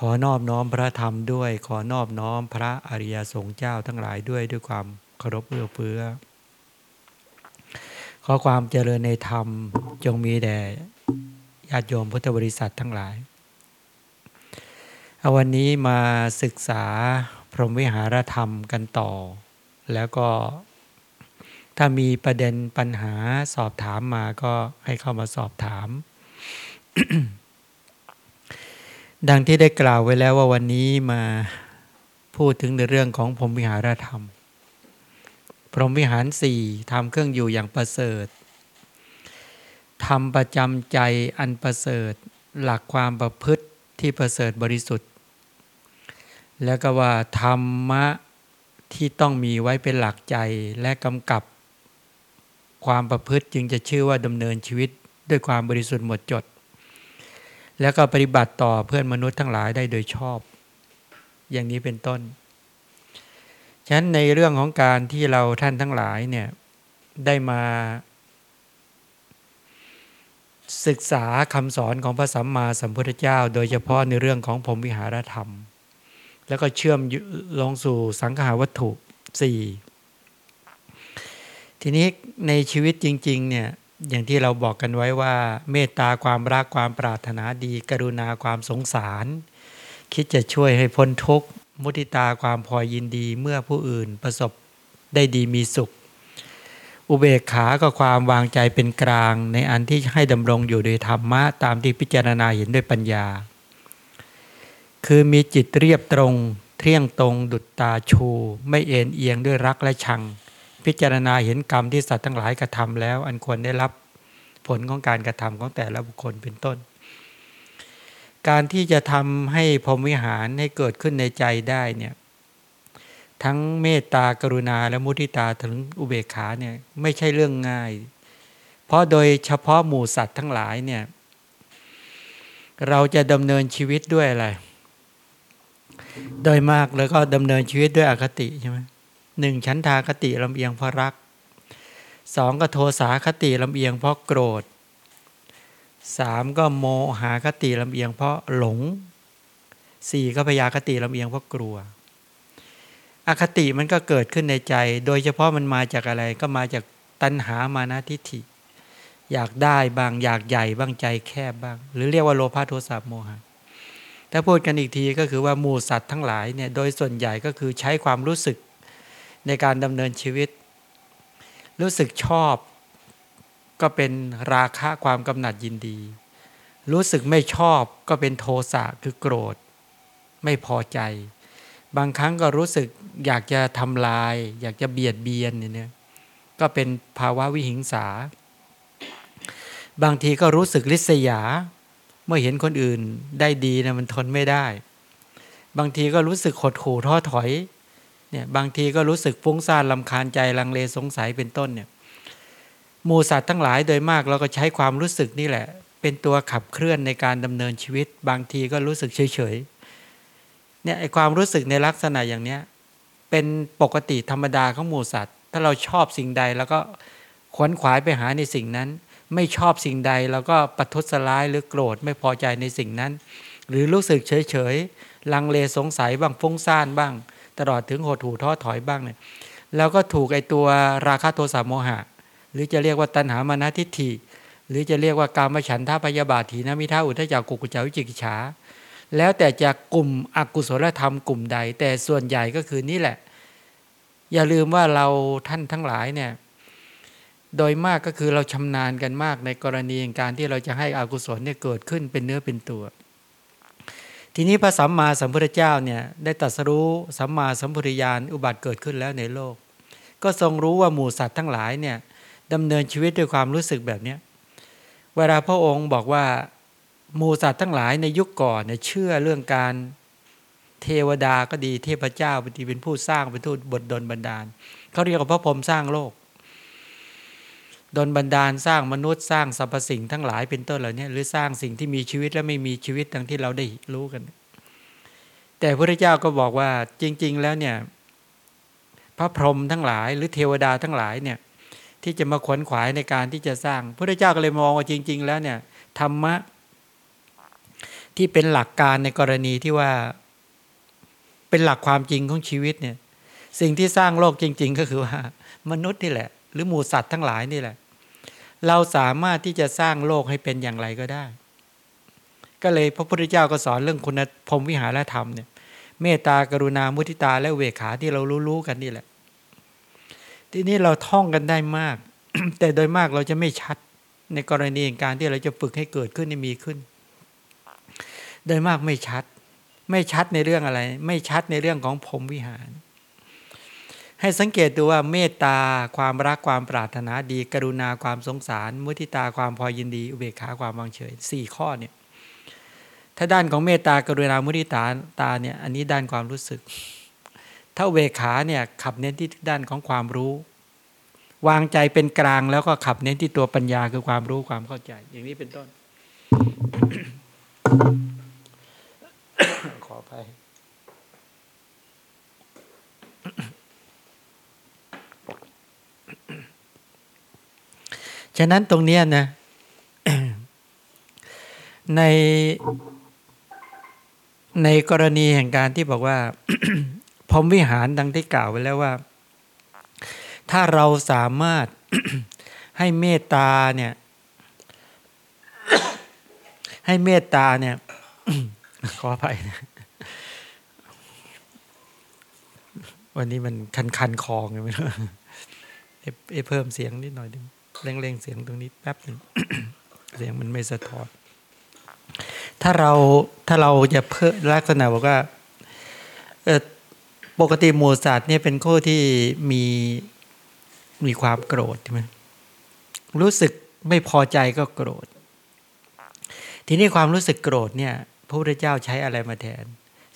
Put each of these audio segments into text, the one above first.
ขอนอบน้อมพระธรรมด้วย ขอนอบน้อมพระอริยสงฆ์เจ้าทั้งหลายด้วยด้วยความเคารพเอื้อเฟื้อ ขอความเจริญในธรรมจงมีแด่ญาติโยมพุทธบริษัททั้งหลาย วันนี้มาศึกษาพรหมวิหารธรรมกันต่อ แล้วก็ถ้ามีประเด็นปัญหาสอบถามมาก็ให้เข้ามาสอบถาม ดังที่ได้กล่าวไว้แล้วว่าวันนี้มาพูดถึงในเรื่องของพรหมวิหารธรรม พรหมวิหารสี่ทำเครื่องอยู่อย่างประเสริฐทำประจำใจอันประเสริฐ หลักความประพฤติที่ประเสริฐบริสุทธิ์ แล้วก็ว่าธรรมะที่ต้องมีไว้เป็นหลักใจและกำกับความประพฤติจึงจะชื่อว่าดำเนินชีวิตด้วยความบริสุทธิ์หมดจด แล้วก็ปฏิบัติต่อเพื่อนมนุษย์ทั้งหลายได้โดยชอบ อย่างนี้เป็นต้น ฉะนั้นในเรื่องของการที่เราท่านทั้งหลายเนี่ยได้มา ศึกษาคำสอนของพระสัมมาสัมพุทธเจ้า โดยเฉพาะในเรื่องของพรมวิหารธรรม แล้วก็เชื่อมลงสู่สังขาวัตถุสี่ทีนี้ในชีวิตจริง ๆ เนี่ย อย่างที่เราบอกกันไว้ว่า เมตตาความรักความปรารถนาดี กรุณาความสงสาร คิดจะช่วยให้พ้นทุกข์มุติตาความพอยินดีเมื่อผู้อื่นประสบได้ดีมีสุข อุเบกขาก็ความวางใจเป็นกลาง ในอันที่ให้ดำรงอยู่โดยธรรมะตามที่พิจารณาเห็นด้วยปัญญา คือมีจิตเรียบตรง เที่ยงตรงดุจตาชู ไม่เอ็นเอียงด้วยรักและชัง พิจารณาเห็นกรรมที่สัตว์ทั้งหลายกระทำแล้ว อันควรได้รับผลของการกระทำของแต่ละบุคคลเป็นต้น การที่จะทำให้พรหมวิหารให้เกิดขึ้นในใจได้เนี่ยทั้งเมตตากรุณาและมุทิตาถึงอุเบกขาเนี่ยไม่ใช่เรื่องง่าย เพราะโดยเฉพาะหมู่สัตว์ทั้งหลายเนี่ยเราจะดำเนินชีวิตด้วยอะไร โดยมากแล้วก็ดำเนินชีวิตด้วยอคติใช่ไหม หนึ่งชั้นทาคติลำเอียงเพราะรักสองก็โทสาคติลำเอียงเพราะโกรธสามก็โมหาคติลำเอียงเพราะหลงสี่ก็พยาคติลำเอียงเพราะกลัว อคติมันก็เกิดขึ้นในใจ โดยเฉพาะมันมาจากอะไรก็มาจากตัณหามานะทิฐิ อยากได้บางอยากใหญ่บ้างใจแคบบ้าง หรือเรียกว่าโลภะโทสะโมหะถ้าพูดกันอีกทีก็คือว่าหมู่สัตว์ทั้งหลายเนี่ยโดยส่วนใหญ่ก็คือใช้ความรู้สึก ในการดำเนินชีวิต รู้สึกชอบ ก็เป็นราคะความกำหนัดยินดี รู้สึกไม่ชอบก็เป็นโทสะคือโกรธ ไม่พอใจ บางครั้งก็รู้สึกอยากจะทำลาย อยากจะเบียดเบียนเนี่ยก็เป็นภาวะวิหิงสา บางทีก็รู้สึกริษยา เมื่อเห็นคนอื่นได้ดีนะมันทนไม่ได้ บางทีก็รู้สึกขดขู่ท้อถอย เนี่ยบางทีก็รู้สึกฟุ้งซ่านลำคาญใจลังเลสงสัยเป็นต้นเนี่ยหมูสัตว์ทั้งหลายโดยมากเราก็ใช้ความรู้สึกนี่แหละ เป็นตัวขับเคลื่อนในการดำเนินชีวิต บางทีก็รู้สึกเฉยๆเนี่ยไอความรู้สึกในลักษณะอย่างเนี้ยเป็นปกติธรรมดาของหมูสัตว์ ถ้าเราชอบสิ่งใดแล้วก็ขวนขวายไปหาในสิ่งนั้น ไม่ชอบสิ่งใดแล้วก็ปัทุษร้ายหรือโกรธไม่พอใจในสิ่งนั้น หรือรู้สึกเฉยๆลังเลสงสัยบ้างฟุ้งซ่านบ้าง ตลอดถึงหดหูท้อถอยบ้างเนี่ยแล้วก็ถูกไอตัวราคะโทสะโมหะ หรือจะเรียกว่าตัณหามานะทิฏฐิ หรือจะเรียกว่าการมฉันทาพยาบาทีนะมิท้าอุทจักกุกุจาวิจิกิจฉาแล้วแต่จะกลุ่มอกุศลธรรมกลุ่มใด แต่ส่วนใหญ่ก็คือนี่แหละ อย่าลืมว่าเราท่านทั้งหลายเนี่ยโดยมากก็คือเราชำนาญกันมากในกรณีการที่เราจะให้อกุศลเนี่ยเกิดขึ้นเป็นเนื้อเป็นตัว ทีนี้พระสัมมาสัมพุทธเจ้าเนี่ยได้ตรัสรู้สัมมาสัมพุทธญาณอุบัติเกิดขึ้นแล้วในโลก ก็ทรงรู้ว่าหมู่สัตว์ทั้งหลายเนี่ยดำเนินชีวิตด้วยความรู้สึกแบบนี้เวลาพระองค์บอกว่าหมู่สัตว์ทั้งหลายในยุคก่อนเนี่ยเชื่อเรื่องการเทวดาก็ดีเทพเจ้าบางทีเป็นผู้สร้างเป็นผู้บดดลบันดาลเขาเรียกว่าพระพรหมสร้างโลก ดลบันดาลสร้างมนุษย์สร้างสรรพสิ่งทั้งหลายเป็นต้นเหล่านี้หรือสร้างสิ่งที่มีชีวิตและไม่มีชีวิตดังที่เราได้รู้กัน แต่พระเจ้าก็บอกว่าจริง ๆ แล้วเนี่ยพระพรหมทั้งหลายหรือเทวดาทั้งหลายเนี่ยที่จะมาขวนขวายในการที่จะสร้างพระเจ้าก็เลยมองว่าจริง ๆ แล้วเนี่ยธรรมะที่เป็นหลักการในกรณีที่ว่าเป็นหลักความจริงของชีวิตเนี่ยสิ่งที่สร้างโลกจริง ๆ ก็คือว่ามนุษย์นี่แหละ หรือหมูสัตว์ทั้งหลายนี่แหละ เราสามารถที่จะสร้างโลกให้เป็นอย่างไรก็ได้ ก็เลยพระพุทธเจ้าก็สอนเรื่องคุณพรมวิหารธรรมเนี่ยเมตตากรุณามุทิตาและเวขาที่เรารู้ๆกันนี่แหละ ทีนี้เราท่องกันได้มาก แต่โดยมากเราจะไม่ชัดในกรณีการที่เราจะฝึกให้เกิดขึ้นให้มีขึ้น โดยมากไม่ชัด ไม่ชัดในเรื่องอะไร ไม่ชัดในเรื่องของพรมวิหาร ให้สังเกตดูว่าเมตตาความรักความปรารถนาดี กรุณาความสงสาร มุทิตาความพอยินดี อุเบกขาความวางเฉยสี่ข้อเนี่ยถ้าด้านของเมตตากรุณามุทิตาตาเนี่ยอันนี้ด้านความรู้สึก ถ้าเวขาเนี่ยขับเน้นที่ด้านของความรู้ วางใจเป็นกลางแล้วก็ขับเน้นที่ตัวปัญญาคือความรู้ความเข้าใจ อย่างนี้เป็นต้น ขอไป ฉะนั้นตรงนี้นะในในกรณีแห่งการที่บอกว่าพรมวิหารดังที่กล่าวไว้แล้วว่า ถ้าเราสามารถให้เมตตาเนี่ย ให้เมตตาเนี่ย ขออภัยนะวันนี้มันคันคันคองไงไม่รู้เอเพิ่มเสียงนิดหน่อยดึง เร่งๆเสียงตรงนี้แป๊บหนึ่งเสียงมันไม่สะท้อน ถ้าเราถ้าเราจะเพิ่มลักษณะบอกว่าปกติหมูสัตว์เนี่ยเป็นข้อที่มีมีความโกรธใช่ไหมรู้สึกไม่พอใจก็โกรธ ทีนี้ความรู้สึกโกรธเนี่ยพระพุทธเจ้าใช้อะไรมาแทน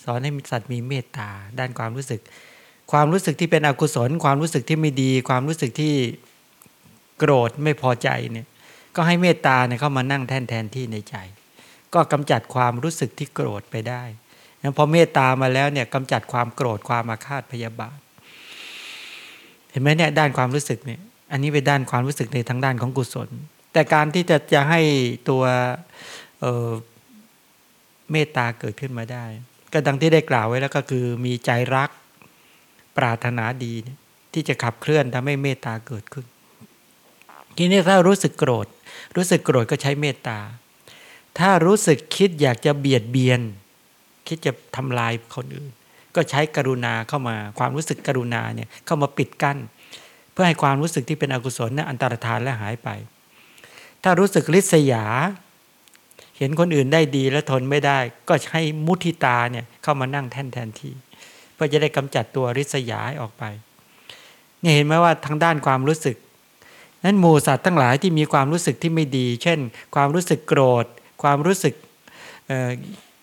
สอนให้สัตว์มีเมตตาด้านความรู้สึก ความรู้สึกที่เป็นอกุศล ความรู้สึกที่ไม่ดี ความรู้สึกที่ โกรธไม่พอใจเนี่ยก็ให้เมตตาเนี่ยเข้ามานั่งแทนแทนที่ในใจ ก็กำจัดความรู้สึกที่โกรธไปได้พอเมตตามาแล้วเนี่ยกำจัดความโกรธความอาฆาตพยาบาท เห็นไหมเนี่ยด้านความรู้สึกเนี่ยอันนี้เป็นด้านความรู้สึกในทางด้านของกุศล แต่การที่จะจะให้ตัวเเมตตาเกิดขึ้นมาได้ ก็ดังที่ได้กล่าวไว้แล้วก็คือมีใจรักปรารถนาดีที่จะขับเคลื่อนทำให้เมตตาเกิดขึ้น ทีนี้ถ้ารู้สึกโกรธ รู้สึกโกรธก็ใช้เมตตา ถ้ารู้สึกคิดอยากจะเบียดเบียน คิดจะทำลายคนอื่น ก็ใช้กรุณาเข้ามา ความรู้สึกกรุณาเนี่ยเข้ามาปิดกั้น เพื่อให้ความรู้สึกที่เป็นอกุศลนั้นอันตรธานและหายไป ถ้ารู้สึกริษยา เห็นคนอื่นได้ดีและทนไม่ได้ ก็ใช้มุทิตาเนี่ยเข้ามานั่งแท่นแทนที่เพื่อจะได้กำจัดตัวริษยาออกไปเนี่ยเห็นไหมว่าทางด้านความรู้สึก นั้นหมูสัตว์ทั้งหลายที่มีความรู้สึกที่ไม่ดี เช่น ความรู้สึกโกรธ ความรู้สึก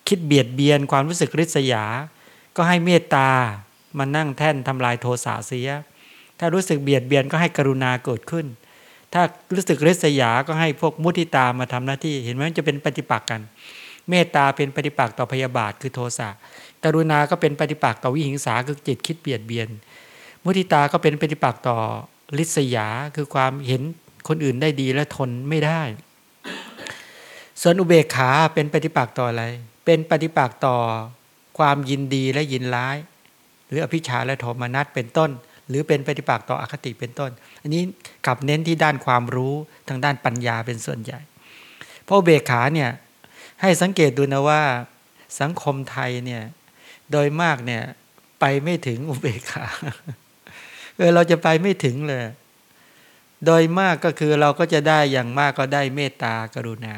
คิดเบียดเบียน ความรู้สึกริษยา ก็ให้เมตตามานั่งแท่นทำลายโทสะเสีย ถ้ารู้สึกเบียดเบียนก็ให้กรุณาเกิดขึ้น ถ้ารู้สึกริษยาก็ให้พวกมุทิตามาทำหน้าที่ เห็นไหมมันจะเป็นปฏิปักษ์กัน เมตตาเป็นปฏิปักษ์ต่อพยาบาทคือโทสะ กรุณาก็เป็นปฏิปักษ์ต่อวิหิงสาคือจิตคิดเบียดเบียน มุทิตาก็เป็นปฏิปักษ์ต่อ ริษยาคือความเห็นคนอื่นได้ดีและทนไม่ได้ ส่วนอุเบกขาเป็นปฏิปักษ์ต่ออะไร เป็นปฏิปักษ์ต่อความยินดีและยินร้าย หรืออภิชาและโทมนัสเป็นต้น หรือเป็นปฏิปักษ์ต่ออคติเป็นต้น อันนี้กลับเน้นที่ด้านความรู้ทางด้านปัญญาเป็นส่วนใหญ่ เพราะเบขาเนี่ยให้สังเกตดูนะว่าสังคมไทยเนี่ยโดยมากเนี่ยไปไม่ถึงอุเบกขา เออเราจะไปไม่ถึงเลย โดยมากก็คือเราก็จะได้อย่างมากก็ได้เมตตากรุณา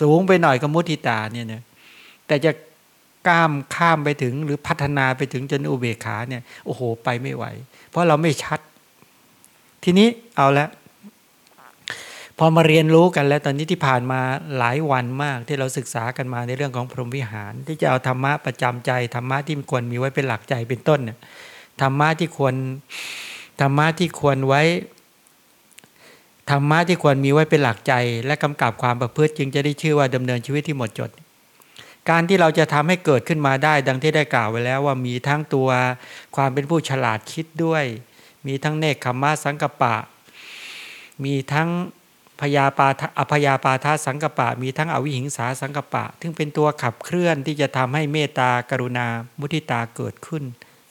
สูงไปหน่อยก็มุทิตาเนี่ยนี่ยแต่จะก้ามข้ามไปถึงหรือพัฒนาไปถึงจนอุเบกขาเนี่ยโอ้โห ไปไม่ไหว เพราะเราไม่ชัด ทีนี้เอาละพพอมาเรียนรู้กันแล้วตอนนี้ที่ผ่านมาหลายวันมากที่เราศึกษากันมาในเรื่องของพรหมวิหาร ที่จะเอาธรรมะประจำใจธรรมะที่ควรมีไว้เป็นหลักใจเป็นต้นเนี่ย ธรรมะที่ควรธรรมะที่ควรไว้ธรรมะที่ควรมีไว้เป็นหลักใจ และกำกับความประพฤติจึงจะได้ชื่อว่าดำเนินชีวิตที่หมดจด การที่เราจะทำให้เกิดขึ้นมาได้ ดังที่ได้กล่าวไว้แล้วว่ามีทั้งตัวความเป็นผู้ฉลาดคิดด้วย มีทั้งเนคขมะสังกปะ มีทั้งพยาปาอพยาปาทาสังกปะ มีทั้งอวิหิงสาสังกปะ ซึ่งเป็นตัวขับเคลื่อนที่จะทำให้เมตตากรุณามุทิตาเกิดขึ้น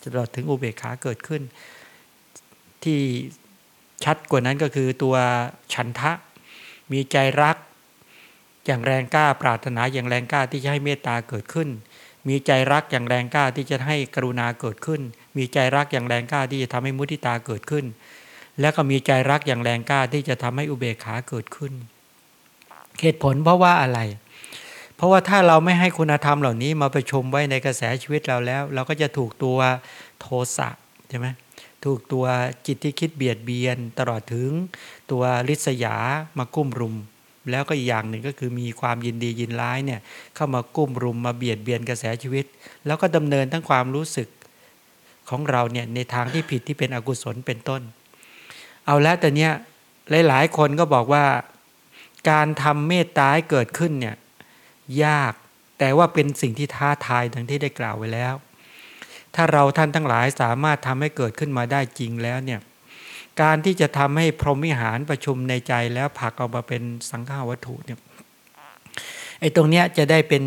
จนถึงอุเบกขาเกิดขึ้น ที่ชัดกว่านั้นก็คือตัวฉันทะ มีใจรัก อย่างแรงกล้าปรารถนาอย่างแรงกล้าที่จะให้เมตตาเกิดขึ้น มีใจรักอย่างแรงกล้าที่จะให้กรุณาเกิดขึ้น มีใจรักอย่างแรงกล้าที่จะทำให้มุทิตาเกิดขึ้น แล้วก็มีใจรักอย่างแรงกล้าที่จะทำให้อุเบกขาเกิดขึ้นเหตุผลเพราะว่าอะไร เพราะว่าถ้าเราไม่ให้คุณธรรมเหล่านี้มาประชุมไว้ในกระแสชีวิตเราแล้ว เราก็จะถูกตัวโทสะใช่ไหมถูกตัวจิตที่คิดเบียดเบียน ตลอดถึงตัวริษยามากุ้มรุม แล้วก็อีกอย่างหนึ่งก็คือมีความยินดียินร้ายเนี่ยเข้ามากุ้มรุมมาเบียดเบียนกระแสชีวิต แล้วก็ดำเนินทั้งความรู้สึกของเราเนี่ยในทางที่ผิดที่เป็นอกุศลเป็นต้น เอาแล้วแต่เนี้ยหลายๆ คนก็บอกว่า การทำเมตตาให้เกิดขึ้นเนี่ย ยาก แต่ว่าเป็นสิ่งที่ท้าทายดังที่ได้กล่าวไว้แล้ว ถ้าเราท่านทั้งหลายสามารถทำให้เกิดขึ้นมาได้จริงแล้วเนี่ยการที่จะทำให้พรหมิหารประชุมในใจแล้วผักออกมาเป็นสังฆาวัตถุเนี่ยไอ้ตรงเนี้ยจะได้เป็น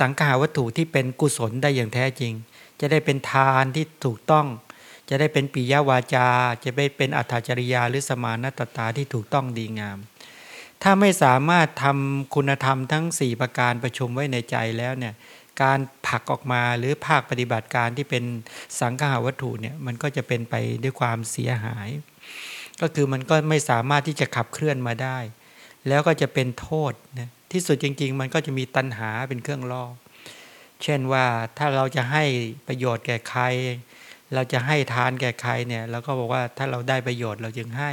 สังฆาวัตถุที่เป็นกุศลได้อย่างแท้จริง จะได้เป็นทานที่ถูกต้อง จะได้เป็นปิยวาจา จะได้เป็นอัตจริยาหรือสมานตตาที่ถูกต้องดีงาม ถ้าไม่สามารถทำคุณธรรมทั้ง 4 ประการประชุมไว้ในใจแล้วเนี่ยการผลักออกมาหรือภาคปฏิบัติการที่เป็นสังขาวัตถุเนี่ยมันก็จะเป็นไปด้วยความเสียหาย ก็คือมันก็ไม่สามารถที่จะขับเคลื่อนมาได้ แล้วก็จะเป็นโทษนะที่สุดจริง ๆ มันก็จะมีตัณหาเป็นเครื่องล่อเช่นว่าถ้าเราจะให้ประโยชน์แก่ใคร เราจะให้ทานแก่ใครเนี่ยเราก็บอกว่าถ้าเราได้ประโยชน์เราจึงให้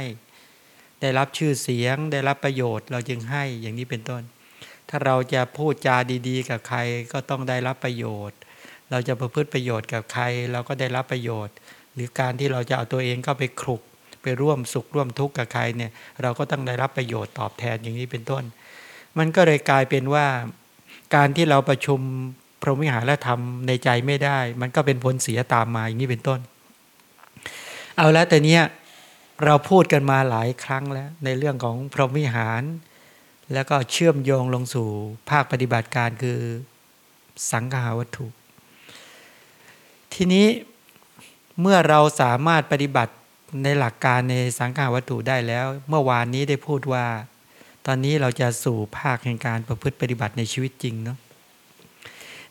ได้รับชื่อเสียง ได้รับประโยชน์ เราจึงให้อย่างนี้เป็นต้น ถ้าเราจะพูดจาดี ๆ กับใครก็ต้องได้รับประโยชน์ เราจะประพฤติประโยชน์กับใคร เราก็ได้รับประโยชน์ หรือการที่เราจะเอาตัวเองเข้าไปครุกไปร่วมสุขร่วมทุกข์กับใครเนี่ยเราก็ต้องได้รับประโยชน์ตอบแทนอย่างนี้เป็นต้น มันก็เลยกลายเป็นว่า การที่เราประชุมพรหมวิหารธรรมในใจไม่ได้ มันก็เป็นผลเสียตามมาอย่างนี้เป็นต้น เอาแล้วแต่เนี้ย เราพูดกันมาหลายครั้งแล้ว ในเรื่องของพรหมวิหาร แล้วก็เชื่อมโยงลงสู่ภาคปฏิบัติการคือสังขาวัตถุ ทีนี้เมื่อเราสามารถปฏิบัติในหลักการในสังขาวัตถุได้แล้ว เมื่อวานนี้ได้พูดว่า ตอนนี้เราจะสู่ภาคแห่งการประพฤติปฏิบัติในชีวิตจริงเนาะ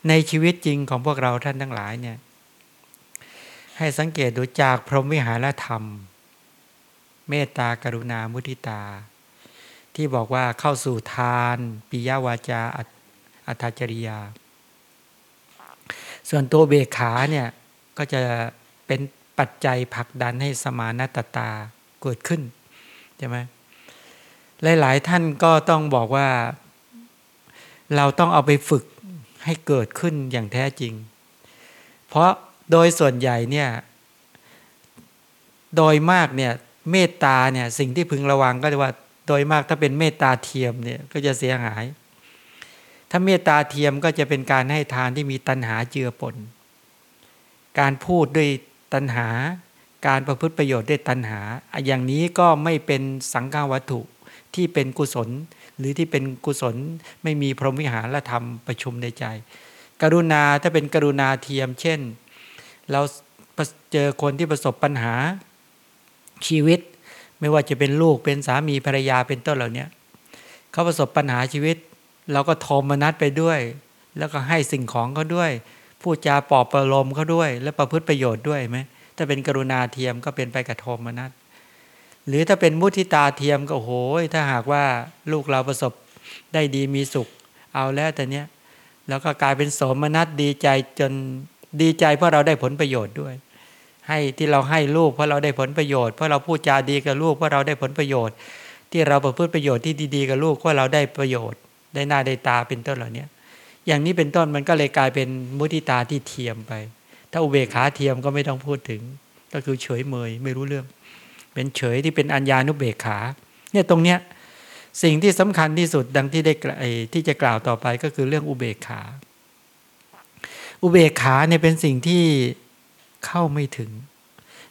ในชีวิตจริงของพวกเราท่านทั้งหลายเนี่ยให้สังเกตดูจากพรหมวิหารธรรม เมตตากรุณามุทิตา ที่บอกว่าเข้าสู่ทานปิยวาจาอัตจริยา ส่วนตัวเบขาเนี่ยก็จะเป็นปัจจัยผลักดันให้สมานตตาเกิดขึ้นใช่ไหมหลาย ๆ ท่านก็ต้องบอกว่าเราต้องเอาไปฝึกให้เกิดขึ้นอย่างแท้จริง เพราะโดยส่วนใหญ่เนี่ย โดยมากเนี่ย เมตตาเนี่ยสิ่งที่พึงระวังก็จะว่าโดยมากถ้าเป็นเมตตาเทียมเนี่ยก็จะเสียหาย ถ้าเมตตาเทียมก็จะเป็นการให้ทานที่มีตัณหาเจือปน การพูดด้วยตัณหา การประพฤติประโยชน์ด้วยตัณหา อย่างนี้ก็ไม่เป็นสังฆวัตถุที่เป็นกุศลหรือที่เป็นกุศลไม่มีพรหมวิหารและธรรมประชุมในใจ กรุณาถ้าเป็นกรุณาเทียม เช่น เราเจอคนที่ประสบปัญหา ชีวิต ไม่ว่าจะเป็นลูกเป็นสามีภรรยาเป็นต้นเหล่านี้เขาประสบปัญหาชีวิต เราก็โทมนัดไปด้วย แล้วก็ให้สิ่งของเขาด้วยพูดจาปลอบประโลมเขาด้วย และประพฤติประโยชน์ด้วยไหมถ้าเป็นกรุณาเทียมก็เป็นไปกับโทมนัดหรือถ้าเป็นมุทิตาเทียมก็โอ้ยถ้าหากว่าลูกเราประสบได้ดีมีสุข เอาแล้วแต่เนี้ยแล้วก็กลายเป็นสมนัตดีใจจนดีใจเพราะเราได้ผลประโยชน์ด้วย ให้ที่เราให้ลูกเพราะเราได้ผลประโยชน์เพราะเราพูดจาดีกับลูกเพราะเราได้ผลประโยชน์ ที่เราประพฤติประโยชน์ที่ดีๆกับลูกก็เราได้ประโยชน์ ได้หน้าได้ตาเป็นต้นเหล่านี้อย่างนี้เป็นต้นมันก็เลยกลายเป็นมุติตาที่เทียมไป ถ้าอุเบกขาเทียมก็ไม่ต้องพูดถึง ก็คือเฉยเมยไม่รู้เรื่อง เป็นเฉยที่เป็นอัญญานุเบกขาเนี่ยตรงเนี้ยสิ่งที่สำคัญที่สุดดังที่ได้ที่จะกล่าวต่อไปก็คือเรื่องอุเบกขา อุเบกขาเนี่ยเป็นสิ่งที่ เข้าไม่ถึง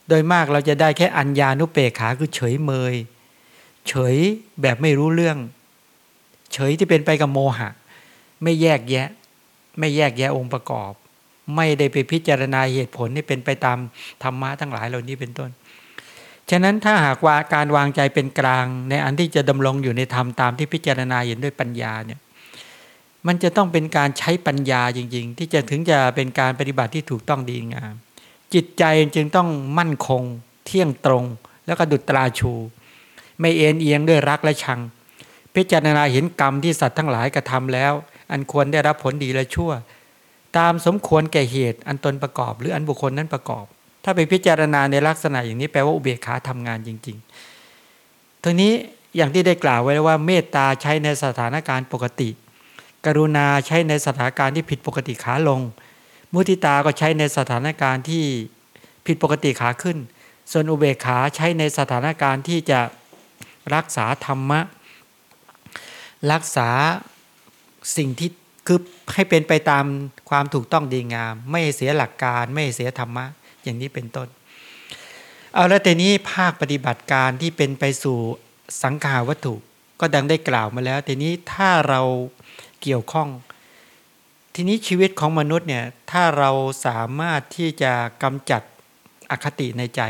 โดยมากเราจะได้แค่อัญญานุเบกขาคือเฉยเมย เฉยแบบไม่รู้เรื่อง เฉยที่เป็นไปกับโมหะ ไม่แยกแยะ ไม่แยกแยะองค์ประกอบ ไม่ได้ไปพิจารณาเหตุผลให้เป็นไปตามธรรมะทั้งหลายเหล่านี้เป็นต้น ฉะนั้นถ้าหากว่าการวางใจเป็นกลาง ในอันที่จะดำรงอยู่ในธรรมตามที่พิจารณาเห็นด้วยปัญญาเนี่ยมันจะต้องเป็นการใช้ปัญญาจริง ๆ ที่จะถึงจะเป็นการปฏิบัติที่ถูกต้องดีงาม จิตใจจึงต้องมั่นคง เที่ยงตรง แล้วก็ดุจตราชู ไม่เอ็นเอียงด้วยรักและชัง พิจารณาเห็นกรรมที่สัตว์ทั้งหลายกระทาแล้ว อันควรได้รับผลดีและชั่ว ตามสมควรแก่เหตุอันตนประกอบ หรืออันบุคคลนั้นประกอบ ถ้าไปพิจารณาในลักษณะอย่างนี้แปลว่าอุเบกขาทำงานจริงๆทีนี้อย่างที่ได้กล่าวไว้แล้วว่าเมตตาใช้ในสถานการณ์ปกติ กรุณาใช้ในสถานการณ์ที่ผิดปกติขาลง มุทิตาก็ใช้ในสถานการณ์ที่ผิดปกติขาขึ้น ส่วนอุเบกขาใช้ในสถานการณ์ที่จะรักษาธรรมะ รักษาสิ่งที่คือให้เป็นไปตามความถูกต้องดีงาม ไม่เสียหลักการไม่เสียธรรมะ อย่างนี้เป็นต้น เอาแล้วแต่นี้ภาคปฏิบัติการที่เป็นไปสู่สังขาวัตถุ ก็ดังได้กล่าวมาแล้วแต่นี้ถ้าเราเกี่ยวข้อง ทีนี้ชีวิตของมนุษย์เนี่ยถ้าเราสามารถที่จะกำจัดอคติในใจ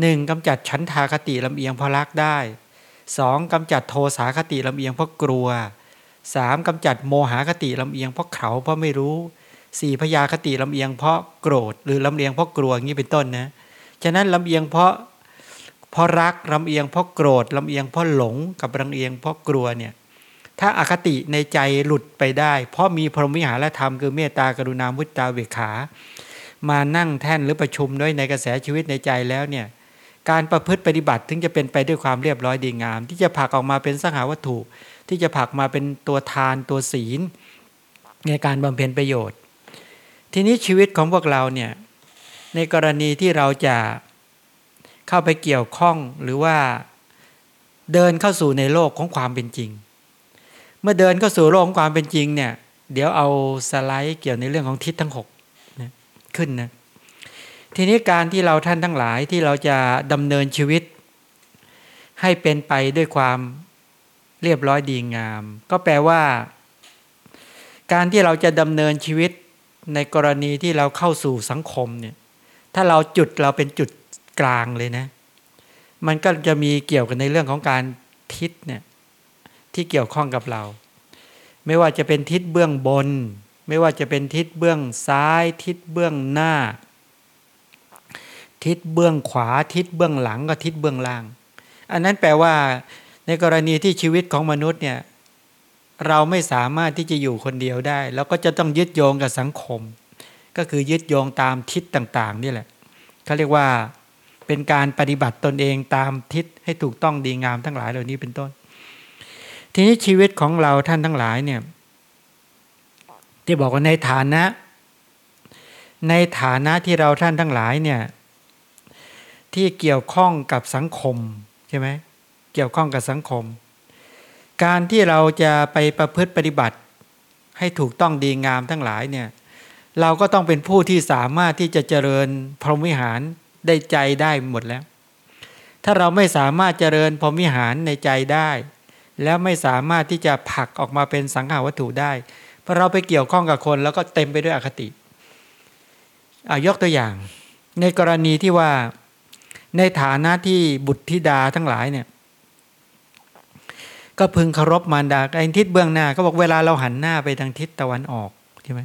หนึ่งกำจัดชั้นทาคติลำเอียงเพราะรักได้สองกำจัดโทสาคติลำเอียงเพราะกลัวสามกำจัดโมหคติลำเอียงเพราะเขาเพราะไม่รู้สี่พยาคติลำเอียงเพราะโกรธ หรือลำเอียงเพราะกลัวอย่างนี้เป็นต้นนะฉะนั้นลำเอียงเพราะเพราะรักลำเอียงเพราะโกรธลำเอียงเพราะหลงกับลำเอียงเพราะกลัวเนี่ย ถ้าอาคติในใจหลุดไปได้ เพราะมีพรหมิหารธรรมคือเมตตากรุณามุตตาเวขา มานั่งแท่นหรือประชุมด้วยในกระแสชีวิตในใจแล้วเนี่ยการประพฤติปฏิบัติถึงจะเป็นไปด้วยความเรียบร้อยดีงาม ที่จะผลักออกมาเป็นสังหาวัตถุ ที่จะผลักมาเป็นตัวทานตัวศีล ในการบำเพ็ญประโยชน์ ทีนี้ชีวิตของพวกเราเนี่ยในกรณีที่เราจะเข้าไปเกี่ยวข้องหรือว่าเดินเข้าสู่ในโลกของความเป็นจริง มื่อเดินเข้าสู่โลกของความเป็นจริงเนี่ย เดี๋ยวเอาสไลด์เกี่ยวในเรื่องของทิศทั้ง6นะขึ้นนะทีนี้การที่เราท่านทั้งหลายที่เราจะดำเนินชีวิต ให้เป็นไปด้วยความเรียบร้อยดีงาม ก็แปลว่า การที่เราจะดำเนินชีวิตในกรณีที่เราเข้าสู่สังคมเนี่ย ถ้าเราจุดเราเป็นจุดกลางเลยนะ มันก็จะมีเกี่ยวกันในเรื่องของการทิศเนี่ย ที่เกี่ยวข้องกับเรา ไม่ว่าจะเป็นทิศเบื้องบน ไม่ว่าจะเป็นทิศเบื้องซ้าย ทิศเบื้องหน้า ทิศเบื้องขวาทิศเบื้องหลังก็ทิศเบื้องล่าง อันนั้นแปลว่า ในกรณีที่ชีวิตของมนุษย์เนี่ยเราไม่สามารถที่จะอยู่คนเดียวได้ แล้วก็จะต้องยึดโยงกับสังคม ก็คือยึดโยงตามทิศต่างๆนี่แหละเขาเรียกว่าเป็นการปฏิบัติตนเองตามทิศให้ถูกต้องดีงามทั้งหลายเหล่านี้เป็นต้น ทีนี้ชีวิตของเราท่านทั้งหลายเนี่ยที่บอกว่าในฐานะ ในฐานะที่เราท่านทั้งหลายเนี่ยที่เกี่ยวข้องกับสังคมใช่ไหมเกี่ยวข้องกับสังคม การที่เราจะไปประพฤติปฏิบัติ ให้ถูกต้องดีงามทั้งหลายเนี่ยเราก็ต้องเป็นผู้ที่สามารถที่จะเจริญพรหมวิหารได้ใจได้หมดแล้ว ถ้าเราไม่สามารถเจริญพรหมวิหารในใจได้ แล้วไม่สามารถที่จะผลักออกมาเป็นสังขาวัตถุได้เพราะเราไปเกี่ยวข้องกับคนแล้วก็เต็มไปด้วยอคติอายกตัวอย่าง ในกรณีที่ว่าในฐานะที่บุตรธิดาทั้งหลายเนี่ย ก็พึงเคารพมารดาไอ้ทิศเบื้องหน้า ก็บอกเวลาเราหันหน้าไปทางทิศตะวันออกใช่ไหม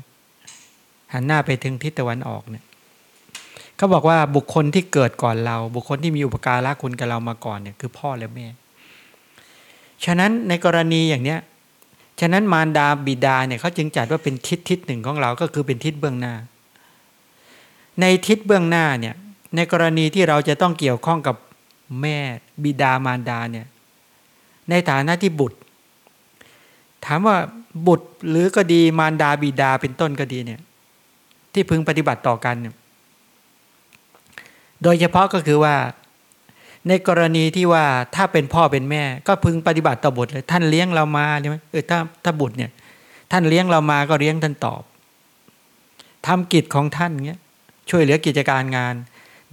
หันหน้าไปทางทิศตะวันออกเนี่ยเขาบอกว่าบุคคลที่เกิดก่อนเรา บุคคลที่มีอุปการะคุณกับเรามาก่อนเนี่ยคือพ่อและแม่ ฉะนั้นในกรณีอย่างเนี้ยฉะนั้นมารดาบิดาเนี่ยเขาจึงจัดว่าเป็นทิศทิศหนึ่งของเราก็คือเป็นทิศเบื้องหน้า ในทิศเบื้องหน้าเนี่ยในกรณีที่เราจะต้องเกี่ยวข้องกับแม่บิดามารดาเนี่ยในฐานะที่บุตร ถามว่าบุตรหรือก็ดีมารดาบิดาเป็นต้นก็ดีเนี่ยที่พึงปฏิบัติต่อกัน โดยเฉพาะก็คือว่า ในกรณีที่ว่าถ้าเป็นพ่อเป็นแม่ ก็พึงปฏิบัติต่อบุตรเลย ท่านเลี้ยงเรามาใช่ไหมเออถ้าถ้าบุตรเนี่ย ท่านเลี้ยงเรามาก็เลี้ยงท่านตอบทำกิจของท่านเงี้ยช่วยเหลือกิจการงาน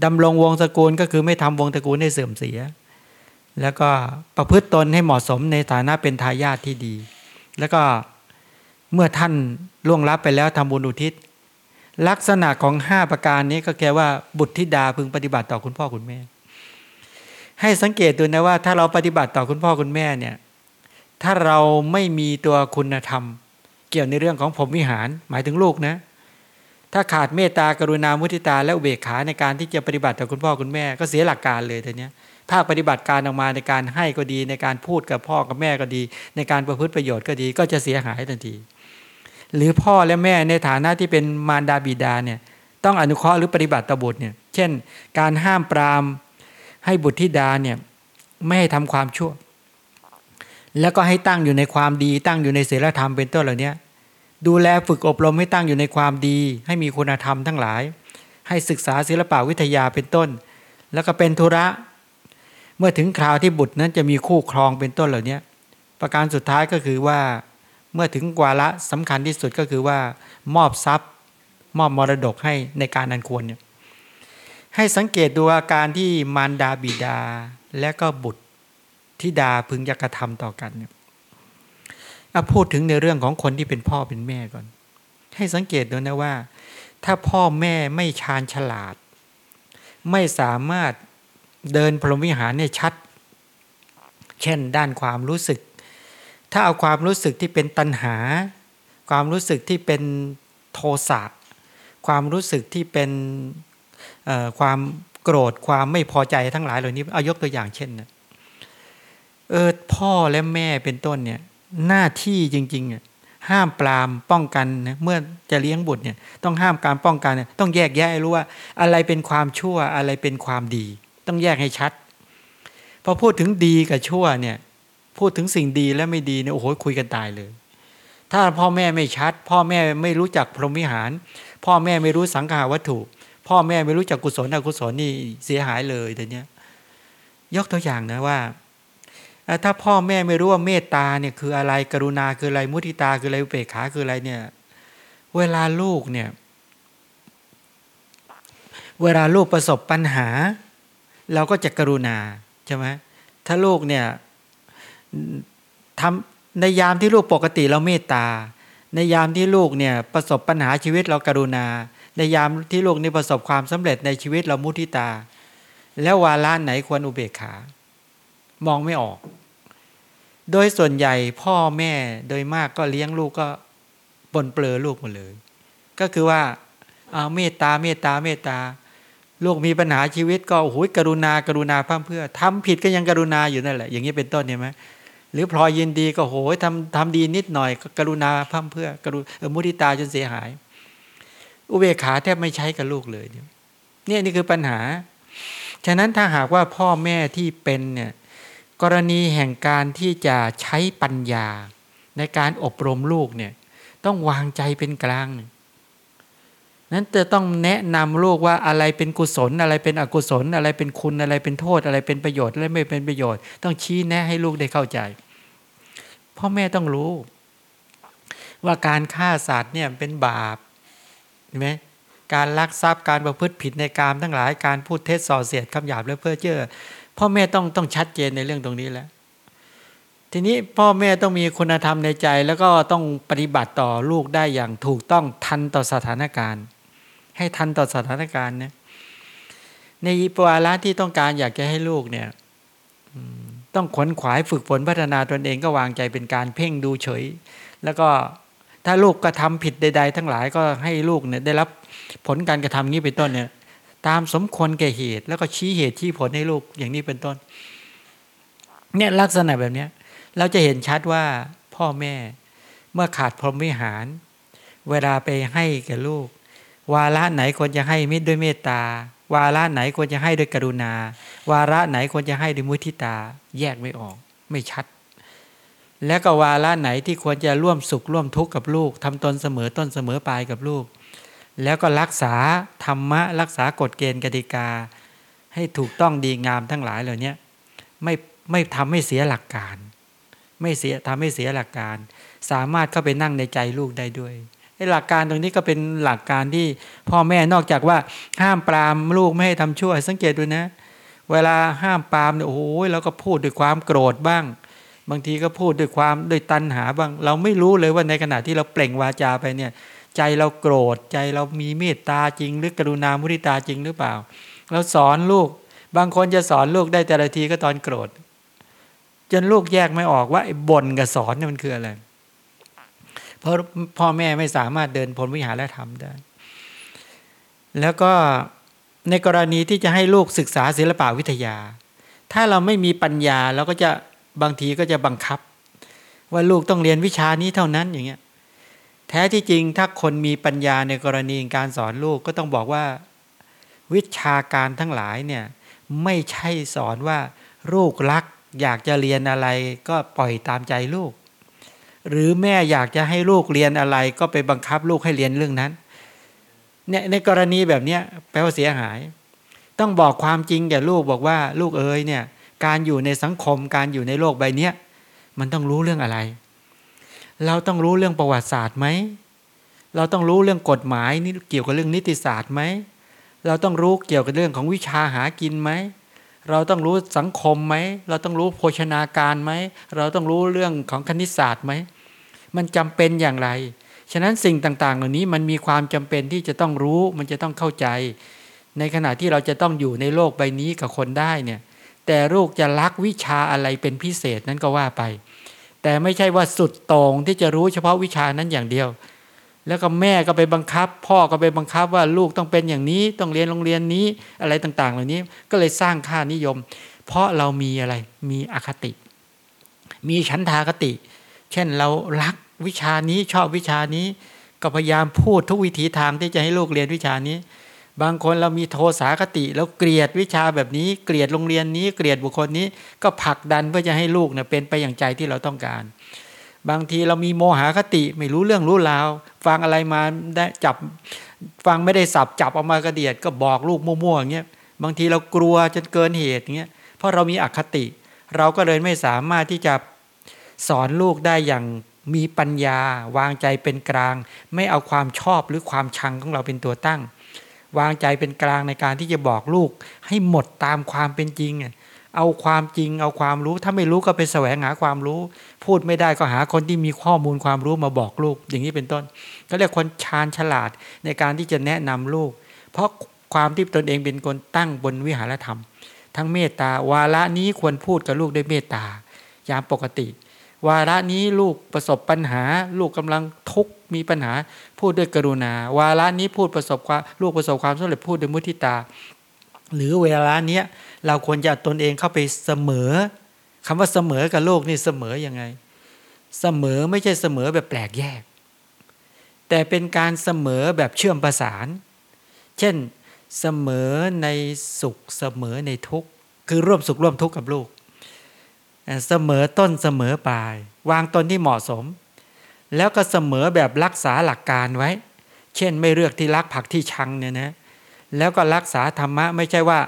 ดำรงวงศกุลก็คือไม่ทำวงตระกูลให้เสื่อมเสีย แล้วก็ประพฤติตนให้เหมาะสมในฐานะเป็นทายาทที่ดี แล้วก็เมื่อท่านล่วงลับไปแล้วทำบุญอุทิศ ลักษณะของห้าประการนี้ก็แค่ว่าบุตรธิดาพึงปฏิบัติต่อคุณพ่อคุณแม่ ให้สังเกตดูนะว่า ถ้าเราปฏิบัติต่อคุณพ่อคุณแม่เนี่ย ถ้าเราไม่มีตัวคุณธรรม เกี่ยวในเรื่องของผมวิหารหมายถึงลูกนะ ถ้าขาดเมตตากรุณามุทิตา และอุเบกขาในการที่จะปฏิบัติต่อคุณพ่อคุณแม่ก็เสียหลักการเลยทีนี้ภาคปฏิบัติการออกมาในการให้ก็ดีในการพูดกับพ่อกับแม่ก็ดี ในการประพฤติประโยชน์ก็ดีก็จะเสียหายทันที หรือพ่อและแม่ในฐานะที่เป็นมารดาบิดาเนี่ยต้องอนุเคราะห์หรือปฏิบัติตบุตรเนี่ยเช่น การห้ามปราม ให้บุตรธิดาเนี่ยไม่ให้ทำความชั่ว แล้วก็ให้ตั้งอยู่ในความดี ตั้งอยู่ในศีลธรรมเป็นต้นเหล่านี้ดูแลฝึกอบรมให้ตั้งอยู่ในความดี ให้มีคุณธรรมทั้งหลาย ให้ศึกษาศิลปวิทยาเป็นต้น แล้วก็เป็นธุระ เมื่อถึงคราวที่บุตรนั้นจะมีคู่ครองเป็นต้นเหล่านี้ประการสุดท้ายก็คือว่าเมื่อถึงวาระสำคัญที่สุดก็คือว่ามอบทรัพย์ มอบมรดกให้ในการอันควรเนี่ย ให้สังเกตดูอาการที่มารดาบิดาและก็บุตรที่ดาพึงยกระทำต่อกันเนี่ยพูดถึงในเรื่องของคนที่เป็นพ่อเป็นแม่ก่อน ให้สังเกตดูนะว่า ถ้าพ่อแม่ไม่ชาญฉลาด ไม่สามารถเดินพรหมวิหารเนี่ยชัด เช่นด้านความรู้สึก ถ้าเอาความรู้สึกที่เป็นตัณหา ความรู้สึกที่เป็นโทสะความรู้สึกที่เป็น ความโกรธความไม่พอใจทั้งหลายเหล่านี้เอายกตัวอย่างเช่นนะเออพ่อและแม่เป็นต้นเนี่ยหน้าที่จริงๆห้ามปรามป้องกันนะเมื่อจะเลี้ยงบุตรเนี่ยต้องห้ามการป้องกันต้องแยกแยะรู้ว่า อะไรเป็นความชั่วอะไรเป็นความดี ต้องแยกให้ชัดพอพูดถึงดีกับชั่วเนี่ยพูดถึงสิ่งดีและไม่ดีเนี่ยโอ้โหคุยกันตายเลย ถ้าพ่อแม่ไม่ชัด พ่อแม่ไม่รู้จักพรหมวิหาร พ่อแม่ไม่รู้สังขาวัตถุ พ่อแม่ไม่รู้จักกุศลอกุศลนี่เสียหายเลยแต่เนี้ยยกตัวอย่างนะว่าถ้าพ่อแม่ไม่รู้ว่าเมตตาเนี่ยคืออะไรกรุณาคืออะไรมุทิตาคืออะไรอุเบกขาคืออะไรเนี่ย เวลาลูกเนี่ย เวลาลูกประสบปัญหา เราก็จะกรุณาใช่ไหมถ้าลูกเนี่ยทำในยามที่ลูกปกติเราเมตตา ในยามที่ลูกเนี่ยประสบปัญหาชีวิตเรากรุณา ในยามที่ลูกนี่ประสบความสำเร็จในชีวิตเรามุทิตา แล้ววาระไหนควรอุเบกขา มองไม่ออก โดยส่วนใหญ่พ่อแม่โดยมากก็เลี้ยงลูกก็ปนเปลือลูกหมดเลย ก็คือว่าเอาเมตตาเมตตาเมตตา ลูกมีปัญหาชีวิตก็โอ้โหกรุณากรุณาพั่มเพื่อทำผิดก็ยังกรุณาอยู่นั่นแหละ อย่างนี้เป็นต้นเห็นไหมหรือพลอยยินดีก็โหยทำทำดีนิดหน่อยก็กรุณาพั่มเพื่อกรุมุทิตาจนเสียหาย อุเบกขาแทบไม่ใช้กับลูกเลยเนี่ยนี่คือปัญหา ฉะนั้นถ้าหากว่าพ่อแม่ที่เป็นเนี่ยกรณีแห่งการที่จะใช้ปัญญาในการอบรมลูกเนี่ยต้องวางใจเป็นกลางนั้นจะต้องแนะนำลูกว่าอะไรเป็นกุศล อะไรเป็นอกุศล อะไรเป็นคุณอะไรเป็นโทษ อะไรเป็นประโยชน์และไม่เป็นประโยชน์ ต้องชี้แนะให้ลูกได้เข้าใจพ่อแม่ต้องรู้ ว่าการฆ่าสัตว์เนี่ยเป็นบาป เห็นไหมการลักทรัพย์การประพฤติผิดในการทั้งหลายการพูดเท็จส่อเสียดคำหยาบและเพื่อเจ้อพ่อแม่ต้องต้องชัดเจนในเรื่องตรงนี้แล้ว ทีนี้พ่อแม่ต้องมีคุณธรรมในใจ แล้วก็ต้องปฏิบัติต่อลูกได้อย่างถูกต้องทันต่อสถานการณ์ ให้ทันต่อสถานการณ์นี่ยในปวาระที่ต้องการอยากจะให้ลูกเนี่ยต้องขวนขวายฝึกฝนพัฒนาตนเองก็วางใจเป็นการเพ่งดูเฉย แล้วก็ ถ้าลูกกระทาผิดใด ๆ ทั้งหลายก็ให้ลูกเนี่ยได้รับผลการกระทำนี้เป็นต้นเนี่ย ตามสมควรแก่เหตุ แล้วก็ชี้เหตุชี้ผลให้ลูกอย่างนี้เป็นต้น เนี่ยลักษณะแบบนี้เราจะเห็นชัดว่าพ่อแม่เมื่อขาดพรหมวิหาร เวลาไปให้แก่ลูก วาระไหนควรจะให้มิตรด้วยเมตตาวาระไหนควรจะให้ด้วยกรุณา วาระไหนควรจะให้ด้วยมุทิตา แยกไม่ออก ไม่ชัด และก็วาระไหนที่ควรจะร่วมสุขร่วมทุกข์กับลูกทำตนเสมอต้นเสมอปลายกับลูก แล้วก็รักษาธรรมะรักษากฎเกณฑ์กติกา ให้ถูกต้องดีงามทั้งหลายเหล่านี้ไม่ไม่ทำให้เสียหลักการ ไม่เสียทำให้เสียหลักการ สามารถเข้าไปนั่งในใจลูกได้ด้วยไอ้หลักการตรงนี้ก็เป็นหลักการที่พ่อแม่นอกจากว่าห้ามปรามลูกไม่ให้ทำชั่ว สังเกตดูนะ เวลาห้ามปรามเนี่ยโอ้โหเราก็พูดด้วยความโกรธบ้าง บางทีก็พูดด้วยความด้วยตัณหาบ้าง เราไม่รู้เลยว่าในขณะที่เราเปล่งวาจาไปเนี่ยใจเราโกรธใจเรามีเมตตาจริง หรือกรุณามุทิตาจริงหรือเปล่า เราสอนลูก บางคนจะสอนลูกได้แต่ละทีก็ตอนโกรธ จนลูกแยกไม่ออกว่าบ่นกับสอนเนี่ยมันคืออะไรเพราะพ่อแม่ไม่สามารถเดินพลวิหารธรรมได้ แล้วก็ในกรณีที่จะให้ลูกศึกษาศิลปวิทยา ถ้าเราไม่มีปัญญาเราก็จะ บางทีก็จะบังคับ ว่าลูกต้องเรียนวิชานี้เท่านั้นอย่างเงี้ยแท้ที่จริงถ้าคนมีปัญญาในกรณีการสอนลูกก็ต้องบอกว่า วิชาการทั้งหลายเนี่ยไม่ใช่สอนว่าลูกรัก อยากจะเรียนอะไรก็ปล่อยตามใจลูก หรือแม่อยากจะให้ลูกเรียนอะไร ก็ไปบังคับลูกให้เรียนเรื่องนั้นเนี่ยในกรณีแบบนี้แปลว่าเสียหาย ต้องบอกความจริงแก่ลูกบอกว่า ลูกเอ๋ยเนี่ย การอยู่ในสังคมการอยู่ในโลกใบนี้มันต้องรู้เรื่องอะไร เราต้องรู้เรื่องประวัติศาสตร์ไหม เราต้องรู้เรื่องกฎหมายนี่เกี่ยวกับเรื่องนิติศาสตร์ไหม เราต้องรู้เกี่ยวกับเรื่องของวิชาหากินไหม เราต้องรู้สังคมไหม เราต้องรู้โภชนาการไหม เราต้องรู้เรื่องของคณิตศาสตร์ไหม มันจำเป็นอย่างไร ฉะนั้นสิ่งต่างๆ เหล่านี้มันมีความจำเป็นที่จะต้องรู้ มันจะต้องเข้าใจ ในขณะที่เราจะต้องอยู่ในโลกใบนี้กับคนได้เนี่ย แต่ลูกจะรักวิชาอะไรเป็นพิเศษนั้นก็ว่าไป แต่ไม่ใช่ว่าสุดตรงที่จะรู้เฉพาะวิชานั้นอย่างเดียว แล้วก็แม่ก็ไปบังคับ พ่อก็ไปบังคับว่าลูกต้องเป็นอย่างนี้ต้องเรียนโรงเรียนนี้อะไรต่างๆ เหล่านี้ก็เลยสร้างค่านิยม เพราะเรามีอะไรมีอคติ มีชั้นทาคติ เช่นเรารักวิชานี้ชอบวิชานี้ ก็พยายามพูดทุกวิถีทางที่จะให้ลูกเรียนวิชานี้ บางคนเรามีโทสาคติ แล้วเกลียดวิชาแบบนี้เกลียดโรงเรียนนี้เกลียดบุคคลนี้ก็ผลักดันเพื่อจะให้ลูกเนี่ยเป็นไปอย่างใจที่เราต้องการ บางทีเรามีโมหคติไม่รู้เรื่องรู้ราว ฟังอะไรมาได้จับฟังไม่ได้สับจับออกมากระเดียดก็บอกลูกมั่วๆอย่างเงี้ยบางทีเรากลัวจนเกินเหตุอย่างเงี้ยเพราะเรามีอคติ เราก็เลยไม่สามารถที่จะสอนลูกได้อย่างมีปัญญาวางใจเป็นกลาง ไม่เอาความชอบหรือความชังของเราเป็นตัวตั้ง วางใจเป็นกลางในการที่จะบอกลูก ให้หมดตามความเป็นจริง เอาความจริง เอาความรู้ ถ้าไม่รู้ก็ไปแสวงหาความรู้ พูดไม่ได้ก็หาคนที่มีข้อมูลความรู้มาบอกลูก อย่างนี้เป็นต้นก็เรียกคนชาญฉลาดในการที่จะแนะนำลูก เพราะความที่ตนเองเป็นคนตั้งบนวิหารธรรม ทั้งเมตตาวาระนี้ควรพูดกับลูกด้วยเมตตายามปกติ วาระนี้ลูกประสบปัญหา ลูกกำลังทุกข์มีปัญหา พูดด้วยกรุณา วาระนี้พูดประสบความลูกประสบความสำเร็จพูดด้วยมุทิตา หรือเวลาเนี้ยเราควรจะตนเองเข้าไปเสมอคำว่าเสมอกับโลกนี่เสมอยังไง เสมอไม่ใช่เสมอแบบแปลกแยก แต่เป็นการเสมอแบบเชื่อมประสาน เช่นเสมอในสุขเสมอในทุกข์คือร่วมสุขร่วมทุกข์กับลูก เสมอต้นเสมอปลาย วางตนที่เหมาะสม แล้วก็เสมอแบบรักษาหลักการไว้ เช่นไม่เลือกที่รักผักที่ชังเนี่ยนะแล้วก็รักษาธรรมะไม่ใช่ว่า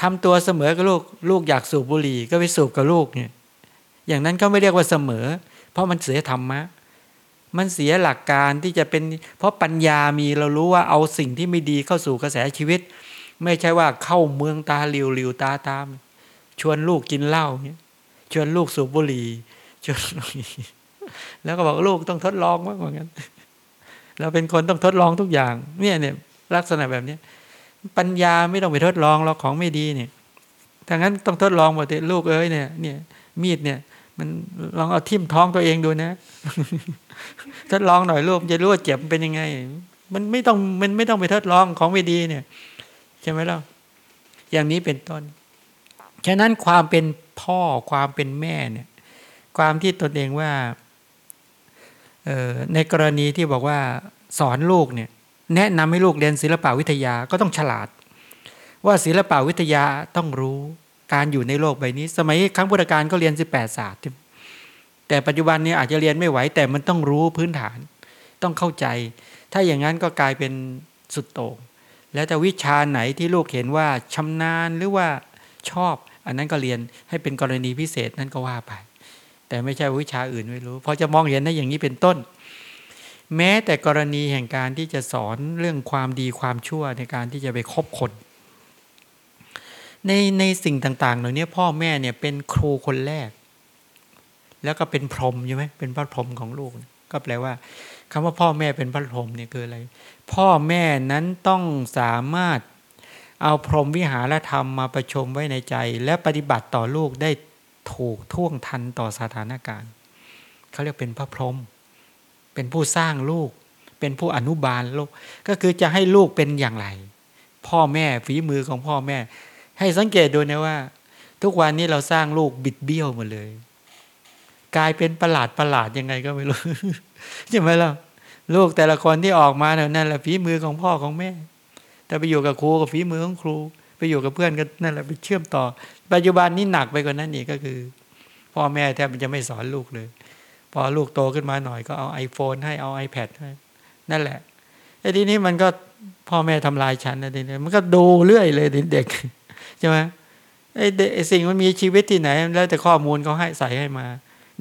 ทำตัวเสมอกับลูกลูกอยากสูบบุหรี่ก็ไปสูบกับลูกเนี่ยอย่างนั้นก็ไม่เรียกว่าเสมอ เพราะมันเสียธรรมะมันเสียหลักการที่จะเป็น เพราะปัญญามีเรารู้ว่าเอาสิ่งที่ไม่ดีเข้าสู่กระแสชีวิต ไม่ใช่ว่าเข้าเมืองตาหลิวหลิวตาตาม ชวนลูกกินเหล้าเนี่ย ชวนลูกสูบบุหรี่ชวนแล้วก็บอกลูกต้องทดลองมากกว่านั้นเราเป็นคนต้องทดลองทุกอย่าง เนี่ยเนี่ยลักษณะแบบนี้ปัญญาไม่ต้องไปทดลองเราของไม่ดีเนี่ยถ้างั้นต้องทดลองหมดเลยลูกเอ้ยเนี่ยเนี่ย มีดเนี่ย มันลองเอาทิ่มท้องตัวเองดูนะ ทดลองหน่อยลูกจะรู้ว่าเจ็บเป็นยังไง มันไม่ต้องมันไม่ต้องไปทดลองของไม่ดีเนี่ยใช่ไหมล่ะอย่างนี้เป็นต้น ฉะนั้นความเป็น พ่อความเป็นแม่เนี่ยความที่ตนเองว่าในกรณีที่บอกว่าสอนลูกเนี่ยแนะนำให้ลูกเรียนศิลปวิทยาก็ต้องฉลาด ว่าศิลปวิทยาต้องรู้การอยู่ในโลกใบนี้ สมัยครั้งพุทธกาลก็เรียน 18 ศาสตร์แต่ปัจจุบันนี้อาจจะเรียนไม่ไหวแต่มันต้องรู้พื้นฐาน ต้องเข้าใจ ถ้าอย่างนั้นก็กลายเป็นสุดโต่งแล้วแต่วิชาไหนที่ลูกเห็นว่าชำนาญหรือว่าชอบ อันนั้นก็เรียนให้เป็นกรณีพิเศษนั่นก็ว่าไป แต่ไม่ใช่วิชาอื่นไม่รู้พอจะมองเห็นได้อย่างนี้เป็นต้น แม้แต่กรณีแห่งการที่จะสอนเรื่องความดีความชั่วในการที่จะไปคบคนในในสิ่งต่าง ๆ เหล่านี้พ่อแม่เนี่ยเป็นครูคนแรก แล้วก็เป็นพรหมใช่ไหมเป็นพระพรหมของลูก ก็แปลว่าคำว่าพ่อแม่เป็นพระพรหมเนี่ยคืออะไร พ่อแม่นั้นต้องสามารถ เอาพรหมวิหารธรรมมาประชมไว้ในใจ และปฏิบัติต่อลูกได้ถูกท่วงทันต่อสถานการณ์เขาเรียกเป็นพระพรหมเป็นผู้สร้างลูก เป็นผู้อนุบาลลูก ก็คือจะให้ลูกเป็นอย่างไร พ่อแม่ฝีมือของพ่อแม่ ให้สังเกตดูนะว่า ทุกวันนี้เราสร้างลูกบิดเบี้ยวหมดเลย กลายเป็นประหลาดประหลาดยังไงก็ไม่รู้ใช่ไหมล่ะลูกแต่ละคนที่ออกมาเนี่ยนั่นแหละฝีมือของพ่อของแม่ แต่ไปอยู่กับครูกับฝีมือของครู ไปอยู่กับเพื่อนก็นั่นแหละไปเชื่อมต่อ ปัจจุบันนี้หนักไปกว่านั้นอีกก็คือ พ่อแม่แทบจะไม่สอนลูกเลย พอลูกโตขึ้นมาหน่อยก็เอา iPhone ให้เอา iPad ให้นั่นแหละไอ้ทีนี้มันก็พ่อแม่ทำลายฉันนะทีนี้มันก็ดูเรื่อยเลยเด็กใช่ไหมไอ้สิ่งมันมีชีวิตที่ไหน แล้วแต่ข้อมูลเขาให้ใส่ให้มา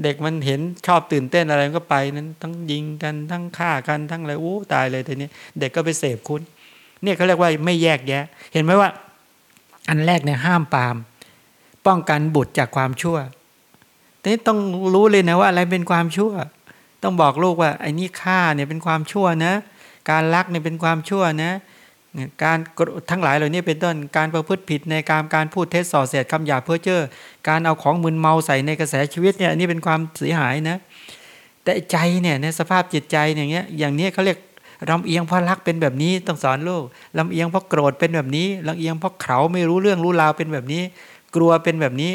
เด็กมันเห็นชอบตื่นเต้นอะไรก็ไปนั้นทั้งยิงกันทั้งฆ่ากันทั้งอะไรโอ้ตายเลยทีนี้ เด็กก็ไปเสพคุณ เนี่ยเขาเรียกว่าไม่แยกแยะ เห็นไหมว่า อันแรกเนี่ยห้ามปาม ป้องกันบุตรจากความชั่วแต่ต้องรู้เลยนะว่าอะไรเป็นความชั่ว ต้องบอกลูกว่าไอ้นี่ฆ่าเนี่ยเป็นความชั่วนะ การลักเนี่ยเป็นความชั่วนะการทั้งหลายเหล่านี้เป็นต้นการประพฤติผิดในการการพูดเท็จส่อเสียดคำหยาเพื่อเจ้อการเอาของมึนเมาใส่ในกระแสชีวิตเนี่ยนี่เป็นความเสียหายนะ แต่ใจเนี่ยในสภาพจิตใจอย่างเงี้ยอย่างนี้เขาเรียก ลำเอียงเพราะรักเป็นแบบนี้ต้องสอนลูกลำเอียงเพราะโกรธเป็นแบบนี้ลำเอียงเพราะเขาไม่รู้เรื่องรู้ราวเป็นแบบนี้ กลัวเป็นแบบนี้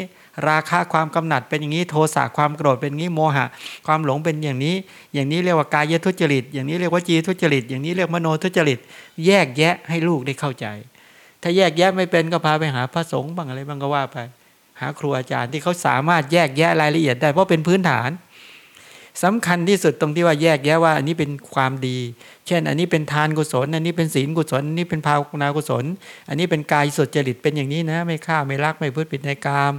ราคะความกำหนัดเป็นอย่างนี้โทสะความโกรธเป็นอย่างนี้โมหะ ความหลงเป็นอย่างนี้ อย่างนี้เรียกว่ากายทุจริต อย่างนี้เรียกว่าจีทุจริต อย่างนี้เรียกมโนทุจริต แยกแยะให้ลูกได้เข้าใจ ถ้าแยกแยะไม่เป็นก็พาไปหาพระสงฆ์บ้างอะไรบ้างก็ว่าไป หาครูอาจารย์ที่เขาสามารถแยกแยะรายละเอียดได้เพราะเป็นพื้นฐาน สำคัญที่สุดตรงที่ว่าแยกแยะว่า อันนี้เป็นความดี เช่น อันนี้เป็นทานกุศล อันนี้เป็นศีลกุศล อันนี้เป็นภาวนากุศล อันนี้เป็นกายสุจริตเป็นอย่างนี้นะ ไม่ฆ่าไม่รักไม่พูดผิดในกาม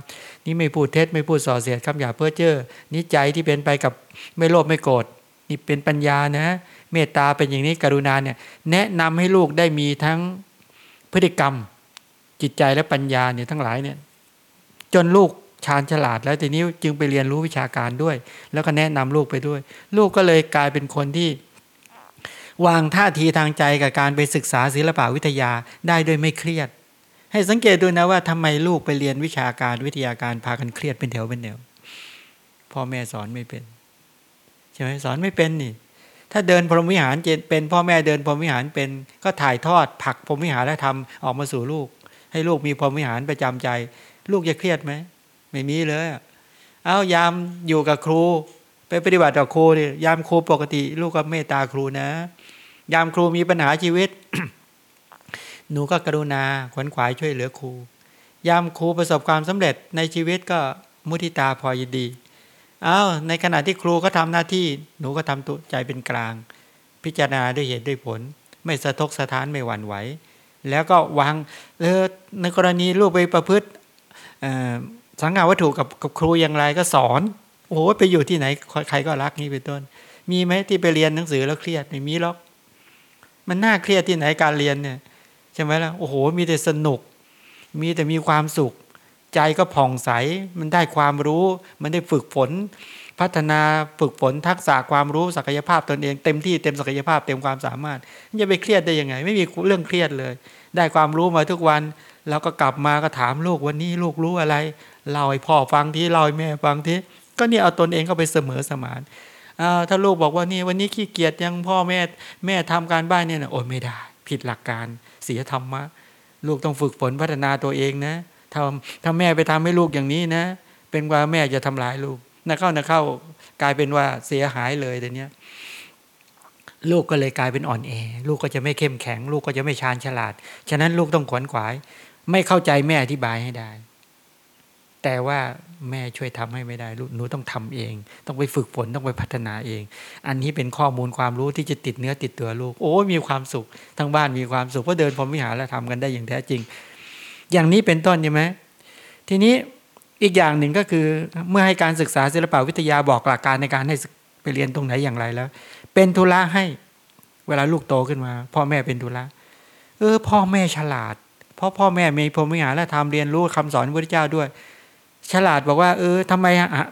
นี่ไม่พูดเท็จไม่พูดส่อเสียดคำหยาเพื่อเจ้อนี่ใจที่เป็นไปกับไม่โลภไม่โกรธนี่เป็นปัญญานะ เมตตาเป็นอย่างนี้กรุณาเนี่ยแนะนำให้ลูกได้มีทั้งพฤติกรรม จิตใจและปัญญาเนี่ยทั้งหลายเนี่ยจนลูก ชาญฉลาด แล้วทีนี้จึงไปเรียนรู้วิชาการด้วย แล้วก็แนะนำลูกไปด้วย ลูกก็เลยกลายเป็นคนที่ วางท่าทีทางใจกับการไปศึกษาศิลปวิทยาได้ด้วยไม่เครียด ให้สังเกตดูนะว่าทำไมลูกไปเรียนวิชาการวิทยาการพากันเครียดเป็นแถวเป็นแถวพ่อแม่สอนไม่เป็นใช่ไหมสอนไม่เป็นนี่ ถ้าเดินพรหมวิหารเป็นพ่อแม่เดินพรหมวิหารเป็นก็ถ่ายทอดผักพรหมวิหารและทำออกมาสู่ลูก ให้ลูกมีพรหมวิหารประจำใจ ลูกจะเครียดไหม ไม่มีเลย เอายามอยู่กับครู ไปปฏิบัติต่อครูดิยามครูปกติ ลูกก็เมตตาครูนะ ยามครูมีปัญหาชีวิต หนูก็กรุณาขวนขวายช่วยเหลือครู ยามครูประสบความสำเร็จในชีวิตก็มุทิตาพอยินดีเอาในขณะที่ครูก็ทำหน้าที่หนูก็ทำตัวใจเป็นกลาง พิจารณาด้วยเหตุด้วยผล ไม่สะทกสะท้านไม่หวั่นไหว แล้วก็วางเออในกรณีลูกไปประพฤติ สังหาวัตถุกับกับครูอย่างไรก็สอน โอ้โหไปอยู่ที่ไหนใครก็รักนี่เป็นต้น มีไหมที่ไปเรียนหนังสือแล้วเครียดไม่มีหรอก มันน่าเครียดที่ไหนการเรียนเนี่ยใช่ไหมล่ะโอ้โห มีแต่สนุก มีแต่มีความสุข ใจก็ผ่องใส มันได้ความรู้ มันได้ฝึกฝน พัฒนาฝึกฝนทักษะความรู้ศักยภาพตนเองเต็มที่เต็มศักยภาพเต็มความสามารถจะไปเครียดได้ยังไง ไม่มีเรื่องเครียดเลย ได้ความรู้มาทุกวันแล้วก็กลับมาก็ถามลูกวันนี้ลูกรู้อะไร เล่าให้พ่อฟังที่เล่าให้แม่ฟังที่ก็เนี่ยเอาตนเองเข้าไปเสมอสมานถ้าลูกบอกว่านี่วันนี้ขี้เกียจยังพ่อแม่แม่ทำการบ้านเนี่ยนะโอ้ยไม่ได้ ผิดหลักการเสียธรรมะ ลูกต้องฝึกฝนพัฒนาตัวเองนะถ้าถ้าแม่ไปทำให้ลูกอย่างนี้นะ เป็นว่าแม่จะทำลายลูกนะเข้านะเข้ากลายเป็นว่าเสียหายเลยแต่เนี้ยลูกก็เลยกลายเป็นอ่อนแอ ลูกก็จะไม่เข้มแข็ง ลูกก็จะไม่ชาญฉลาด ฉะนั้นลูกต้องขวนขวาย ไม่เข้าใจแม่อธิบายให้ได้ แต่ว่าแม่ช่วยทำให้ไม่ได้ลูกหนูต้องทำเอง ต้องไปฝึกฝนต้องไปพัฒนาเอง อันนี้เป็นข้อมูลความรู้ที่จะติดเนื้อติดตัวลูก โอ้มีความสุขทั้งบ้านมีความสุขเพราะเดินพรหมวิหารแล้วทำกันได้อย่างแท้จริง อย่างนี้เป็นต้นใช่ไหมทีนี้อีกอย่างหนึ่งก็คือเมื่อให้การศึกษาศิลปวิทยาบอกหลักการในการให้ไปเรียนตรงไหนอย่างไรแล้ว เป็นธุระให้เวลาลูกโตขึ้นมา พ่อแม่เป็นธุระเออ พ่อแม่ฉลาด เพราะพ่อแม่มีพรหมวิหารและทำเรียนรู้คำสอนพระพุทธเจ้าด้วย ฉลาดบอกว่า เออทำไม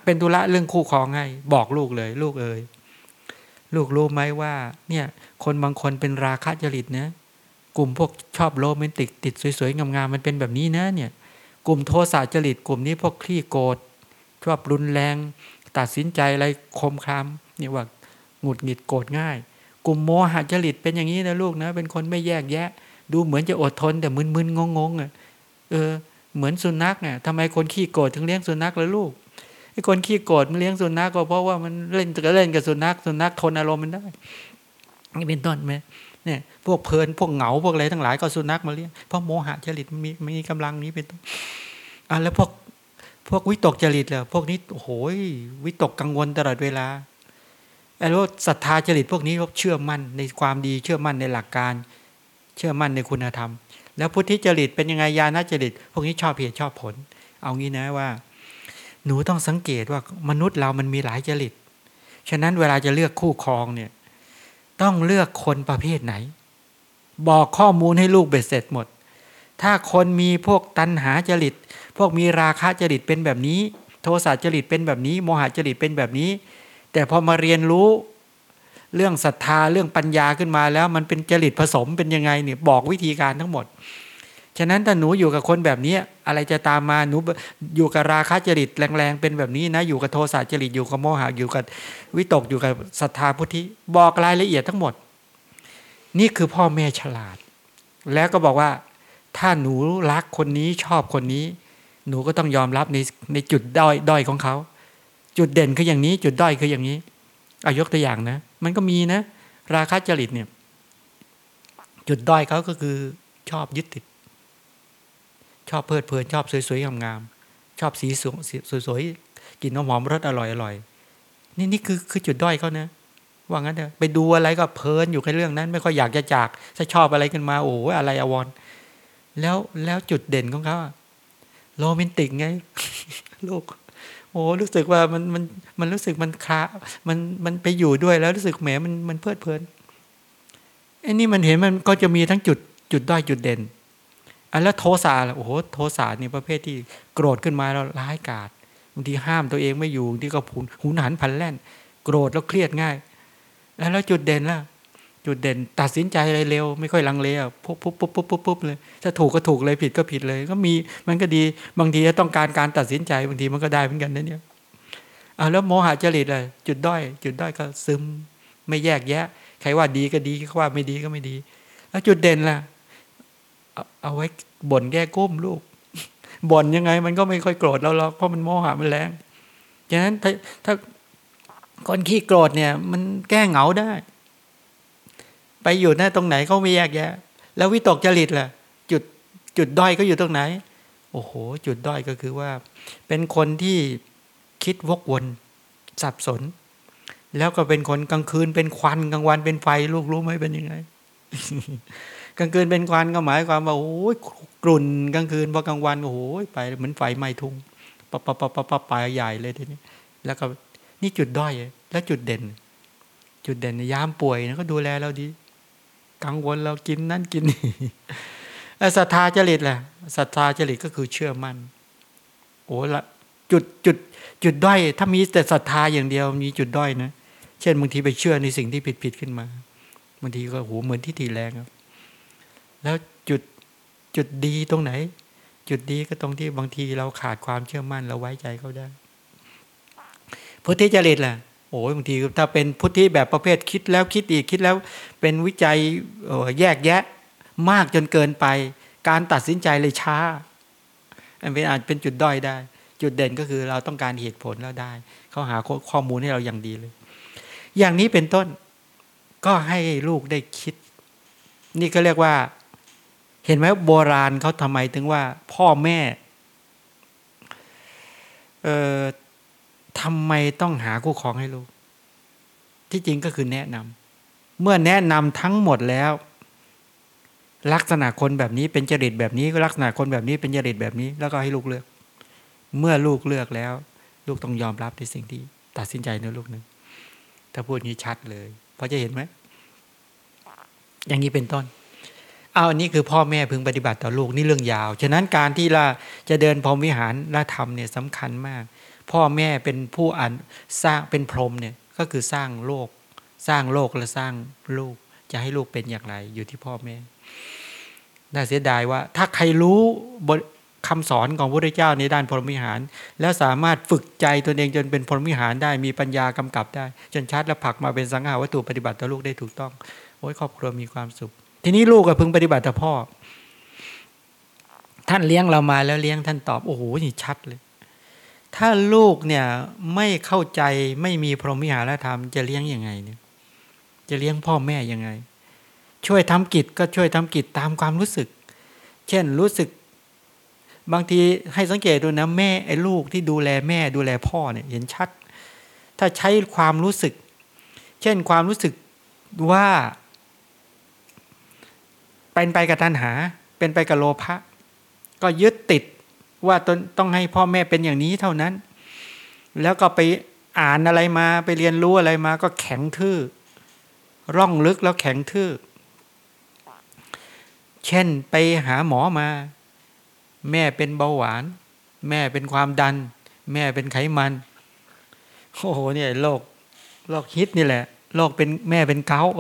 เป็นธุระเรื่องคู่ครองให้บอกลูกเลย ลูกเอ๋ยลูกรู้ไหมว่า เนี่ย คนบางคนเป็นราคะจริตนะกลุ่มพวกชอบโรแมนติก ติดสวยๆงามๆมันเป็นแบบนี้นะ เนี่ย กลุ่มโทสะจริต กลุ่มนี้พวกคลี่โกรธชอบรุนแรง ตัดสินใจอะไรคมคามเนี่ยว่าหงุดหงิดโกรธง่าย กลุ่มโมหะจริตเป็นอย่างนี้นะลูกนะเป็นคนไม่แยกแยะ ดูเหมือนจะอดทนแต่มึนๆงงๆอะเออ เหมือนสุนัขเนี่ยทำไมคนขี้โกรธถึงเลี้ยงสุนัขล่ะลูกไอ้คนขี้โกรธมันเลี้ยงสุนัขก็เพราะว่ามันเล่นก็เล่นกับสุนัขสุนัขทนอารมณ์มันได้นี่เป็นต้นไหมเนี่ยพวกเพลินพวกเหงาพวกอะไรทั้งหลายก็สุนัขมาเลี้ยงเพราะโมหะจริตมีมีกำลังนี้เป็นต้นอะแล้วพวกพวกวิตกจริตเหรอพวกนี้โอ้โหวิตกกังวลตลอดเวลาไอ้พวกศรัทธาจริตพวกนี้เขาเชื่อมั่นในความดีเชื่อมั่นในหลักการ เชื่อมั่นในคุณธรรม แล้วพุทธิจริตเป็นยังไงญาณจริต พวกนี้ชอบเหตุชอบผล เอางี้นะว่า หนูต้องสังเกตว่ามนุษย์เรามันมีหลายจริต ฉะนั้นเวลาจะเลือกคู่ครองเนี่ยต้องเลือกคนประเภทไหน บอกข้อมูลให้ลูกเบ็ดเสร็จหมด ถ้าคนมีพวกตันหาจริต พวกมีราคะจริตเป็นแบบนี้ โทสะจริตเป็นแบบนี้ โมหะจริตเป็นแบบนี้ แต่พอมาเรียนรู้ เรื่องศรัทธาเรื่องปัญญาขึ้นมาแล้วมันเป็นจริตผสมเป็นยังไงเนี่ยบอกวิธีการทั้งหมด ฉะนั้นถ้าหนูอยู่กับคนแบบนี้อะไรจะตามมาหนูอยู่กับราคะจริตแรงๆเป็นแบบนี้นะ อยู่กับโทสะจริตอยู่กับโมหะอยู่กับวิตกอยู่กับศรัทธาพุทธิบอกรายละเอียดทั้งหมด นี่คือพ่อแม่ฉลาด แล้วก็บอกว่า ถ้าหนูรักคนนี้ชอบคนนี้ หนูก็ต้องยอมรับในในจุดด้อยด้อยของเขา จุดเด่นคืออย่างนี้ จุดด้อยคืออย่างนี้ อายกตัวอย่างนะ มันก็มีนะ ราคะจริตเนี่ย จุดด้อยเขาก็คือชอบยึดติด ชอบเพลิดเพลิน ชอบสวยๆงามๆชอบสีสวยสวยๆกลิ่นหอมรสอร่อยอร่อยนี่นี่คือคือจุดด้อยเขานะว่างั้นเถอะไปดูอะไรก็เพลินอยู่แค่เรื่องนั้น ไม่ค่อยอยากจะจาก ถ้าชอบอะไรกันมาโอ้อะไรอวรแล้วแล้วจุดเด่นของเขาโรแมนติกไง ลูก โอ้รู้สึกว่ามันมันมันรู้สึกมันคามันมันไปอยู่ด้วยแล้วรู้สึกแหมมันมันเพลิดเพลินไอ้นี่มันเห็นมันก็จะมีทั้งจุดจุดด้อยจุดเด่นอันแล้วโทสะโอ้โหโทสะนี่ประเภทที่โกรธขึ้นมาแล้วร้ายกาจบางทีห้ามตัวเองไม่อยู่ที่ก็หุนหุนหันพันแล่น โกรธแล้วเครียดง่าย แล้วจุดเด่นล่ะ จุดเด่น ตัดสินใจอะไรเร็ว ไม่ค่อยลังเลอะปุ๊บปุ๊บปุ๊บปุ๊บปุ๊บปุ๊บเลยถ้าถูกก็ถูกเลยผิดก็ผิดเลย ก็มีมันก็ดีบางทีต้องการการตัดสินใจบางทีมันก็ได้เหมือนกันนะเนี่ยเอาแล้วโมหะจริตเลยจุดด้อย จุดด้อยก็ซึม ไม่แยกแยะ ใครว่าดีก็ดีใครว่าไม่ดีก็ไม่ดี แล้วจุดเด่นล่ะเอาไว้บ่นแก้กุ้มลูกบ่นยังไง มันก็ไม่ค่อยโกรธเราหรอกเพราะมันโมหะมันแรงฉะนั้นถ้าถ้าคนขี้โกรธเนี่ย มันแก้เหงาได้ ไปอยู่หน้าตรงไหนเขาไม่แยกแยะ แล้ววิตกจริตล่ะ จุดจุดด้อยก็อยู่ตรงไหน โอ้โห จุดด้อยก็คือว่า เป็นคนที่คิดวกวนสับสน แล้วก็เป็นคนกลางคืนเป็นควันกลางวันเป็นไฟลูกรู้ไหมเป็นยังไงกลางคืนเป็นควันก็หมายความว่าโอ้ยกลุ่นกลางคืนพอกลางวันโอ้โหไปเหมือนไฟไหม้ทุ่งปะปะปะปะปะปลายใหญ่เลยทีนี้ แล้วก็นี่จุดด้อย แล้วจุดเด่น จุดเด่นยามป่วยนะก็ดูแลเราดี กังวลเรากินนั่นกินนี่ศรัทธาจริตแหละศรัทธาจริตก็คือเชื่อมั่นโอ้ละจุดจุดจุดด้อยถ้ามีแต่ศรัทธาอย่างเดียวมีจุดด้อยนะเช่นบางทีไปเชื่อในสิ่งที่ผิดผิดขึ้นมาบางทีก็โหเหมือนที่ทีแรงครับ แล้วจุดจุดดีตรงไหน จุดดีก็ตรงที่บางทีเราขาดความเชื่อมั่นเราไว้ใจเขาได้พุทธิจริตแหละ อ้ยบางทีถ้าเป็นพุทธิแบบประเภทคิดแล้วคิดอีกคิดแล้วเป็นวิจัยแยกแยะมากจนเกินไป การตัดสินใจเลยช้าอันเป็นอาจเป็นจุดด้อยได้ จุดเด่นก็คือเราต้องการเหตุผลแล้วได้ เขาหาข้อมูลให้เราอย่างดีเลย อย่างนี้เป็นต้นก็ให้ลูกได้คิด นี่ก็เรียกว่า เห็นไหมโบราณเขาทำไมถึงว่า พ่อแม่เอ่อ ทำไมต้องหาคู่ครองให้ลูก ที่จริงก็คือแนะนำเมื่อแนะนำทั้งหมดแล้ว ลักษณะคนแบบนี้เป็นจริตแบบนี้ก็ลักษณะคนแบบนี้เป็นจริตแบบนี้ แล้วก็ให้ลูกเลือก เมื่อลูกเลือกแล้ว ลูกต้องยอมรับในสิ่งที่ ตัดสินใจในลูกหนึ่งถ้าพูดงี้ชัดเลยพอจะเห็นไหมอย่างนี้เป็นต้นเอาอันนี้คือพ่อแม่พึงปฏิบัติต่อลูกนี่เรื่องยาว ฉะนั้นการที่เราจะเดินพรหมวิหารละธรรมเนี่ยสำคัญมาก พ่อแม่เป็นผู้อ่านสร้างเป็นพรหมเนี่ยก็คือสร้างโลก สร้างโลกและสร้างลูก จะให้ลูกเป็นอย่างไร อยู่ที่พ่อแม่ น่าเสียดายว่า ถ้าใครรู้บทคำสอนของพระพุทธเจ้าในด้านพรหมวิหาร แล้วสามารถฝึกใจตนเองจนเป็นพรหมวิหารได้มีปัญญากำกับได้ จนชัดและผักมาเป็นสังหาวัตถุปฏิบัติต่อลูกได้ถูกต้องโอ้ยครอบครัวมีความสุข ทีนี้ลูกก็พึงปฏิบัติต่อพ่อ ท่านเลี้ยงเรามาแล้วเลี้ยงท่านตอบโอ้โหนี่ชัดเลย ถ้าลูกเนี่ยไม่เข้าใจไม่มีพรหมิหารธรรม จะเลี้ยงยังไงเนี่ย จะเลี้ยงพ่อแม่ยังไง ช่วยทำกิจก็ช่วยทำกิจตามความรู้สึก เช่นรู้สึก บางทีให้สังเกตดูนะแม่ไอ้ลูกที่ดูแลแม่ดูแลพ่อเนี่ยเห็นชัด ถ้าใช้ความรู้สึก เช่นความรู้สึกว่าเป็นไปกับตัณหา เป็นไปกับโลภะก็ยึดติด ว่าตนต้องให้พ่อแม่เป็นอย่างนี้เท่านั้น แล้วก็ไปอ่านอะไรมาไปเรียนรู้อะไรมาก็แข็งทื่อ ร่องลึกแล้วแข็งทื่อ เช่นไปหาหมอมา แม่เป็นเบาหวาน แม่เป็นความดัน แม่เป็นไขมันโอ้โหเนี่ยโรคโรคฮิตนี่แหละโรคเป็นแม่เป็นเกาต์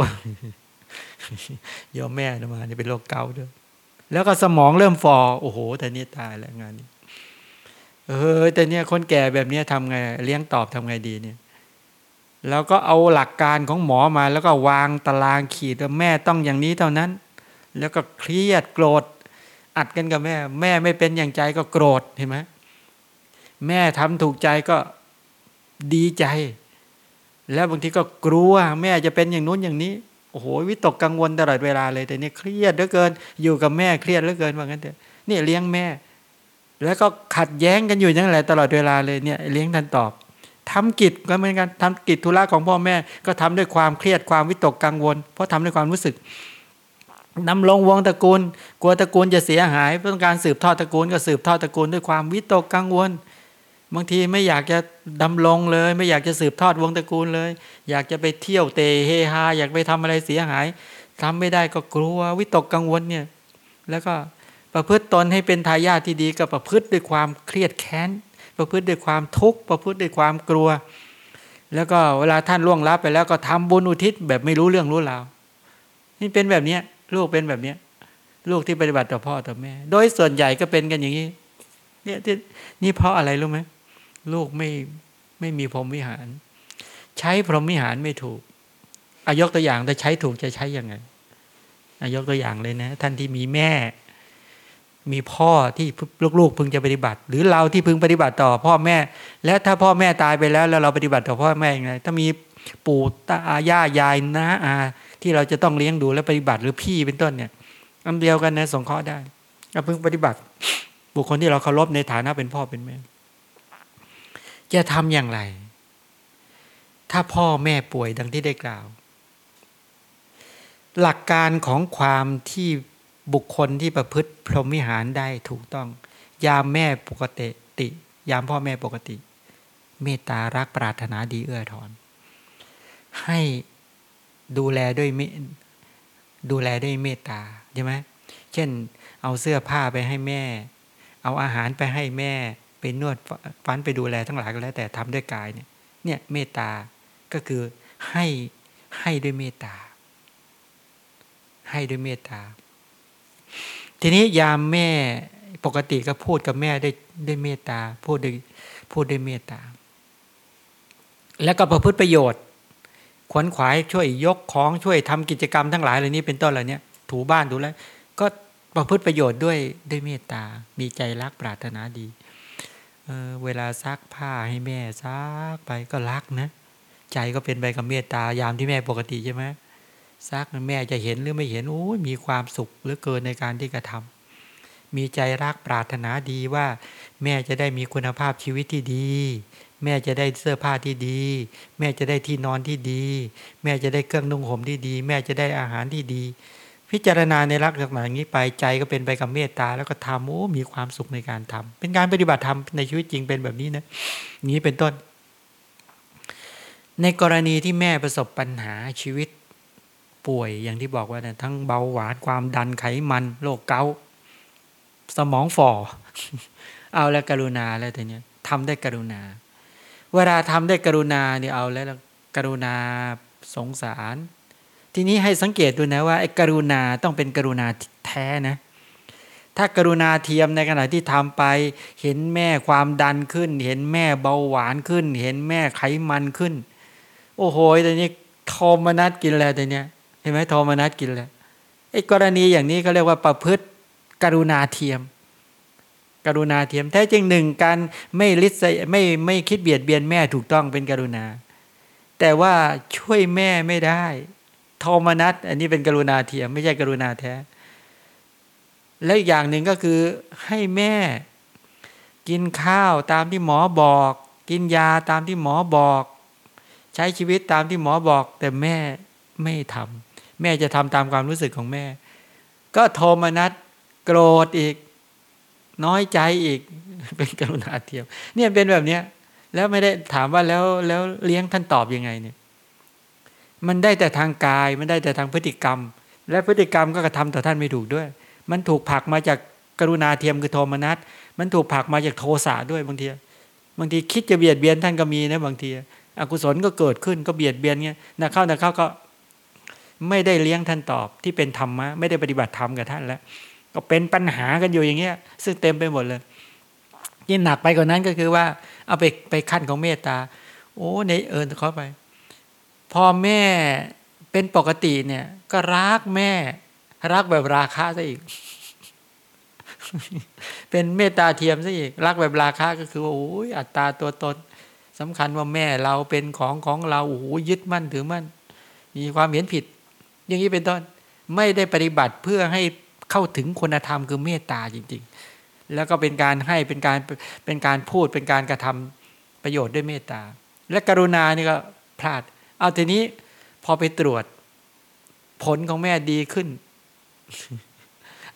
ยอมแม่มาเนี่ยเป็นโรคเกาต์ด้วยแล้วก็สมองเริ่มฟอโอ้โหแต่นี่ตายแล้วงานนี้ เออแต่เนี่ยคนแก่แบบนี้ทำไงเลี้ยงตอบทำไงดีเนี่ยแล้วก็เอาหลักการของหมอมาแล้วก็วางตารางขีดว่าแม่ต้องอย่างนี้เท่านั้น แล้วก็เครียดโกรธ อัดกันกับแม่ แม่ไม่เป็นอย่างใจก็โกรธเห็นไหมแม่ทำถูกใจก็ดีใจ แล้วบางทีก็กลัวแม่จะเป็นอย่างนู้นอย่างนี้โอ้โหวิตกกังวลตลอดเวลาเลยแต่นี่เครียดเหลือเกิน อยู่กับแม่เครียดเหลือเกินว่างั้นเถอะนี่เลี้ยงแม่ แล้วก็ขัดแย้งกันอยู่อย่างไรตลอดเวลาเลยเนี่ยเลี้ยงท่านตอบทำกิจก็เหมือนกันทำกิจธุระของพ่อแม่ ก็ทำด้วยความเครียดความวิตกกังวล เพราะทำด้วยความรู้สึกนำลงวงตระกูล กลัวตระกูลจะเสียหายต้องการสืบทอดตระกูลก็สืบทอดตระกูลด้วยความวิตกกังวล บางทีไม่อยากจะดำรงเลย ไม่อยากจะสืบทอดวงตระกูลเลย อยากจะไปเที่ยวเตะเฮฮาอยากไปทำอะไรเสียหายทำไม่ได้ก็กลัววิตกกังวลเนี่ย แล้วก็ ประพฤติตนให้เป็นทายาทที่ดีก็ประพฤติด้วยความเครียดแค้น ประพฤติด้วยความทุกข์ ประพฤติด้วยความกลัว แล้วก็เวลาท่านล่วงลับไปแล้วก็ทำบุญอุทิศแบบไม่รู้เรื่องรู้ราวนี่เป็นแบบเนี้ยลูกเป็นแบบเนี้ยลูกที่ปฏิบัติต่อพ่อต่อแม่ โดยส่วนใหญ่ก็เป็นกันอย่างนี้เนี่ยนี่เพราะอะไรรู้ไหมลูกไม่ไม่มีพรหมวิหาร ใช้พรหมวิหารไม่ถูกอายกตัวอย่างแต่ใช้ถูกจะใช้ยังไงอายกตัวอย่างเลยนะ ท่านที่มีแม่ มีพ่อที่ลูกๆพึงจะปฏิบัติ หรือเราที่พึงปฏิบัติต่อพ่อแม่ และถ้าพ่อแม่ตายไปแล้วแล้วเราปฏิบัติต่อพ่อแม่ยังไงถ้ามีปู่ตาย่ายายนะอาที่เราจะต้องเลี้ยงดูและปฏิบัติหรือพี่เป็นต้นเนี่ยอันเดียวกันนะสงเคราะห์ได้เราพึงปฏิบัติ บุคคลที่เราเคารพในฐานะเป็นพ่อเป็นแม่จะทำอย่างไร ถ้าพ่อแม่ป่วยดังที่ได้กล่าว หลักการของความที่ บุคคลที่ประพฤติพรหมิหารได้ถูกต้อง ยามแม่ปกติติ ยามพ่อแม่ปกติ เมตตารักปรารถนาดีเอื้อทอน ให้ดูแลด้วยเมดูแลด้วยเมตตาใช่ไหมเช่น เอาเสื้อผ้าไปให้แม่ เอาอาหารไปให้แม่ไปนวดฟันไปดูแลทั้งหลายก็แล้ว แต่ทำด้วยกายเนี่ยเนี่ยเมตตาก็คือให้ให้ด้วยเมตตา ให้ด้วยเมตตา ทีนี้ยามแม่ปกติก็พูดกับแม่ได้ได้เมตตา พูดด้วยพูดด้วยเมตตา แล้วก็ประพฤติประโยชน์ ขวนขวายช่วยยกของช่วยทำกิจกรรมทั้งหลายเหล่านี้เป็นต้นเหล่านี้ถูบ้านดูแลก็ประพฤติประโยชน์ด้วยด้วยเมตตา มีใจรักปรารถนาดีเเวลาซักผ้าให้แม่ซักไปก็รักนะ ใจก็เป็นไปกับเมตตายามที่แม่ปกติใช่ไหม ซักแม่จะเห็นหรือไม่เห็นโอ้ยมีความสุขเหลือเกินในการที่กระทำมีใจรักปรารถนาดีว่า แม่จะได้มีคุณภาพชีวิตที่ดี แม่จะได้เสื้อผ้าที่ดี แม่จะได้ที่นอนที่ดี แม่จะได้เครื่องนุ่งห่มที่ดี แม่จะได้อาหารที่ดี พิจารณาในลักษณะอย่างนี้ไปใจก็เป็นไปกับเมตตาแล้วก็ทำโอ้มีความสุขในการทำเป็นการปฏิบัติธรรมในชีวิตจริงเป็นแบบนี้นะนี้เป็นต้น ในกรณีที่แม่ประสบปัญหาชีวิต ป่วยอย่างที่บอกว่าเนะทั้งเบาหวานความดันไขมันโรคเกาต์สมองฝ่อ เอาแล้วกรุณาแล้วแต่เนี้ยทำได้กรุณา เวลาทำได้กรุณาเนี่ยเอาแล้วกรุณาสงสาร ทีนี้ให้สังเกตดูนะว่าไอ้กรุณาต้องเป็นกรุณาแท้นะถ้ากรุณาเทียมในขณะที่ทำไป เห็นแม่ความดันขึ้น เห็นแม่เบาหวานขึ้น เห็นแม่ไขมันขึ้น โอ้โหแต่นี้โทมนัสกินแล้วแต่เนี้ย เห็นไหมโทมนัสกินแล้วไอ้กรณีอย่างนี้เขาเรียกว่าประพฤติกรุณาเทียม กรุณาเทียมแท้จริงหนึ่งการไม่ริษไม่ไม่คิดเบียดเบียนแม่ถูกต้องเป็นกรุณา แต่ว่าช่วยแม่ไม่ได้โทมนัสอันนี้เป็นกรุณาเทียมไม่ใช่กรุณาแท้ แล้วอีกอย่างหนึ่งก็คือให้แม่กินข้าวตามที่หมอบอก กินยาตามที่หมอบอก ใช้ชีวิตตามที่หมอบอก แต่แม่ไม่ทำ แม่จะทำตามความรู้สึกของแม่ ก็โทมนัสโกรธอีก น้อยใจอีก เป็นกรุณาเทียมเนี่ยเป็นแบบเนี้ยแล้วไม่ได้ถามว่าแล้วแล้วเลี้ยงท่านตอบยังไงเนี่ยมันได้แต่ทางกายมันได้แต่ทางพฤติกรรม และพฤติกรรมก็กระทำต่อท่านไม่ถูกด้วย มันถูกผลักมาจากกรุณาเทียมคือโทมนัสมันถูกผลักมาจากโทสะด้วยบางทีบางทีคิดจะเบียดเบียนท่านก็มีนะบางทีอกุศลก็เกิดขึ้นก็เบียดเบียนเงี้ยนะเข้านะเข้าก็ ไม่ได้เลี้ยงท่านตอบที่เป็นธรรมะไม่ได้ปฏิบัติธรรมกับท่านแล้ว ก็เป็นปัญหากันอยู่อย่างเงี้ย ซึ่งเต็มไปหมดเลยยิ่งหนักไปกว่านั้นก็คือว่า เอาไปไปขั้นของเมตตา โอ้ในเอิญเขาไป พอแม่เป็นปกติเนี่ย ก็รักแม่ รักแบบราคาซะอีก เป็นเมตตาเทียมซะอีก รักแบบราคาก็คือว่าโอ้ยอัตตาตัวตนสำคัญว่าแม่เราเป็นของของเราโอ้โหยึดมั่นถือมั่นมีความเห็นผิด อย่างนี้เป็นต้นไม่ได้ปฏิบัติเพื่อให้เข้าถึงคุณธรรมคือเมตตาจริง ๆ แล้วก็เป็นการให้เป็นการเป็นการพูดเป็นการกระทำประโยชน์ด้วยเมตตา และกรุณานี่ก็พลาด เอาทีนี้พอไปตรวจ ผลของแม่ดีขึ้น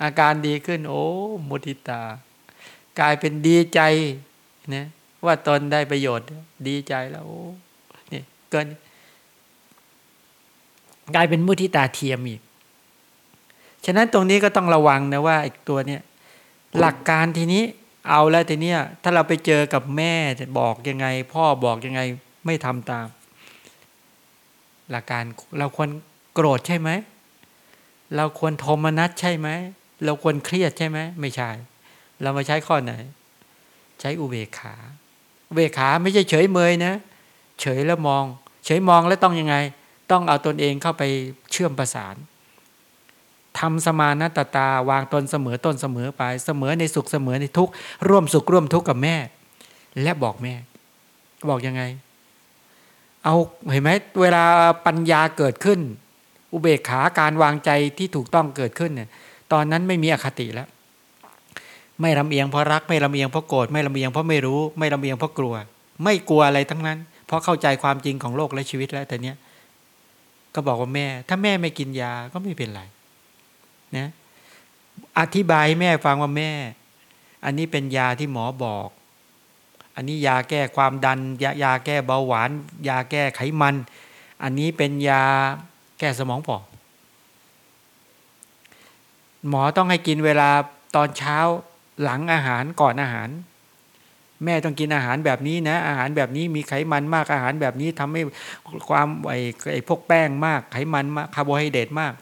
อาการดีขึ้น โอ้มุทิตา กลายเป็นดีใจนะว่าตนได้ประโยชน์ ดีใจแล้วโอ้นี่เกิน กลายเป็นมุทิตาเทียมอีก ฉะนั้นตรงนี้ก็ต้องระวังนะว่าอีกตัวเนี้ยหลักการทีนี้เอาแล้วทีเนี้ยถ้าเราไปเจอกับแม่จะบอกยังไง พ่อบอกยังไงไม่ทำตาม หลักการเราควรโกรธใช่ไหมเราควรโทมนัสใช่ไหมเราควรเครียดใช่ไหมไม่ใช่ เรามาใช้ข้อไหน ใช้อุเบกขาอุเบกขาไม่ใช่เฉยเมยนะ เฉยแล้วมอง เฉยมองแล้วต้องยังไง ต้องเอาตนเองเข้าไปเชื่อมประสานทำสมานตตาวางตนเสมอต้นเสมอไปเสมอในสุขเสมอในทุกข์ร่วมสุขร่วมทุกข์กับแม่ และบอกแม่ บอกยังไง เอาเห็นไหมเวลาปัญญาเกิดขึ้น อุเบกขาการวางใจที่ถูกต้องเกิดขึ้นเนี่ยตอนนั้นไม่มีอคติแล้ว ไม่ลำเอียงเพราะรัก ไม่ลำเอียงเพราะโกรธไม่ลำเอียงเพราะไม่รู้ ไม่ลำเอียงเพราะกลัว ไม่กลัวอะไรทั้งนั้น เพราะเข้าใจความจริงของโลกและชีวิตแล้วแต่เนี้ย ก็บอกว่าแม่ ถ้าแม่ไม่กินยาก็ไม่เป็นไรนะอธิบายแม่ฟังว่าแม่ อันนี้เป็นยาที่หมอบอก อันนี้ยาแก้ความดันยายาแก้เบาหวาน ยาแก้ไขมัน อันนี้เป็นยาแก้สมองปอกหมอต้องให้กินเวลาตอนเช้าหลังอาหารก่อนอาหาร แม่ต้องกินอาหารแบบนี้นะ อาหารแบบนี้มีไขมันมากอาหารแบบนี้ทำให้ความไอ้ไอ้พวกแป้งมากไขมันมากคาร์โบไฮเดรตมาก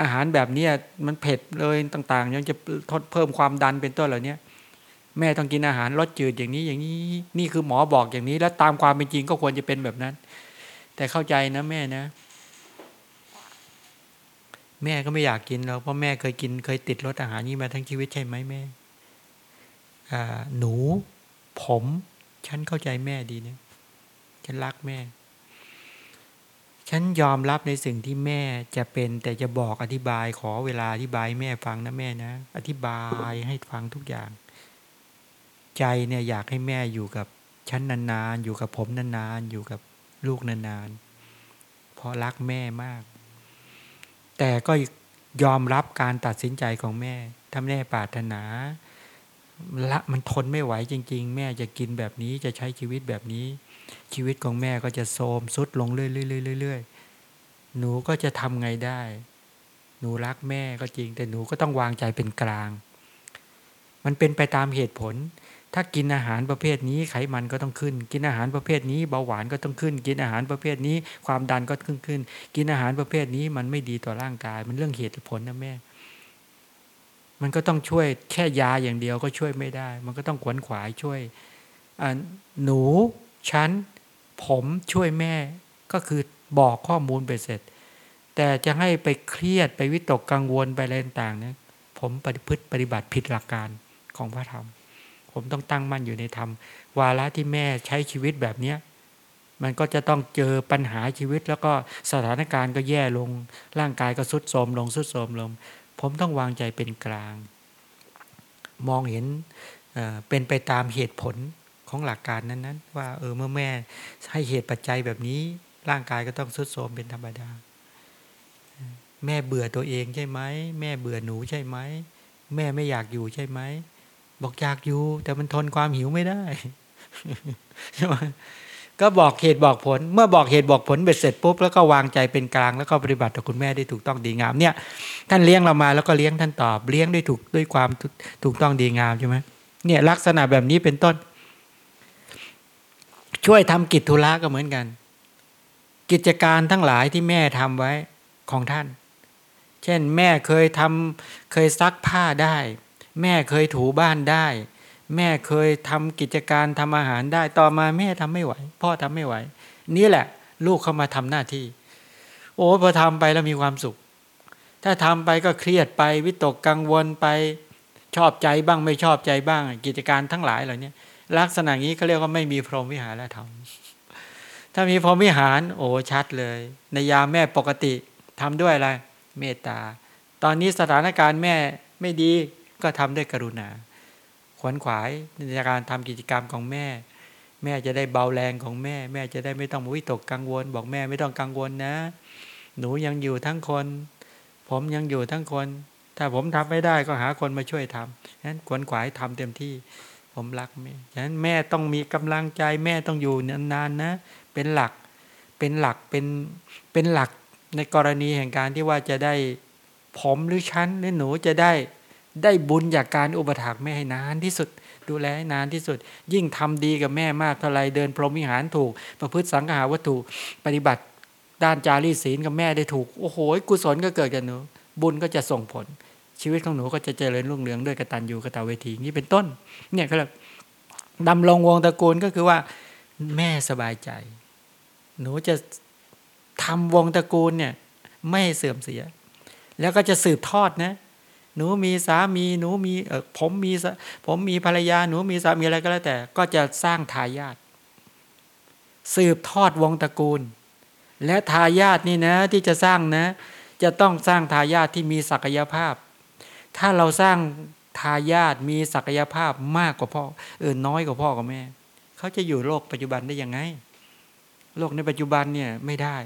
อาหารแบบนี้มันเผ็ดเลยต่างๆ ยังจะทดเพิ่มความดันเป็นต้นเหล่านี้แม่ต้องกินอาหารรสจืดอย่างนี้อย่างนี้นี่คือหมอบอกอย่างนี้ แล้วตามความเป็นจริงก็ควรจะเป็นแบบนั้น แต่เข้าใจนะแม่นะ แม่ก็ไม่อยากกินเราเพราะแม่เคยกินเคยติดรสอาหารนี้มาทั้งชีวิตใช่ไหมแม่หนู ผม ฉันเข้าใจแม่ดีนะฉันรักแม่ ฉันยอมรับในสิ่งที่แม่จะเป็นแต่จะบอกอธิบายขอเวลาอธิบายแม่ฟังนะแม่นะ อธิบายให้ฟังทุกอย่าง ใจเนี่ยอยากให้แม่อยู่กับฉันนานๆ อยู่กับผมนานๆ อยู่กับลูกนานๆ เพราะรักแม่มาก แต่ก็ยอมรับการตัดสินใจของแม่ ถ้าแม่ปรารถนา ละมันทนไม่ไหวจริง ๆ แม่จะกินแบบนี้จะใช้ชีวิตแบบนี้ ชีวิตของแม่ก็จะโทมสุดลงเรื่อยๆหนูก็จะทำไงได้ หนูรักแม่ก็จริง แต่หนูก็ต้องวางใจเป็นกลาง มันเป็นไปตามเหตุผล ถ้ากินอาหารประเภทนี้ไขมันก็ต้องขึ้น กินอาหารประเภทนี้เบาหวานก็ต้องขึ้น กินอาหารประเภทนี้ความดันก็ขึ้นขึ้น กินอาหารประเภทนี้มันไม่ดีต่อร่างกาย มันเรื่องเหตุผลนะแม่ มันก็ต้องช่วยแค่ยาอย่างเดียวก็ช่วยไม่ได้ มันก็ต้องขวนขวายช่วยหนูฉันผมช่วยแม่ก็คือบอกข้อมูลไปเสร็จ แต่จะให้ไปเครียดไปวิตกกังวลไปอะไรต่างๆเนี่ยผมปฏิพฤติปฏิบัติผิดหลักการของพระธรรม ผมต้องตั้งมั่นอยู่ในธรรม วาระที่แม่ใช้ชีวิตแบบเนี้ยมันก็จะต้องเจอปัญหาชีวิต แล้วก็สถานการณ์ก็แย่ลงร่างกายก็สุดโทรมลงสุดโทรมลง ผมต้องวางใจเป็นกลาง มองเห็นเป็นไปตามเหตุผลของหลักการนั้นๆ ว่าเออเมื่อแม่ให้เหตุปัจจัยแบบนี้ ร่างกายก็ต้องสุดโทมเป็นธรรมดา แม่เบื่อตัวเองใช่ไหมแม่เบื่อหนูใช่ไหมแม่ไม่อยากอยู่ใช่ไหมบอกอยากอยู่ แต่มันทนความหิวไม่ได้ใช่ไหม ก็บอกเหตุบอกผล เมื่อบอกเหตุบอกผลเบ็ดเสร็จปุ๊บแล้วก็วางใจเป็นกลางแล้วก็ปฏิบัติต่อคุณแม่ได้ถูกต้องดีงามเนี่ย ท่านเลี้ยงเรามาแล้วก็เลี้ยงท่านตอบเลี้ยงได้ถูกด้วยความถูกต้องดีงามใช่ไหมเนี่ยลักษณะแบบนี้เป็นต้น ช่วยทำกิจธุระก็เหมือนกัน กิจการทั้งหลายที่แม่ทำไว้ของท่าน เช่น แม่เคยทำเคยซักผ้าได้ แม่เคยถูบ้านได้ แม่เคยทำกิจการทำอาหารได้ต่อมาแม่ทำไม่ไหว พ่อทำไม่ไหว นี่แหละ ลูกเข้ามาทำหน้าที่ โอ้พอทำไปแล้วมีความสุข ถ้าทำไปก็เครียดไป วิตกกังวลไปชอบใจบ้างไม่ชอบใจบ้าง กิจการทั้งหลายเหล่านี้ลักษณะนี้เขาเรียกว่าไม่มีพรหมวิหารธรรมถ้ามีพรหมวิหาร โอ้ชัดเลย ในยามแม่ปกติทำด้วยอะไร เมตตา ตอนนี้สถานการณ์แม่ไม่ดีก็ทำด้วยกรุณา ขวนขวายในการทำกิจกรรมของแม่ แม่จะได้เบาแรงของแม่ แม่จะได้ไม่ต้องวิตกกังวล บอกแม่ไม่ต้องกังวลนะ หนูยังอยู่ทั้งคน ผมยังอยู่ทั้งคน ถ้าผมทำไม่ได้ก็หาคนมาช่วยทำฉะนั้นขวนขวายทำเต็มที่ ผมรักแม่ฉะนั้นแม่ต้องมีกำลังใจแม่ต้องอยู่นานๆนะ เป็นหลักเป็นหลักเป็นเป็นหลักในกรณีแห่งการที่ว่าจะได้ผมหรือฉันหรือหนูจะได้ ได้บุญจากการอุปถัมภ์แม่ให้นานที่สุด ดูแลให้นานที่สุด ยิ่งทำดีกับแม่มากเท่าไรเดินพรหมิหารถูก ประพฤติสังหาวัตถุปฏิบัติ ด้านจารีศีลกับแม่ได้ถูก โอ้โหกุศลก็เกิดกันหนู บุญก็จะส่งผล ชีวิตของหนูก็จะเจริญรุ่งเรืองด้วยกตัญญูกตเวทีนี่เป็นต้น เนี่ยก็เลยดำรงวงตระกูลก็คือว่า แม่สบายใจ หนูจะทำวงตระกูลเนี่ยไม่เสื่อมเสีย แล้วก็จะสืบทอดนะ หนูมีสามีหนูมีเออผมมีผมมีภรรยาหนูมีสามีอะไรก็แล้วแต่ ก็จะสร้างทายาทสืบทอดวงตระกูล และทายาทนี่นะที่จะสร้างนะ จะต้องสร้างทายาทที่มีศักยภาพ ถ้าเราสร้างทายาทมีศักยภาพมากกว่าพ่อเออน้อยกว่าพ่อกับแม่ เขาจะอยู่โลกปัจจุบันได้ยังไง โลกในปัจจุบันเนี่ยไม่ได้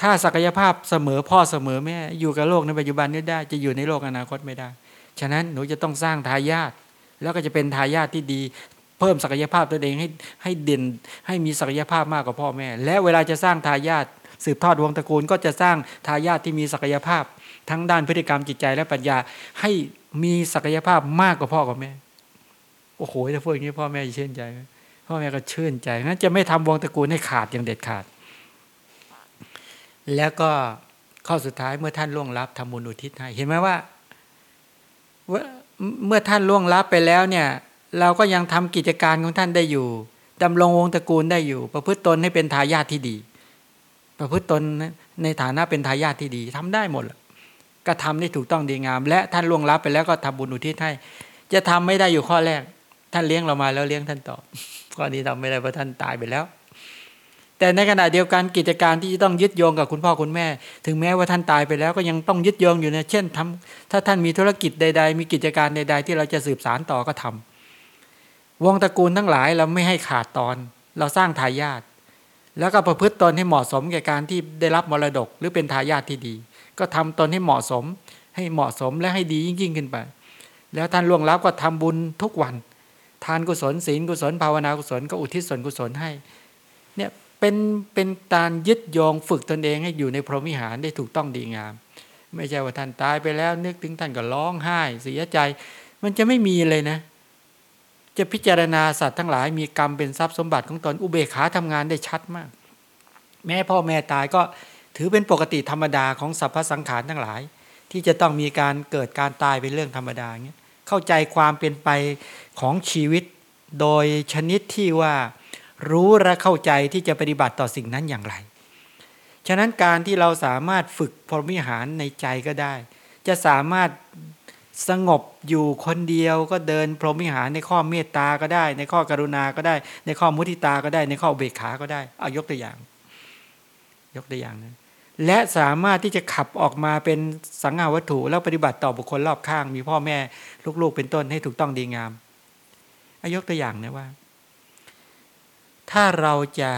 ถ้าศักยภาพเสมอพ่อเสมอแม่อยู่กับโลกในปัจจุบันนี้ได้ จะอยู่ในโลกอนาคตไม่ได้ ฉะนั้นหนูจะต้องสร้างทายาทแล้วก็จะเป็นทายาทที่ดี เพิ่มศักยภาพตัวเองให้ให้เด่น ให้มีศักยภาพมากกว่าพ่อแม่ และเวลาจะสร้างทายาทสืบทอดวงตระกูล ก็จะสร้างทายาทที่มีศักยภาพ ทั้งด้านพฤติกรรมจิตใจและปัญญาให้มีศักยภาพมากกว่าพ่อกับแม่ โอ้โหถ้าพูดอย่างนี้พ่อแม่จะชื่นใจพ่อแม่ก็ชื่นใจงั้นจะไม่ทำวงตระกูลให้ขาดอย่างเด็ดขาด แล้วก็ข้อสุดท้ายเมื่อท่านล่วงลับทำบุญอุทิศให้เห็นไหมว่า เมื่อท่านล่วงลับไปแล้วเนี่ย เราก็ยังทำกิจการของท่านได้อยู่ดำรงวงตระกูลได้อยู่ ประพฤติตนให้เป็นทายาทที่ดี ประพฤติตนในฐานะเป็นทายาทที่ดีทำได้หมดก็ทำได้ถูกต้องดีงาม และท่านล่วงลับไปแล้วก็ทำบุญอุทิศให้ จะทำไม่ได้อยู่ข้อแรก ท่านเลี้ยงเรามาแล้วเลี้ยงท่านต่อข้อนี้ทำไม่ได้เพราะท่านตายไปแล้ว แต่ในขณะเดียวกันกิจการที่จะต้องยึดโยงกับคุณพ่อคุณแม่ ถึงแม้ว่าท่านตายไปแล้วก็ยังต้องยึดโยงอยู่นะเช่นทำถ้าท่านมีธุรกิจใด ๆ มีกิจการใด ๆ ที่เราจะสืบสารต่อก็ทวงตระกูลทั้งหลายเราไม่ให้ขาดตอน เราสร้างทายาทแล้วก็ประพฤติตนให้เหมาะสมแก่การที่ได้รับมรดกหรือเป็นทายาทที่ดี ก็ทำตนให้เหมาะสม ให้เหมาะสมและให้ดียิ่งยิ่งขึ้นไป แล้วท่านล่วงลับก็ทำบุญทุกวัน ทานกุศลศีลกุศลภาวนากุศลก็อุทิศส่วนกุศลให้เนี่ย เป็นเป็นการยึดโยงฝึกตนเองให้อยู่ในพรหมิหารได้ถูกต้องดีงาม ไม่ใช่ว่าท่านตายไปแล้ว นึกถึงท่านก็ร้องไห้ เสียใจ มันจะไม่มีเลยนะ จะพิจารณาสัตว์ทั้งหลายมีกรรมเป็นทรัพย์สมบัติของตนอุเบกขาทำงานได้ชัดมาก แม้พ่อแม่ตายก็ถือเป็นปกติธรรมดาของสรรพสังขารทั้งหลาย ที่จะต้องมีการเกิดการตายเป็นเรื่องธรรมดาเงี้ยเข้าใจความเป็นไปของชีวิต โดยชนิดที่ว่า รู้และเข้าใจที่จะปฏิบัติต่อสิ่งนั้นอย่างไร ฉะนั้นการที่เราสามารถฝึกพรหมิหารในใจก็ได้ จะสามารถสงบอยู่คนเดียวก็เดินพรหมิหารในข้อเมตตาก็ได้ ในข้อกรุณาก็ได้ ในข้อมุทิตาก็ได้ ในข้อเบกขาก็ได้เอายกตัวอย่าง ยกตัวอย่างนะและสามารถที่จะขับออกมาเป็นสังหาวัตถุแล้วปฏิบัติต่อบุคคลรอบข้าง มีพ่อแม่ลูกๆเป็นต้นให้ถูกต้องดีงามอายกตัวอย่างนะว่า ถ้าเราจะ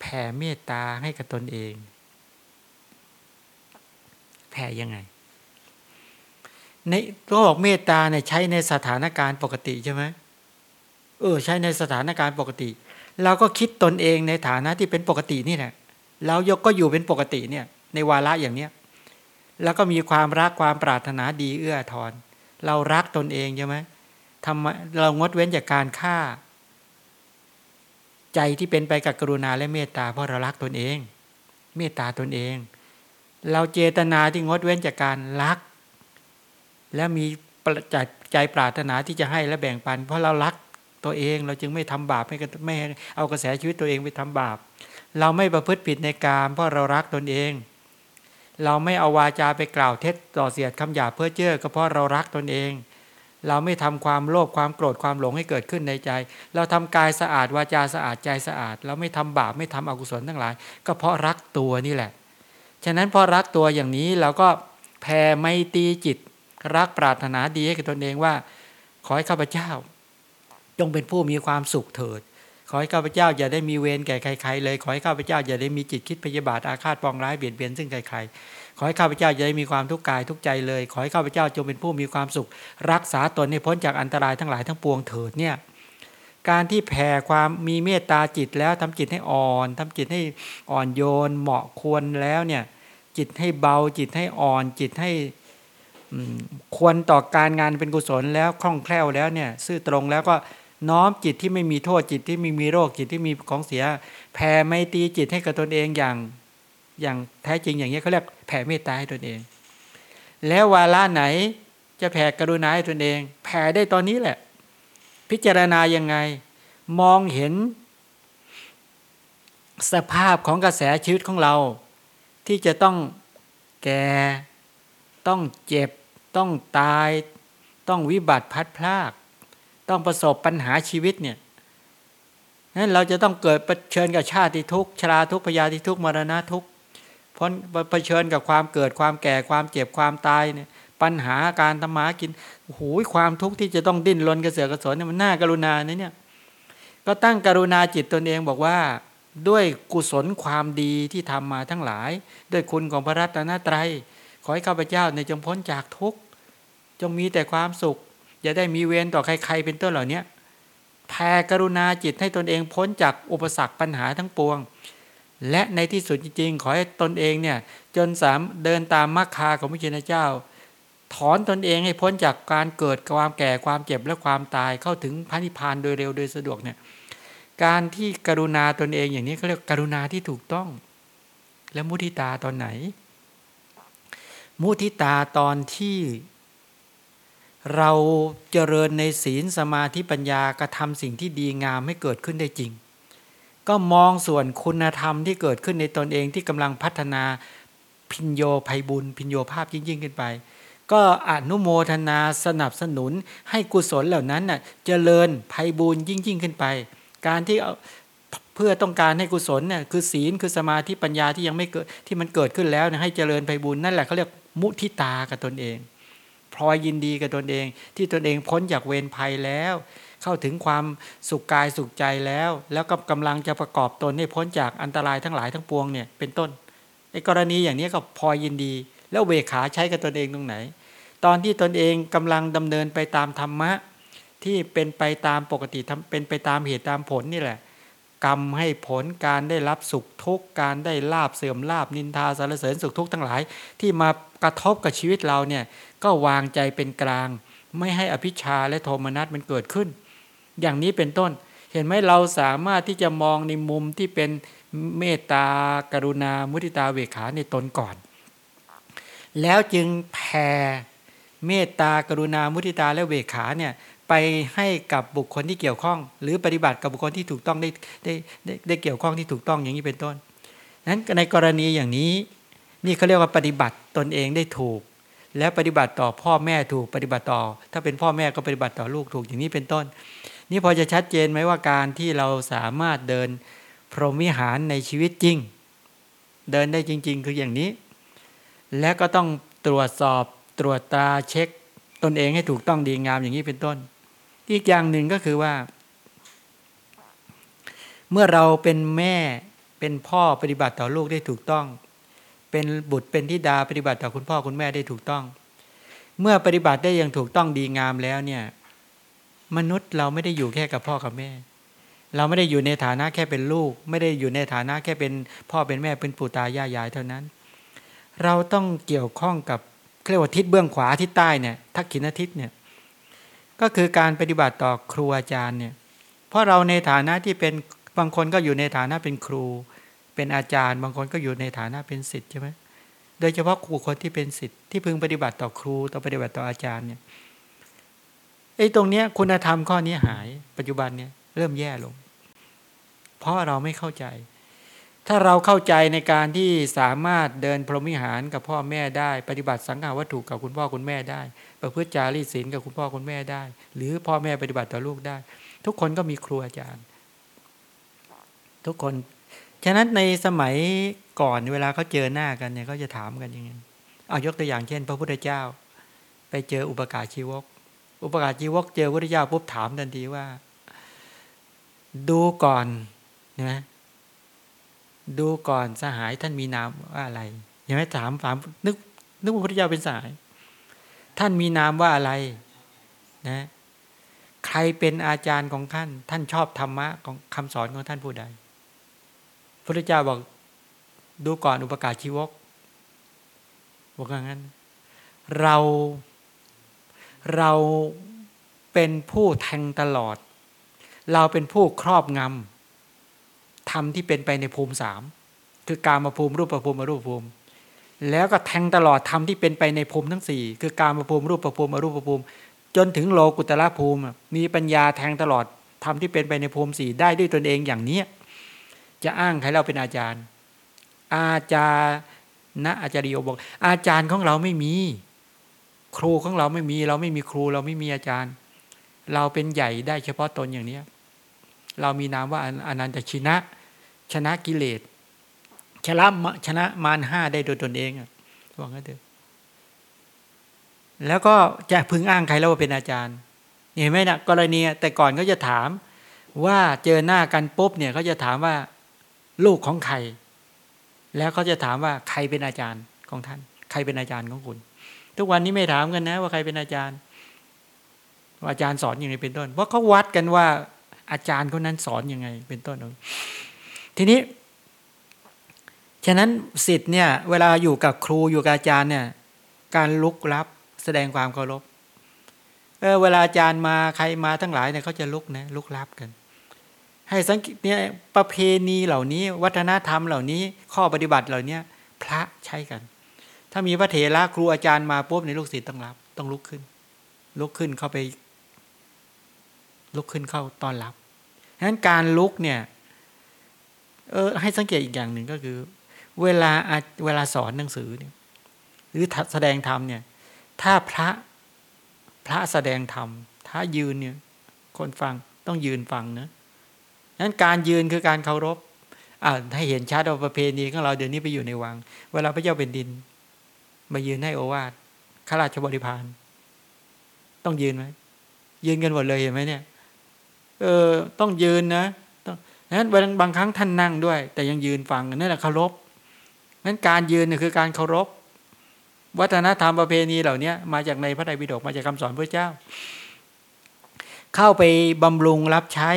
แผ่เมตตาให้กับตนเอง แผ่ยังไงในตัวบอกเมตตาเนี่ยใช้ในสถานการณ์ปกติใช่ไหมเออ ใช้ในสถานการณ์ปกติ เราก็คิดตนเองในฐานะที่เป็นปกตินี่แหละเรายกก็อยู่เป็นปกติเนี่ย ในวาระอย่างเนี้ยแล้วก็มีความรักความปรารถนาดีเอื้อทอน เรารักตนเองใช่ไหมทำเรางดเว้นจากการฆ่า ใจที่เป็นไปกับกรุณาและเมตตาเพราะเรารักตนเอง เมตตาตนเอง เราเจตนาที่งดเว้นจากการรัก และมีจใจปรารถนาที่จะให้และแบ่งปัน เพราะเรารักตัวเองเราจึงไม่ทำบาปไม่ไม่เอากระแสชีวิตตัวเองไปทำบาป เราไม่ประพฤติผิดในกามเพราะเรารักตนเอง เราไม่เอาวาจาไปกล่าวเท็จต่อเสียดคำหยาเพื่อเจ้อก็เพราะเรารักตนเอง เราไม่ทำความโลภความโกรธความหลงให้เกิดขึ้นในใจ เราทำกายสะอาดวาจาสะอาดใจสะอาด เราไม่ทำบาปไม่ทำอกุศลทั้งหลาย ก็เพราะรักตัวนี่แหละ ฉะนั้นพอรักตัวอย่างนี้เราก็แผ่ไม่ตีจิต รักปรารถนาดีให้กับตนเองว่า ขอให้ข้าพเจ้า จงเป็นผู้มีความสุขเถิด ขอให้ข้าพเจ้าอย่าได้มีเวรแก่ใคร ๆ เลย ขอให้ข้าพเจ้าอย่าได้มีจิตคิดพยาบาทอาฆาตปองร้ายเบียดเบียนซึ่งใครๆ ขอให้ข้าพเจ้าจะได้มีความทุกข์กายทุกใจเลย ขอให้ข้าพเจ้าจงเป็นผู้มีความสุข รักษาตนให้พ้นจากอันตรายทั้งหลายทั้งปวงเถิดเนี่ยการที่แผ่ความมีเมตตาจิตแล้วทำจิตให้อ่อนทำจิตให้อ่อนโยน เหมาะควรแล้วเนี่ยจิตให้เบาจิตให้อ่อน จิตให้ควรต่อการงานเป็นกุศลแล้วคล่องแคล่วแล้วเนี่ยซื่อตรงแล้วก็น้อมจิตที่ไม่มีโทษจิตที่ไม่มีโรคจิตที่มีของเสีย แผ่ไม่ตีจิตให้กับตนเองอย่างอย่างแท้จริงอย่างนี้เขาเรียก แผ่เมตตาให้ตนเอง แล้ววาระไหนจะแผ่กรุณาให้ตนเอง แผ่ได้ตอนนี้แหละ พิจารณายังไง มองเห็น สภาพของกระแสชีวิตของเรา ที่จะต้องแก่ต้องเจ็บ ต้องตาย ต้องวิบัติพัดพลากต้องประสบปัญหาชีวิตเนี่ยนั้นเราจะต้องเกิดเผชิญกับชาติทุกข์ชราทุกข์พยาธิทุกข์มรณะทุกข์ พ้นเผชิญกับความเกิดความแก่ความเจ็บความตายเนี่ยปัญหาการทำมากินโอ้โหความทุกข์ที่จะต้องดิ้นรนกระเสือกกระสนเนี่ยมันน่ากรุณาเนี่ยก็ตั้งกรุณาจิตตนเองบอกว่าด้วยกุศลความดีที่ทำมาทั้งหลาย ด้วยคุณของพระรัตนตรัย ขอให้ข้าพเจ้าในจงพ้นจากทุกข์จงมีแต่ความสุข อย่าได้มีเวรต่อใครๆเป็นต้นเหล่านี้แผ่กรุณาจิตให้ตนเองพ้นจากอุปสรรคปัญหาทั้งปวง และในที่สุดจริงๆ ขอให้ตนเองเนี่ยจนสามเดินตามมรรคาของพระเจ้าเจ้า ถอนตนเองให้พ้นจากการเกิดความแก่ความเจ็บและความตายเข้าถึงพระนิพพานโดยเร็วโดยสะดวกเนี่ยการที่กรุณาตนเองอย่างนี้เขาเรียกกรุณาที่ถูกต้อง แล้วมุทิตาตอนไหน มุทิตาตอนที่เราเจริญในศีลสมาธิปัญญากระทำสิ่งที่ดีงามให้เกิดขึ้นได้จริง ก็มองส่วนคุณธรรมที่เกิดขึ้นในตนเองที่กำลังพัฒนาพิญโยภัยบุญพิญโยภาพยิ่งยิ่งขึ้นไป ก็อนุโมทนาสนับสนุนให้กุศลเหล่านั้นน่ะเจริญภัยบุญยิ่งยิ่งขึ้นไป การที่เพื่อต้องการให้กุศลเนี่ยคือศีลคือสมาธิปัญญาที่ยังไม่เกิดที่มันเกิดขึ้นแล้วเนี่ยให้เจริญภัยบุญนั่นแหละเขาเรียกมุทิตากับตนเองพลอยยินดีกับตนเอง ที่ตนเองพ้นจากเวรภัยแล้ว เข้าถึงความสุขกายสุขใจแล้ว แล้วก็กำลังจะประกอบตนให้พ้นจากอันตรายทั้งหลายทั้งปวงเนี่ยเป็นต้นในกรณีอย่างนี้ก็พอยินดี แล้วเวขาใช้กับตนเองตรงไหน ตอนที่ตนเองกำลังดำเนินไปตามธรรมะ ที่เป็นไปตามปกติเป็นไปตามเหตุตามผลนี่แหละกรรมให้ผลการได้รับสุขทุกการได้ลาบเสื่อมลาบนินทาสารเสริญสุขทุกทั้งหลาย ที่มากระทบกับชีวิตเราเนี่ยก็วางใจเป็นกลาง ไม่ให้อภิชาและโทมนัสมันเกิดขึ้น อย่างนี้เป็นต้น เห็นไหมเราสามารถที่จะมองในมุมที่เป็นเมตตากรุณา มุทิตาเวขาในตนก่อน แล้วจึงแผ่เมตตากรุณา มุทิตาและเวขาเนี่ยไปให้กับบุคคลที่เกี่ยวข้อง หรือปฏิบัติกับบุคคลที่ถูกต้องได้ได้ได้ได้เกี่ยวข้องที่ถูกต้องอย่างนี้เป็นต้นนั้นในกรณีอย่างนี้นี่เขาเรียกว่าปฏิบัติตนเองได้ถูก แล้วปฏิบัติต่อพ่อแม่ถูกปฏิบัติต่อ ถ้าเป็นพ่อแม่ก็ปฏิบัติต่อลูกถูกอย่างนี้เป็นต้น นี่พอจะชัดเจนไหมว่าการที่เราสามารถเดินพรหมิหารในชีวิตจริง เดินได้จริง ๆ คืออย่างนี้ และก็ต้องตรวจสอบตรวจตาเช็ค ตนเองให้ถูกต้องดีงามอย่างนี้เป็นต้น อีกอย่างหนึ่งก็คือว่า เมื่อเราเป็นแม่เป็นพ่อปฏิบัติต่อลูกได้ถูกต้อง เป็นบุตรเป็นธิดาปฏิบัติต่อคุณพ่อคุณแม่ได้ถูกต้อง เมื่อปฏิบัติได้อย่างถูกต้องดีงามแล้วเนี่ย มนุษย์เราไม่ได้อยู่แค่กับพ่อกับแม่ เราไม่ได้อยู่ในฐานะแค่เป็นลูก ไม่ได้อยู่ในฐานะแค่เป็นพ่อเป็นแม่เป็นปู่ตายายายเท่านั้น เราต้องเกี่ยวข้องกับเรียกว่าทิศเบื้องขวาทิศใต้เนี่ยทักขินทิศเนี่ยก็คือการปฏิบัติต่อครูอาจารย์เนี่ยเพราะเราในฐานะที่เป็นบางคนก็อยู่ในฐานะเป็นครู เป็นอาจารย์ บางคนก็อยู่ในฐานะเป็นศิษย์ใช่ไหมโดยเฉพาะครูคนที่เป็นศิษย์ที่พึงปฏิบัติต่อครูต่อปฏิบัติต่ออาจารย์เนี่ย ไอ้ตรงเนี้ยคุณธรรมข้อนี้หาย ปัจจุบันเนี่ยเริ่มแย่ลง เพราะเราไม่เข้าใจ ถ้าเราเข้าใจในการที่สามารถเดินพรหมิหารกับพ่อแม่ได้ ปฏิบัติสังฆาวัตถุกับคุณพ่อคุณแม่ได้ ประพฤติจารีศีลกับคุณพ่อคุณแม่ได้ หรือพ่อแม่ปฏิบัติต่อลูกได้ ทุกคนก็มีครูอาจารย์ ทุกคน ฉะนั้นในสมัยก่อนเวลาเขาเจอหน้ากันเนี่ยเขาจะถามกันยังไงเอายกตัวอย่างเช่น พระพุทธเจ้า ไปเจออุปการชีวก อุปการชีวกเจอพระพุทธเจ้าปุ๊บถามทันทีว่า ดูก่อนนะดูก่อนสหายท่านมีนามว่าอะไรยังไม่ถามถามนึกนึกว่าพระพุทธเจ้าเป็นสหาย ท่านมีนามว่าอะไร นะ ใครเป็นอาจารย์ของท่าน ท่านชอบธรรมะของคำสอนของท่านผู้ใดพระพุทธเจ้าบอก ดูก่อนอุปการชีวกบอกงั้น เรา เราเป็นผู้แทงตลอด เราเป็นผู้ครอบงำทำที่เป็นไปในภูมิสามคือการมาภูมิรูปประภูมิอรูปภูมิ แล้วก็แทงตลอดธรรมที่เป็นไปในภูมิทั้งสี่คือการมาภูมิรูปประภูมิอรูปประภูมิ จนถึงโลกุตละภูมิ มีปัญญาแทงตลอดธรรมที่เป็นไปในภูมิสี่ได้ด้วยตนเองอย่างนี้จะอ้างใครเราเป็นอาจารย์ อาจารย์นะอาจารย์โยบอก อาจารย์ของเราไม่มี ครูของเราไม่มี เราไม่มีครูเราไม่มีอาจารย์ เราเป็นใหญ่ได้เฉพาะตนอย่างนี้เรามีนามว่าอนันตชินะ ชนะกิเลสชนะชนะมารห้าได้โดยตนเองอะว่างั้นเถอะแล้วก็จะพึงอ้างใครแล้วว่าเป็นอาจารย์เห็นไหมนะกรณีแต่ก่อนเขาจะถามว่าเจอหน้ากันปุ๊บเนี่ยเขาจะถามว่าลูกของใคร แล้วเขาจะถามว่าใครเป็นอาจารย์ของท่าน ใครเป็นอาจารย์ของคุณ ทุกวันนี้ไม่ถามกันนะ ว่าใครเป็นอาจารย์ ว่าอาจารย์สอนอย่างไรเป็นต้น เพราะเขาวัดกันว่า อาจารย์คนนั้นสอนยังไง เป็นต้น ทีนี้ ฉะนั้นสิทธิ์เนี่ย เวลาอยู่กับครูอยู่กับอาจารย์เนี่ย การลุกรับแสดงความเคารพเออเวลาอาจารย์มาใครมาทั้งหลายเนี่ยเขาจะลุกนะลุกรับกัน ให้สังเกตเนี่ยประเพณีเหล่านี้ วัฒนธรรมเหล่านี้ ข้อปฏิบัติเหล่านี้พระใช้กัน ถ้ามีพระเถระครูอาจารย์มาปุ๊บในลูกศิษย์ต้องรับ ต้องลุกขึ้น ลุกขึ้นเข้าไป ลุกขึ้นเข้าตอนรับฉะนั้นการลุกเนี่ย เออให้สังเกตอีกอย่างหนึ่งก็คือ เวลาเวลาสอนหนังสือเนี่ยหรือแสดงธรรมเนี่ย ถ้าพระพระแสดงธรรมถ้ายืนเนี่ย คนฟังต้องยืนฟังนะนั้นการยืนคือการเคารพอ่าให้เห็นชัดว่าประเพณีของเราเดี๋ยวนี้ไปอยู่ในวัง เวลาพระเจ้าเป็นดิน มายืนให้โอวาทข้าราชบริพาร ต้องยืนไหมยืนกันหมดเลยเห็นไหมเนี่ย เออต้องยืนนะต้องนั้นบางครั้งท่านนั่งด้วย แต่ยังยืนฟังนั่นแหละเคารพนั้นการยืนเนี่ยคือการเคารพ วัฒนธรรมประเพณีเหล่านี้มาจากในพระไตรปิฎกมาจากคำสอนพระเจ้า เข้าไปบำรุงรับใช้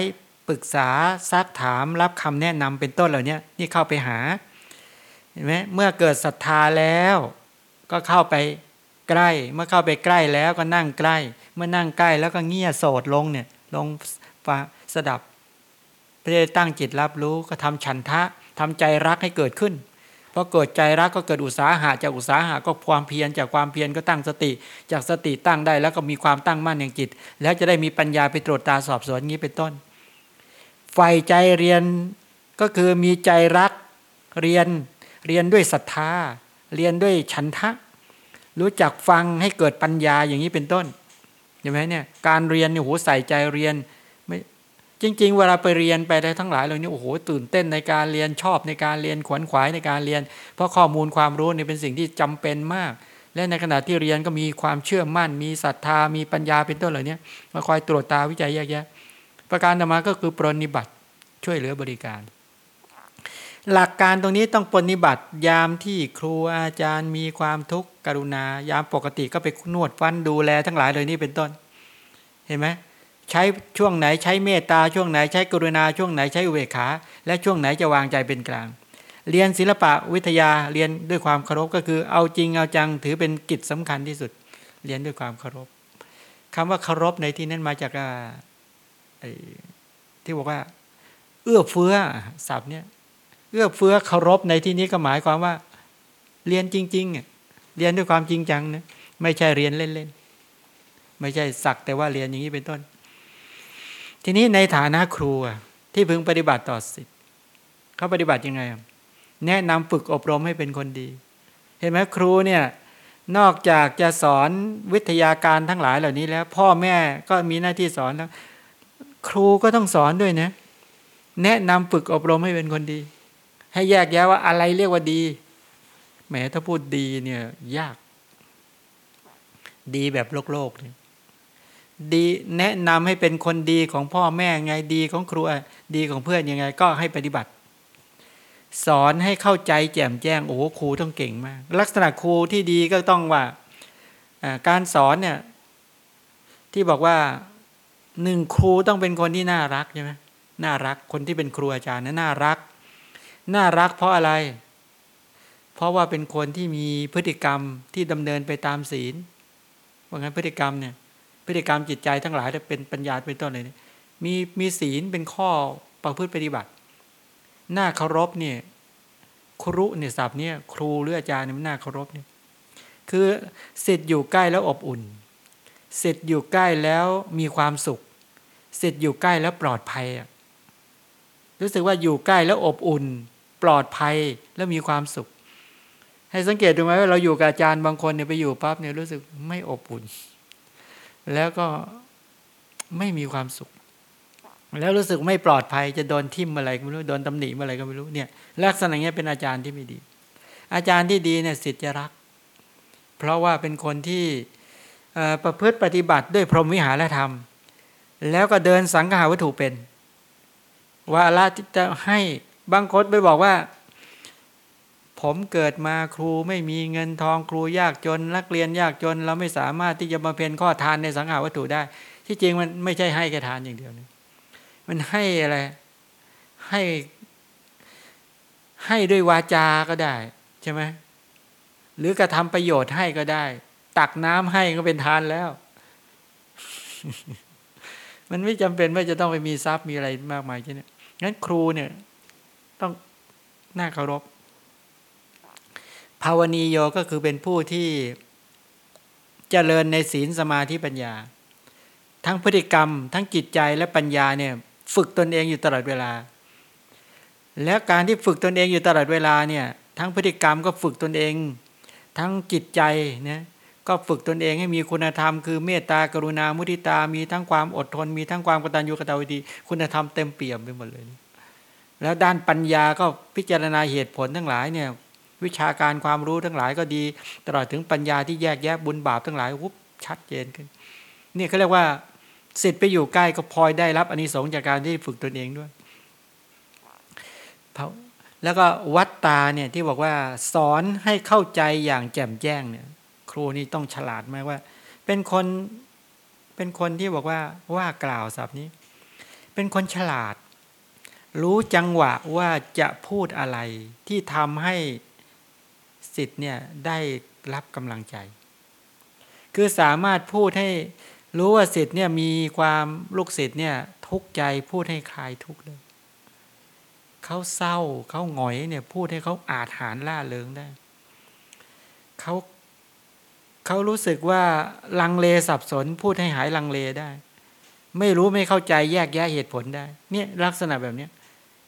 ปรึกษาซักถามรับคำแนะนำเป็นต้นเหล่านี้นี่เข้าไปหาเห็นไหมเมื่อเกิดศรัทธาแล้ว ก็เข้าไปใกล้ เมื่อเข้าไปใกล้แล้วก็นั่งใกล้ เมื่อนั่งใกล้แล้วก็เงี่ยโสดลงเนี่ยลงฟ้าสดับเพื่อตั้งจิตรับรู้ก็ทำฉันทะทำใจรักให้เกิดขึ้นพอเกิดใจรักก็เกิดอุตสาหะจากอุตสาหะก็ความเพียรจากความเพียรก็ตั้งสติ จากสติตั้งได้แล้วก็มีความตั้งมั่นอย่างจิต แล้วจะได้มีปัญญาไปตรวจตาสอบสวนงี้เป็นต้นใฝ่ใจเรียนก็คือมีใจรักเรียนเรียนด้วยศรัทธา เรียนด้วยฉันทะ รู้จักฟังให้เกิดปัญญาอย่างนี้เป็นต้นเห็นไหมเนี่ยการเรียนเนี่ยโหใส่ใจเรียนไม่จริง ๆ เวลาไปเรียนไปได้ทั้งหลายเหล่านี้โอ้โหตื่นเต้นในการเรียนชอบในการเรียนขวนขวายในการเรียน เพราะข้อมูลความรู้เนี่ยเป็นสิ่งที่จำเป็นมาก และในขณะที่เรียนก็มีความเชื่อมั่น มีศรัทธามีปัญญาเป็นต้นเหล่านี้มาคอยตรวจตาวิจัยแยกแยะ ประการต่อมาก็คือปรนิบัติช่วยเหลือบริการ หลักการตรงนี้ต้องปฏิบัติยามที่ครูอาจารย์มีความทุกข์กรุณา ยามปกติก็ไปนวดฟันดูแลทั้งหลายเลยนี่เป็นต้น เห็นไหมใช้ช่วงไหนใช้เมตตาช่วงไหนใช้กรุณาช่วงไหนใช้อุเบกขา และช่วงไหนจะวางใจเป็นกลาง เรียนศิลปะวิทยาเรียนด้วยความเคารพก็คือ เอาจริงเอาจังถือเป็นกิจสำคัญที่สุด เรียนด้วยความเคารพคำว่าเคารพในที่นั้นมาจากที่บอกว่า เอื้อเฟื้อศัพท์เนี่ย เอื้อเฟื้อเคารพในที่นี้ก็หมายความว่า เรียนจริงๆเรียนด้วยความจริงจังนะไม่ใช่เรียนเล่นๆไม่ใช่สักแต่ว่าเรียนอย่างนี้เป็นต้น ทีนี้ในฐานะครูที่พึงปฏิบัติต่อสิทธิ์เขาปฏิบัติยังไง แนะนำฝึกอบรมให้เป็นคนดี เห็นไหมครูเนี่ยนอกจากจะสอนวิทยาการทั้งหลายเหล่านี้แล้ว พ่อแม่ก็มีหน้าที่สอนแล้ว ครูก็ต้องสอนด้วยนะ แนะนำฝึกอบรมให้เป็นคนดี ให้แยกแยะว่าอะไรเรียกว่าดีแหมถ้าพูดดีเนี่ย ยาก ดีแบบโลกโลกเนี่ยดีแนะนำให้เป็นคนดีของพ่อแม่ไงดีของครูดีของเพื่อนยังไง ก็ให้ปฏิบัติ สอนให้เข้าใจแจ่มแจ้งโอ้ครูต้องเก่งมาก ลักษณะครูที่ดีก็ต้องว่าการสอนเนี่ย ที่บอกว่าหนึ่งครูต้องเป็นคนที่น่ารักใช่ไหมน่ารักคนที่เป็นครูอาจารย์นะน่ารัก น่ารักเพราะอะไร เพราะว่าเป็นคนที่มีพฤติกรรมที่ดำเนินไปตามศีลว่างั้นพฤติกรรมเนี่ยพฤติกรรมจิตใจทั้งหลายจะเป็นปัญญาเป็นต้นเลยนี่มีมีศีลเป็นข้อประพฤติปฏิบัติ หน้าเคารพเนี่ยครุเนี่ยศัพท์เนี่ยครูหรืออาจารย์เนี่ยมันน่าเคารพเนี่ยคือสิทธิ์อยู่ใกล้แล้วอบอุ่นสิทธิ์อยู่ใกล้แล้วมีความสุขสิทธิ์อยู่ใกล้แล้วปลอดภัยรู้สึกว่าอยู่ใกล้แล้วอบอุ่น ปลอดภัยแล้วมีความสุข ให้สังเกตดูไหมว่าเราอยู่กับอาจารย์บางคนเนี่ยไปอยู่ปั๊บเนี่ยรู้สึกไม่อบอุ่น แล้วก็ไม่มีความสุข แล้วรู้สึกไม่ปลอดภัยจะโดนทิ่มอะไรก็ไม่รู้โดนตำหนิอะไรก็ไม่รู้เนี่ย ลักษณะเนี้ยเป็นอาจารย์ที่ไม่ดี อาจารย์ที่ดีเนี่ยสิทธิ์จะรัก เพราะว่าเป็นคนที่ประพฤติปฏิบัติด้วยพรหมวิหารธรรม แล้วก็เดินสังขาวัตถุเป็น ว่าละจะให้ บางคนไปบอกว่า ผมเกิดมาครูไม่มีเงินทองครูยากจนนักเรียนยากจน เราไม่สามารถที่จะมาเป็นข้อทานในสังหาวัตถุได้ ที่จริงมันไม่ใช่ให้แค่ทานอย่างเดียวนะมันให้อะไรให้ให้ด้วยวาจาก็ได้ใช่ไหมหรือกระทำประโยชน์ให้ก็ได้ ตักน้ำให้ก็เป็นทานแล้ว มันไม่จำเป็นว่าจะต้องไปมีทรัพย์มีอะไรมากมายใช่ไหมงั้นครูเนี่ย ต้องน่าเคารพภาวนีโยก็คือเป็นผู้ที่จเจริญในศีลสมาธิปัญญา ทั้งพฤติกรรม ทั้งจิตใจและปัญญาเนี่ยฝึกตนเองอยู่ตลอดเวลา แล้วการที่ฝึกตนเองอยู่ตลอดเวลาเนี่ยทั้งพฤติกรรมก็ฝึกตนเอง ทั้งจิตใจเนี่ยก็ฝึกตนเองให้มีคุณธรรมคือเมตตากรุณามุทิตามีทั้งความอดทน มีทั้งความกตัญญูกตเวทีคุณธรรมเต็มเปี่ยมไปหมดเลย แล้วด้านปัญญาก็พิจารณาเหตุผลทั้งหลายเนี่ยวิชาการความรู้ทั้งหลายก็ดี ตลอดถึงปัญญาที่แยกแยะบุญบาปทั้งหลายวุบชัดเจนขึ้นเนี่ยเขาเรียกว่าสิทธิ์ไปอยู่ใกล้ก็พลอยได้รับอันนี้สงจากการที่ฝึกตนเองด้วยแล้วก็วัดตาเนี่ยที่บอกว่าสอนให้เข้าใจอย่างแจ่มแจ้งเนี่ย ครูนี่ต้องฉลาดไหมว่า เป็นคนเป็นคนที่บอกว่าว่ากล่าวศัพท์นี้ เป็นคนฉลาด รู้จังหวะว่าจะพูดอะไรที่ทำให้สิทธิ์เนี่ยได้รับกำลังใจ คือสามารถพูดให้รู้ว่าสิทธิ์เนี่ยมีความลูกศิษย์เนี่ยทุกใจพูดให้คลายทุกข์เลยเขาเศร้าเขาหงอยเนี่ยพูดให้เขาอาจหารล่าเริงได้เขาเขารู้สึกว่าลังเลสับสน พูดให้หายลังเลได้ ไม่รู้ไม่เข้าใจแยกแยะเหตุผลได้ เนี่ยลักษณะแบบนี้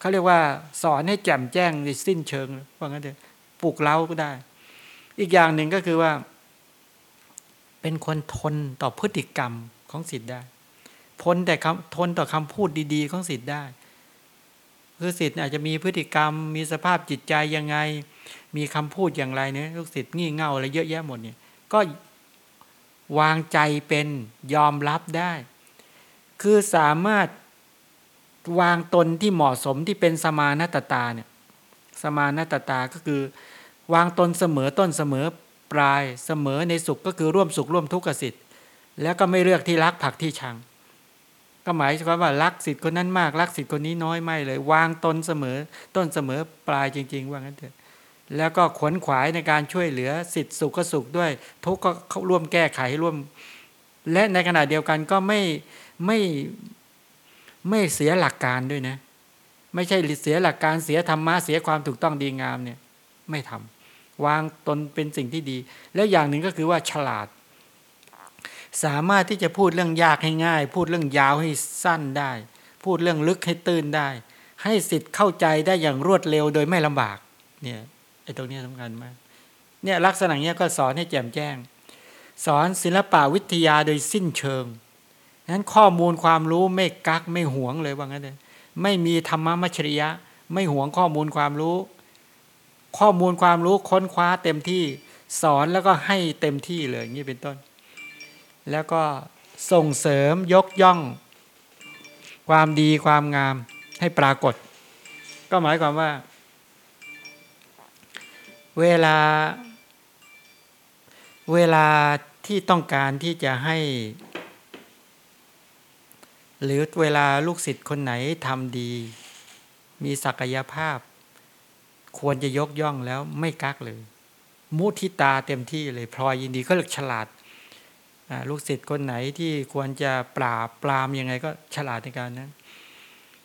เขาเรียกว่า สอนให้แจ่มแจ้งในสิ้นเชิงว่างั้นเถอะปลุกเล้าก็ได้ อีกอย่างหนึ่งก็คือว่า เป็นคนทนต่อพฤติกรรมของสิทธิ์ได้ทนแต่คำทนต่อคำพูดดี ๆ ของสิทธิ์ได้ คือสิทธิ์อาจจะมีพฤติกรรม มีสภาพจิตใจยังไง มีคำพูดอย่างไรเนี่ยลูกศิษย์งี่เง่าอะไรเยอะแยะหมดเนี่ยก็วางใจเป็นยอมรับได้ คือสามารถ วางตนที่เหมาะสมที่เป็นสมานัตตาเนี่ยสมานัตตาก็คือ วางตนเสมอต้นเสมอปลายเสมอในสุขก็คือร่วมสุขร่วมทุกข์กับสิทธิ์แล้วก็ไม่เลือกที่รักผักที่ชัง ก็หมายความว่ารักสิทธิ์คนนั้นมากรักสิทธิ์คนนี้น้อยไม่เลย วางตนเสมอต้นเสมอปลายจริง ๆ ว่างั้นเถอะแล้วก็ขวนขวายในการช่วยเหลือสิทธิ์สุขก็สุขด้วย ทุกข์ก็เขาร่วมแก้ไขร่วม และในขณะเดียวกันก็ไม่ไม่ ไม่เสียหลักการด้วยนะ ไม่ใช่เสียหลักการเสียธรรมะเสียความถูกต้องดีงามเนี่ยไม่ทำวางตนเป็นสิ่งที่ดี และอย่างหนึ่งก็คือว่าฉลาด สามารถที่จะพูดเรื่องยากให้ง่าย พูดเรื่องยาวให้สั้นได้ พูดเรื่องลึกให้ตื้นได้ ให้สิทธิ์เข้าใจได้อย่างรวดเร็วโดยไม่ลำบากเนี่ยไอ้ตรงนี้สำคัญมากเนี่ยลักษณะเนี้ยก็สอนให้แจ่มแจ้ง สอนศิลปะวิทยาโดยสิ้นเชิง นั้นข้อมูลความรู้ไม่กักไม่หวงเลยว่างั้นเลยไม่มีธรรมะมัชริยะ ไม่หวงข้อมูลความรู้ ข้อมูลความรู้ค้นคว้าเต็มที่สอนแล้วก็ให้เต็มที่เลยอย่างนี้เป็นต้น แล้วก็ส่งเสริมยกย่อง ความดีความงามให้ปรากฏ ก็หมายความว่า เวลา เวลาที่ต้องการที่จะให้ หรือเวลาลูกศิษย์คนไหนทำดี มีศักยภาพ ควรจะยกย่องแล้วไม่กักเลย มุทิตาเต็มที่เลยพลอยยินดีก็เลือกฉลาดลูกศิษย์คนไหนที่ควรจะปราบปรามยังไงก็ฉลาดในการนั้น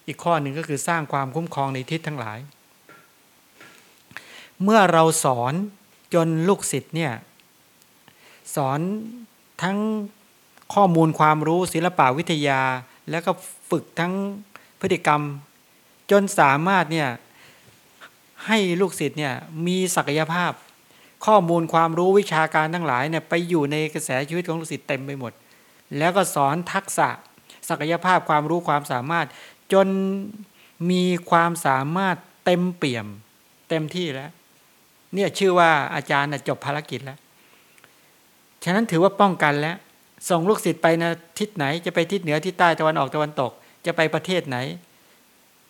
อีกข้อหนึ่งก็คือสร้างความคุ้มครองในทิศทั้งหลาย เมื่อเราสอนจนลูกศิษย์เนี่ยสอนทั้งข้อมูลความรู้ศิลปะวิทยา แล้วก็ฝึกทั้งพฤติกรรม จนสามารถเนี่ยให้ลูกศิษย์เนี่ยมีศักยภาพ ข้อมูลความรู้วิชาการทั้งหลายเนี่ยไปอยู่ในกระแสชีวิตของลูกศิษย์เต็มไปหมด แล้วก็สอนทักษะศักยภาพความรู้ความสามารถ จนมีความสามารถเต็มเปี่ยม เต็มที่แล้ว เนี่ยชื่อว่าอาจารย์จบภารกิจแล้ว ฉะนั้นถือว่าป้องกันแล้ว ส่งลูกศิษย์ไปนะทิศไหน จะไปทิศเหนือทิศใต้ตะวันออกตะวันตก จะไปประเทศไหน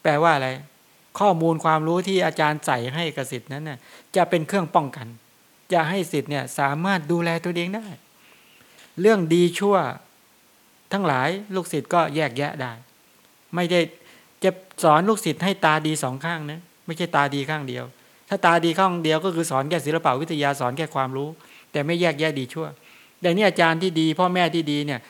แปลว่าอะไร ข้อมูลความรู้ที่อาจารย์ใส่ให้กสิทธิ์นั้นน่ะจะเป็นเครื่องป้องกัน จะให้สิทธิ์เนี่ยสามารถดูแลตัวเองได้ เรื่องดีชั่วทั้งหลายลูกศิษย์ก็แยกแยะได้ ไม่ได้จะสอนลูกศิษย์ให้ตาดีสองข้างนะไม่ใช่ตาดีข้างเดียว ถ้าตาดีข้างเดียวก็คือสอนแค่ศิลปวิทยาสอนแค่ความรู้ แต่ไม่แยกแยะดีชั่ว แต่นี่อาจารย์ที่ดี พ่อแม่ที่ดีเนี่ย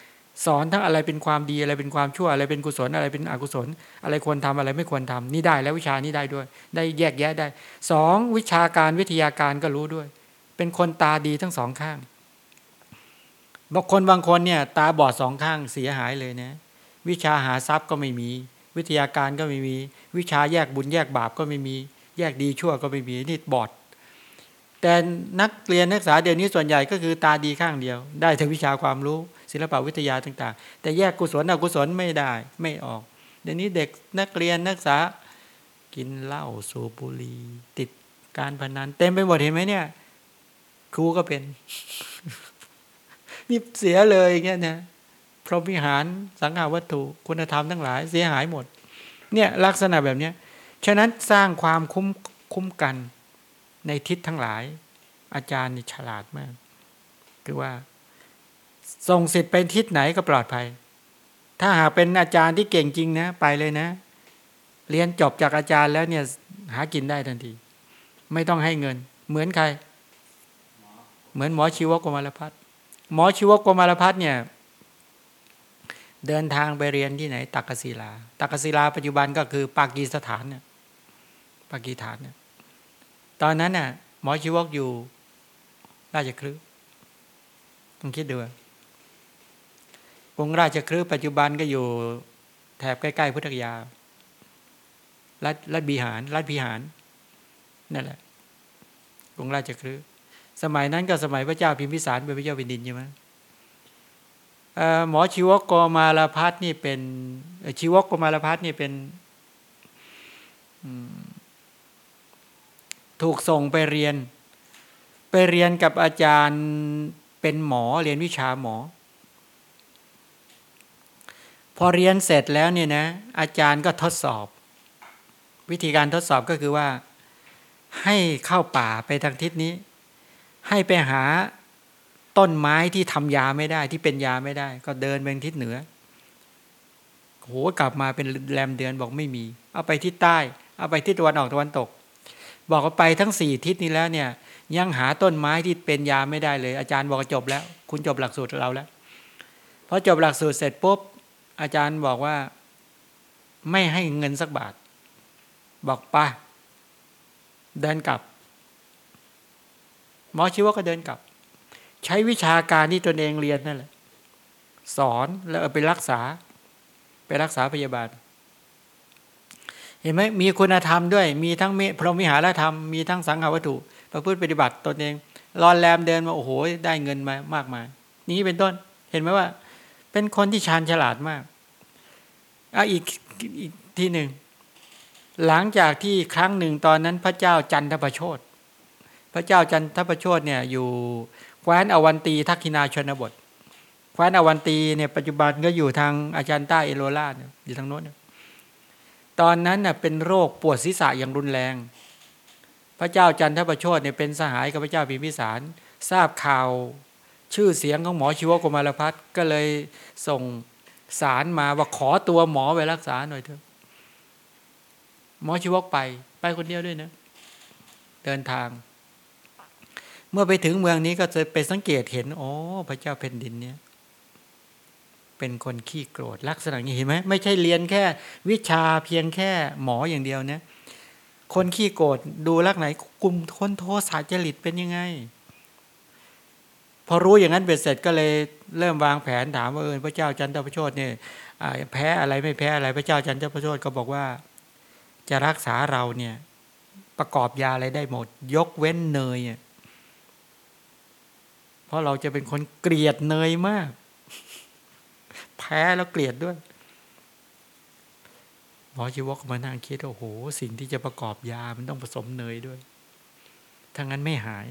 สอนทั้งอะไรเป็นความดีอะไรเป็นความชั่วอะไรเป็นกุศลอะไรเป็นอกุศล อะไรควรทำอะไรไม่ควรทำนี่ได้แล้ววิชานี้ได้ด้วย ได้แยกแยะได้สองวิชาการวิทยาการก็รู้ด้วย เป็นคนตาดีทั้งสองข้างบางคนบางคนเนี่ยตาบอดสองข้างเสียหายเลยนะวิชาหาทรัพย์ก็ไม่มี วิทยาการก็ไม่มี วิชาแยกบุญแยกบาปก็ไม่มี แยกดีชั่วก็ไม่มีนี่บอด แต่นักเรียนนักศึกษาเดี๋ยวนี้ส่วนใหญ่ก็คือตาดีข้างเดียว ได้ทั้งวิชาความรู้ ศิลปวิทยาต่าง ๆ แต่แยกกุศลอกุศลไม่ได้ไม่ออก เดี๋ยวนี้เด็กนักเรียนนักศึกษากินเหล้าสูบบุหรี่ติดการพนันเต็มไปหมดเห็นไหมเนี่ย ครูก็เป็นนี่เสียเลยอย่างเงี้ยนะพรหมวิหารสังฆาวัตถุคุณธรรมทั้งหลาย เสียหายหมด เนี่ยลักษณะแบบเนี้ยฉะนั้นสร้างความคุ้มคุ้มกัน ในทิศทั้งหลาย อาจารย์นี่ฉลาดมาก คือว่า ส่งสิทธิ์ไปทิศไหนก็ปลอดภัย ถ้าหากเป็นอาจารย์ที่เก่งจริงนะ ไปเลยนะ เรียนจบจากอาจารย์แล้วเนี่ยหากินได้ทันที ไม่ต้องให้เงิน เหมือนใคร เหมือนหมอชีวกกมารพัฒหมอชีวกกมารพัฒเนี่ย เดินทางไปเรียนที่ไหน ตักกศิลา ตักกศิลาปัจจุบันก็คือปากีสถานเนี่ยปากีฐานเนี่ย ตอนนั้นน่ะ หมอชีวกอยู่ราชคลึต้องคิดดูกรุงราชคลึปัจจุบันก็อยู่แถบใกล้ ๆ พุทธคยารัฐรัฐบีหารรัฐพิหารนั่นแหละกรุงราชคลึสมัยนั้นก็สมัยพระเจ้าพิมพิสารเป็นพระเจ้าแผ่นดินใช่ไหมหมอชีวกโกมาลพัฒนี่เป็นชีวกโกมาลพัฒนี่เป็น ถูกส่งไปเรียน ไปเรียนกับอาจารย์เป็นหมอเรียนวิชาหมอ พอเรียนเสร็จแล้วเนี่ยนะอาจารย์ก็ทดสอบ วิธีการทดสอบก็คือว่า ให้เข้าป่าไปทางทิศนี้ ให้ไปหาต้นไม้ที่ทำยาไม่ได้ที่เป็นยาไม่ได้ ก็เดินไปทิศเหนือโหกลับมาเป็นแรมเดือนบอกไม่มี เอาไปทิศใต้ เอาไปทิศตะวันออกตะวันตก บอกว่าไปทั้งสี่ทิศนี้แล้วเนี่ย ยังหาต้นไม้ที่เป็นยาไม่ได้เลย อาจารย์บอกจบแล้ว คุณจบหลักสูตรเราแล้วพอจบหลักสูตรเสร็จปุ๊บอาจารย์บอกว่าไม่ให้เงินสักบาท บอกไปเดินกลับ หมอชีวก็เดินกลับ ใช้วิชาการที่ตนเองเรียนนั่นแหละ สอนแล้วไปรักษา ไปรักษาพยาบาล เห็นไหมมีคุณธรรมด้วย มีทั้งพรหมิหารธรรม มีทั้งสังฆวัตถุประพฤติปฏิบัติตนเองรอนแรมเดินมาโอ้โหได้เงินมามากมาย นี้เป็นต้นเห็นไหมว่า เป็นคนที่ชาญฉลาดมากอะอีกอีกที่หนึ่ง หลังจากที่ครั้งหนึ่งตอนนั้นพระเจ้าจันทประโชดพระเจ้าจันทประโชดเนี่ยอยู่แคว้นอวันตีทักษิณาชนบทแคว้นอวันตีเนี่ยปัจจุบันก็อยู่ทางอาจารย์ใต้เอโรลาอยู่ทางโน้น ตอนนั้นเน่ยเป็นโรคปวดศีรษะอย่างรุนแรง พระเจ้าจันทประโชดเนี่ยเป็นสหายกับพระเจ้าพิมพิสาร ทราบข่าวชื่อเสียงของหมอชีวกมารพัฒก็เลยส่งสารมาว่าขอตัวหมอไปรักษาหน่อยเถอะ หมอชีวกไป ไปคนเดียวด้วยนะเดินทาง เมื่อไปถึงเมืองนี้ก็จะไปสังเกตเห็น โอ้ พระเจ้าแผ่นดินเนี่ย เป็นคนขี้โกรธลักษณะนี้เห็นไหมไม่ใช่เรียนแค่ วิชาเพียงแค่หมออย่างเดียวเนี่ยคนขี้โกรธดูลักไหนกลุ่มคนโทสะจริตเป็นยังไง พอรู้อย่างนั้นเบ็ดเสร็จก็เลยเริ่มวางแผนถามว่าเออพระเจ้าจันทประโชดเนี่ยแพ้อะไรไม่แพ้อะไรพระเจ้าจันทประโชดก็บอกว่า จะรักษาเราเนี่ยประกอบยาอะไรได้หมด ยกเว้นเนยเพราะเราจะเป็นคนเกลียดเนยมาก พ้แล้วเกลียดด้วย หมอชีวกมานั่งคิดโอ้โห สิ่งที่จะประกอบยามันต้องผสมเนยด้วยถ้างั้นไม่หาย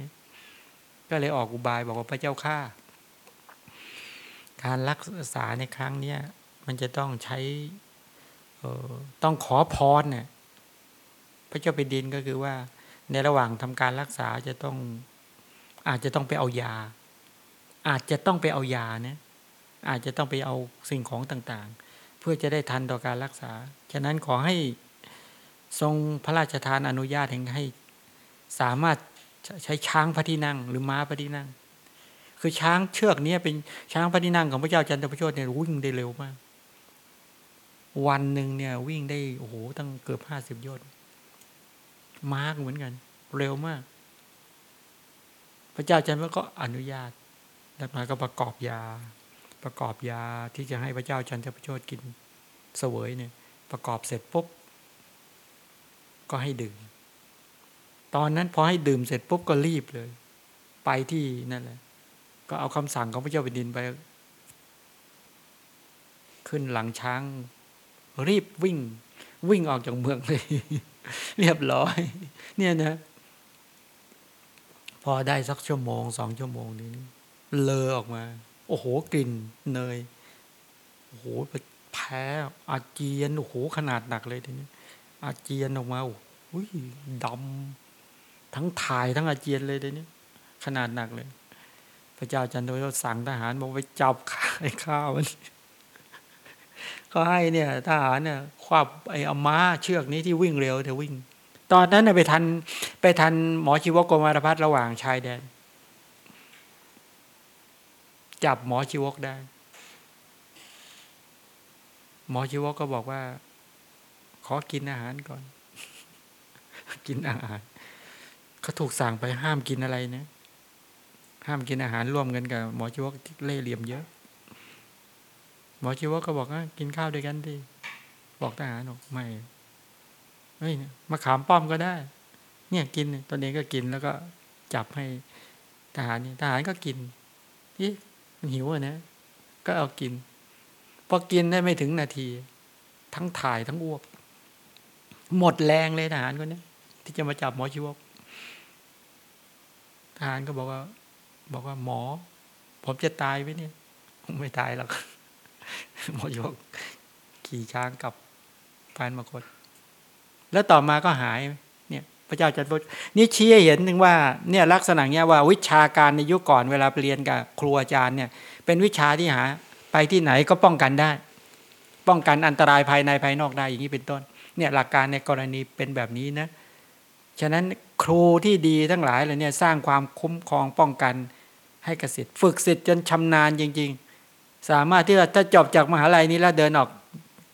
ก็เลยออกอุบายบอกว่าพระเจ้าข้าการรักษาในครั้งเนี้ยมันจะต้องใช้ต้องขอพรเนี่ยพระเจ้าไปดินก็คือว่า ในระหว่างทำการรักษาจะต้องอาจจะต้องไปเอายา อาจจะต้องไปเอายาเนี่ย อาจจะต้องไปเอาสิ่งของต่างๆ เพื่อจะได้ทันต่อการรักษา ฉะนั้นขอให้ทรงพระราชทานอนุญาตให้สามารถใช้ช้างพระที่นั่ง หรือม้าพระที่นั่ง คือช้างเชือกนี้เป็นช้างพระที่นั่งของพระเจ้าจันทประโชดเนี่ยวิ่งได้เร็วมาก วันหนึ่งเนี่ยวิ่งได้โอ้โหตั้งเกือบห้าสิบยอดม้าเหมือนกัน เร็วมาก พระเจ้าจันทร์ก็อนุญาตแล้วมาก็ประกอบยา ประกอบยาที่จะให้พระเจ้าจันทประโชดกินเสวยเนี่ยประกอบเสร็จปุ๊บ ก็ให้ดื่ม ตอนนั้นพอให้ดื่มเสร็จปุ๊บก็รีบเลย ไปที่นั่นแหละ ก็เอาคำสั่งของพระเจ้าแผ่นดินไป ขึ้นหลังช้าง รีบวิ่ง วิ่งออกจากเมืองเลย เรียบร้อย เนี่ยนะ พอได้สักชั่วโมงสองชั่วโมงนี้ เลอออกมา โอ้โหกลิ่นเนยโอ้โหไปแพ้อาเจียนโอ้โหขนาดหนักเลยทีนี้อาเจียนออกมาโอ้ยดำทั้งถ่ายทั้งอาเจียนเลยทีนี้ขนาดหนักเลย พระเจ้าจันทร์ก็สั่งทหารบอกไปจับข้าไอ้ข้าวมันก็ให้เนี่ยทหารเนี่ยควบไอ้อาม้าเชือกนี้ที่วิ่งเร็วเธอวิ่ง ตอนนั้นไปทันไปทันหมอชีวกรมารพัฒระหว่างชายแดน จับหมอชีวกได้ หมอชีวกก็บอกว่า ขอกินอาหารก่อน กินอาหารเขาถูกสั่งไปห้ามกินอะไรนะห้ามกินอาหารร่วมกันกับหมอชีวกเล่เหลี่ยมเยอะ หมอชีวกก็บอกว่ากินข้าวด้วยกันดีบอกทหารบอกไม่เฮ้ยมาขามป้อมก็ได้ เนี่ยกินตอนเองก็กินแล้วก็จับให้ทหารนี่ทหารก็กินที่ มันหิวอะนะ ก็เอากิน พอกินได้ไม่ถึงนาที ทั้งถ่ายทั้งอ้วก หมดแรงเลยทหารคนนี้ที่จะมาจับหมอชีวกทหารก็บอกว่า บอกว่าหมอ ผมจะตายไหมเนี่ยไม่ตายหรอกหมอยก ขี่ช้างกับพานมคตแล้วต่อมาก็หาย พระเจ้าจันทร์นี่ชี้ให้เห็นถึงว่าเนี่ยลักษณะเนี้ยว่าวิชาการในยุคก่อนเวลาเรียนกับครูอาจารย์เนี่ยเป็นวิชาที่หาไปที่ไหนก็ป้องกันได้ ป้องกันอันตรายภายในภายนอกได้อย่างนี้เป็นต้น เนี่ยหลักการในกรณีเป็นแบบนี้นะฉะนั้นครูที่ดีทั้งหลายเลยเนี่ยสร้างความคุ้มครองป้องกันให้กสิทธิ์ฝึกสิทธิ์จนชำนาญจริง ๆ สามารถที่จะถ้าจบจากมหาลัยนี้แล้วเดินออก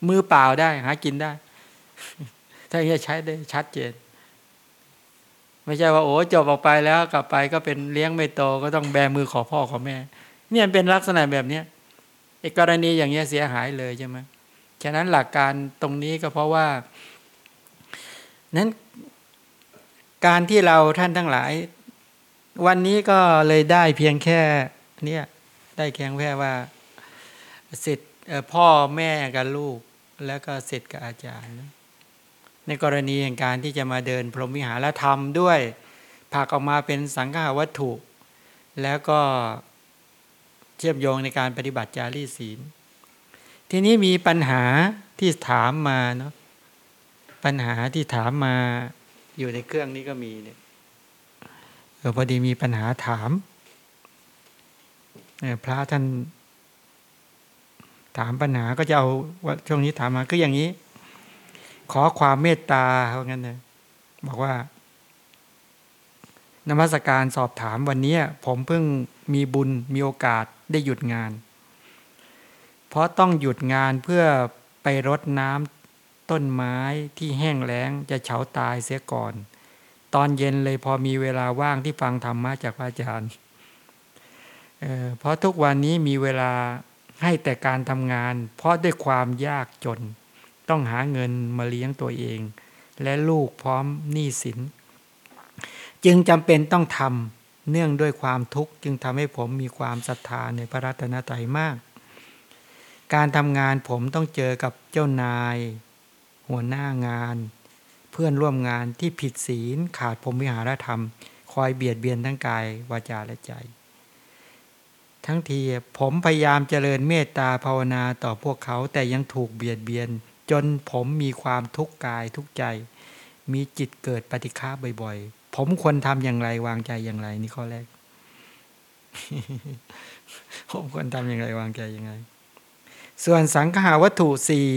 มือเปล่าได้ หากินได้ ถ้าจะใช้ได้ชัดเจน ไม่ใช่ว่าโอ้จบออกไปแล้วกลับไปก็เป็นเลี้ยงไม่โตก็ต้องแบมือขอพ่อขอแม่ เนี่ยเป็นลักษณะแบบเนี้ยอกกรณีอย่างเงี้ยเสียหายเลยใช่ไหมฉะนั้นหลักการตรงนี้ก็เพราะว่า นั้นการที่เราท่านทั้งหลาย วันนี้ก็เลยได้เพียงแค่เนี่ยได้แค่แค่ว่าสิทธิ์พ่อแม่กับลูก แล้วก็สิทธิ์กับอาจารย์ ในกรณีอย่างการที่จะมาเดินพรหมวิหารธรรมด้วยผักออกมาเป็นสังฆาวัตถุ แล้วก็เชื่อมโยงในการปฏิบัติจารีศีล ทีนี้มีปัญหาที่ถามมาเนาะปัญหาที่ถามมาอยู่ในเครื่องนี้ก็มีเนี่ยเออพอดีมีปัญหาถามพระท่านถามปัญหาก็จะเอาว่าช่วงนี้ถามมาคืออย่างนี้ ขอความเมตตาเพรางั้นเลยบอกว่านมัสการสอบถามวันนี้ผมเพิ่งมีบุญมีโอกาสได้หยุดงาน เพราะต้องหยุดงานเพื่อไปรดน้ำต้นไม้ที่แห้งแล้งจะเฉาตายเสียก่อน ตอนเย็นเลยพอมีเวลาว่างที่ฟังธรรมะจากพระอาจารย์เเพราะทุกวันนี้มีเวลาให้แต่การทำงาน เพราะด้วยความยากจน ต้องหาเงินมาเลี้ยงตัวเอง และลูกพร้อมหนี้สิน จึงจำเป็นต้องทำเนื่องด้วยความทุกข์ จึงทำให้ผมมีความศรัทธาในพระรัตนตรัยมาก การทำงานผมต้องเจอกับเจ้านาย หัวหน้างาน เพื่อนร่วมงานที่ผิดศีลขาดพรมวิหารธรรม คอยเบียดเบียนทั้งกายวาจาและใจทั้งทีผมพยายามเจริญเมตตาภาวนาต่อพวกเขาแต่ยังถูกเบียดเบียน จนผมมีความทุกข์กายทุกใจ มีจิตเกิดปฏิฆาบ่อยๆ ผมควรทำอย่างไรวางใจอย่างไร นี่ข้อแรก ผมควรทำอย่างไรวางใจอย่างไร ส่วนสังขาวัตถุสี่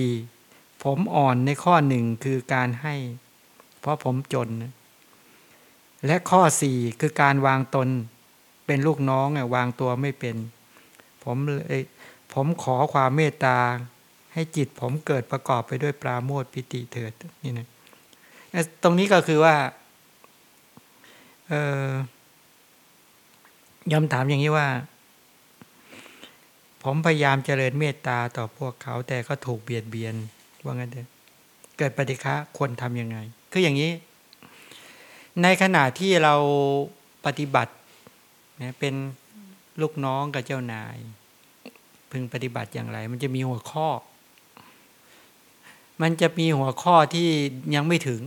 ผมอ่อนในข้อหนึ่งคือการให้ เพราะผมจน และข้อสี่คือการวางตน เป็นลูกน้องวางตัวไม่เป็น ผมเลยผมขอความเมตตา ให้จิตผมเกิดประกอบไปด้วยปราโมทปิติเถิดนี่นะตรงนี้ก็คือว่าเออยอมถามอย่างนี้ว่า ผมพยายามเจริญเมตตาต่อพวกเขาแต่ก็ถูกเบียดเบียนว่างั้นเถอะเกิดปฏิฆะควรทำยังไง คืออย่างนี้ ในขณะที่เราปฏิบัตินะเป็นลูกน้องกับเจ้านาย พึงปฏิบัติอย่างไร มันจะมีหัวข้อ มันจะมีหัวข้อที่ยังไม่ถึง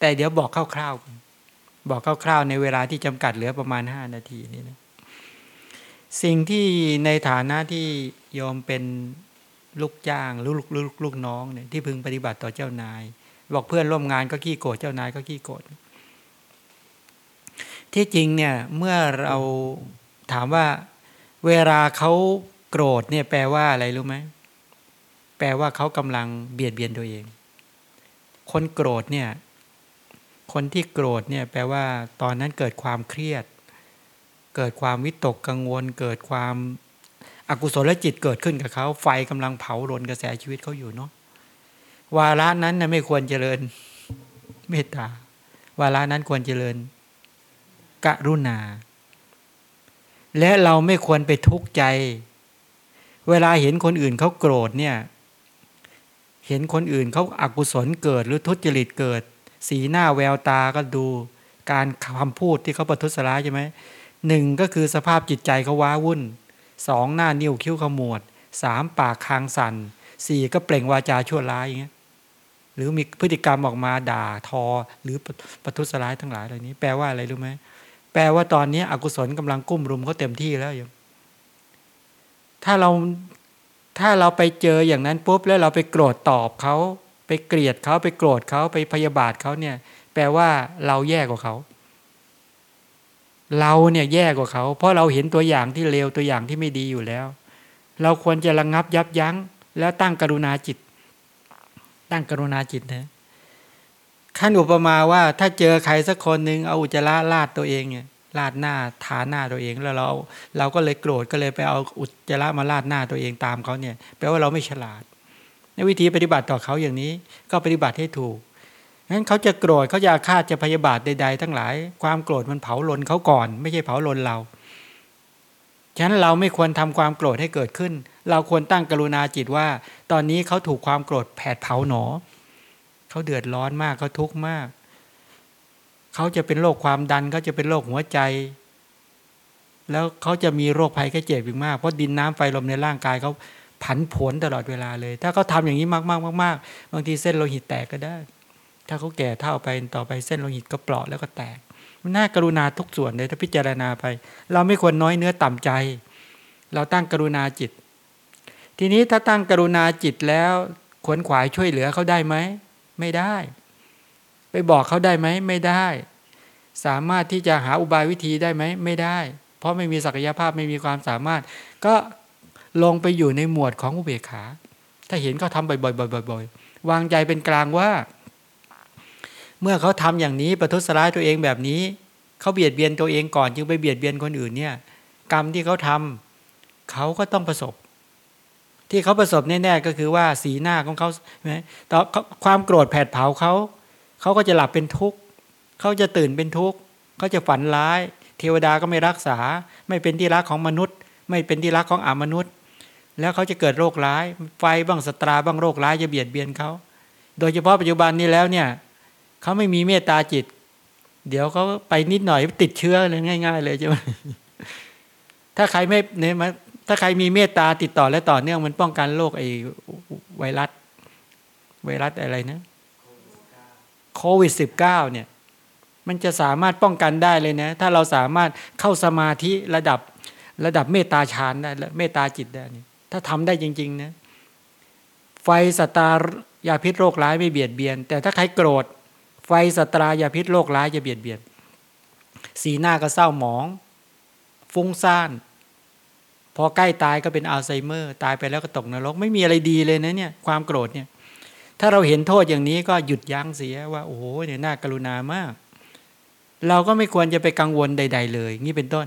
แต่เดี๋ยวบอกคร่าวๆบอกคร่าวๆ ในเวลาที่จำกัดเหลือประมาณห้านาทีนี่นะสิ่งที่ในฐานะที่ยอมเป็นลูกจ้าง ลูกลูกลูกน้องเนี่ยที่พึงปฏิบัติต่อเจ้านาย บอกเพื่อนร่วมงานก็ขี้โกรธเจ้านายก็ขี้โกรธที่จริงเนี่ยเมื่อเราถามว่าเวลาเขาโกรธเนี่ยแปลว่าอะไรรู้ไหม แปลว่าเขากำลังเบียดเบียนตัวเอง คนโกรธเนี่ย คนที่โกรธเนี่ยแปลว่า ตอนนั้นเกิดความเครียด เกิดความวิตกกังวล เกิดความอกุศลจิตเกิดขึ้นกับเขาไฟกำลังเผารนกระแสชีวิตเขาอยู่เนาะ วาระนั้นนะไม่ควรเจริญเมตตา วาระนั้นควรเจริญ กรุณา และเราไม่ควรไปทุกข์ใจ เวลาเห็นคนอื่นเขาโกรธเนี่ย เห็นคนอื่นเขาอากุศลเกิดหรือทุจริตเกิด สีหน้าแววตาก็ดู การคำพูดที่เขาประทุษร้ายใช่ไหมหนึ่งก็คือสภาพจิตใจเขาว้าวุ่นสองหน้านิ้วคิ้วขมวดสามปากคางสันสี่ก็เปล่งวาจาชั่วร้ายอย่างเงี้ยหรือมีพฤติกรรมออกมาด่าทอ หรือประทุษร้ายทั้งหลายเหล่านี้ แปลว่าอะไรรู้ไหมแปลว่าตอนนี้อกุศลกำลังกุ้มรุมเขาเต็มที่แล้วอย่างถ้าเรา ถ้าเราไปเจออย่างนั้นปุ๊บแล้วเราไปโกรธตอบเขาไปเกลียดเขาไปโกรธเขาไปพยาบาทเขาเนี่ยแปลว่าเราแย่กว่าเขา เราเนี่ยแย่กว่าเขา เพราะเราเห็นตัวอย่างที่เลวตัวอย่างที่ไม่ดีอยู่แล้ว เราควรจะระงงับยับยั้ง แล้วตั้งกรุณาจิต ตั้งกรุณาจิตนะขั้นอุปมาว่าถ้าเจอใครสักคนหนึ่งเอาอุจจาระลาดตัวเองเนี่ย ลาดหน้าทาหน้าตัวเองแล้วเราเราก็เลยโกรธก็เลยไปเอาอุจจาระมาลาดหน้าตัวเองตามเขาเนี่ยแปลว่าเราไม่ฉลาด ในวิธีปฏิบัติต่อเขาอย่างนี้ก็ปฏิบัติให้ถูกงั้นเขาจะโกรธเขาจะอาฆาตจะพยาบาทใดๆทั้งหลาย ความโกรธมันเผาลนเขาก่อน ไม่ใช่เผาลนเราฉะนั้นเราไม่ควรทำความโกรธให้เกิดขึ้น เราควรตั้งกรุณาจิตว่า ตอนนี้เขาถูกความโกรธแผดเผาหนอเขาเดือดร้อนมากเขาทุกข์มาก เขาจะเป็นโรคความดันเขาจะเป็นโรคหัวใจ แล้วเขาจะมีโรคภัยแค่เจ็บอีกมาก เพราะดินน้ำไฟลมในร่างกายเขาผันผวนตลอดเวลาเลย ถ้าเขาทาอย่างนี้มากๆมากๆบางทีเส้นโลหิตแตกก็ได้ ถ้าเขาแก่เท่าไปต่อไปเส้นโลหิตก็เปราะแล้วก็แตกมันน่ากรุณาทุกส่วนเลยถ้าพิจารณาไป เราไม่ควรน้อยเนื้อต่ำใจ เราตั้งกรุณาจิต ทีนี้ถ้าตั้งกรุณาจิตแล้วขวนขวายช่วยเหลือเขาได้ไหม ไม่ได้ ไปบอกเขาได้ไหมไม่ได้ สามารถที่จะหาอุบายวิธีได้ไหมไม่ได้ เพราะไม่มีศักยภาพไม่มีความสามารถ ก็ลงไปอยู่ในหมวดของอุเบกขา ถ้าเห็นเขาทำบ่อยๆๆๆวางใจเป็นกลางว่า เมื่อเขาทำอย่างนี้ประทุษร้ายตัวเองแบบนี้เขาเบียดเบียนตัวเองก่อนจึงไปเบียดเบียนคนอื่นเนี่ยกรรมที่เขาทำเขาก็ต้องประสบ ที่เขาประสบแน่ๆก็คือว่าสีหน้าของเขาไหมต่อความโกรธแผดเผาเขา เขาก็จะหลับเป็นทุกข์เขาจะตื่นเป็นทุกข์เขาจะฝันร้าย เทวดาก็ไม่รักษา ไม่เป็นที่รักของมนุษย์ ไม่เป็นที่รักของอมนุษย์ แล้วเขาจะเกิดโรคร้าย ไฟบ้างสตราบ้างโรคร้ายจะเบียดเบียนเขา โดยเฉพาะปัจจุบันนี้แล้วเนี่ยเขาไม่มีเมตตาจิต เดี๋ยวเขาไปนิดหน่อยติดเชื้อเลยง่าย ๆ เลยใช่ไหมถ้าใครไม่เนี่ยมาถ้าใครมีเมตตาติดต่อและต่อเนื่องมันป้องกันโรคไอไวรัสไวรัสอะไรนะ โควิดสิบเก้าเนี่ยมันจะสามารถป้องกันได้เลยนะ ถ้าเราสามารถเข้าสมาธิระดับระดับเมตตาฌานได้เมตตาจิตได้นี่ถ้าทำได้จริงๆนะไฟสตายาพิษโรคร้ายไม่เบียดเบียน แต่ถ้าใครโกรธ ไฟสตรายาพิษโรคร้ายจะเบียดเบียน สีหน้าก็เศร้าหมอง ฟุ้งซ่าน พอใกล้ตายก็เป็นอัลไซเมอร์ ตายไปแล้วก็ตกนรก ไม่มีอะไรดีเลยนะเนี่ยความโกรธเนี่ย ถ้าเราเห็นโทษอย่างนี้ก็หยุดยั้งเสียว่า โอ้โหเนี่ยน่ากรุณามาก เราก็ไม่ควรจะไปกังวลใด ๆ เลยนี่เป็นต้น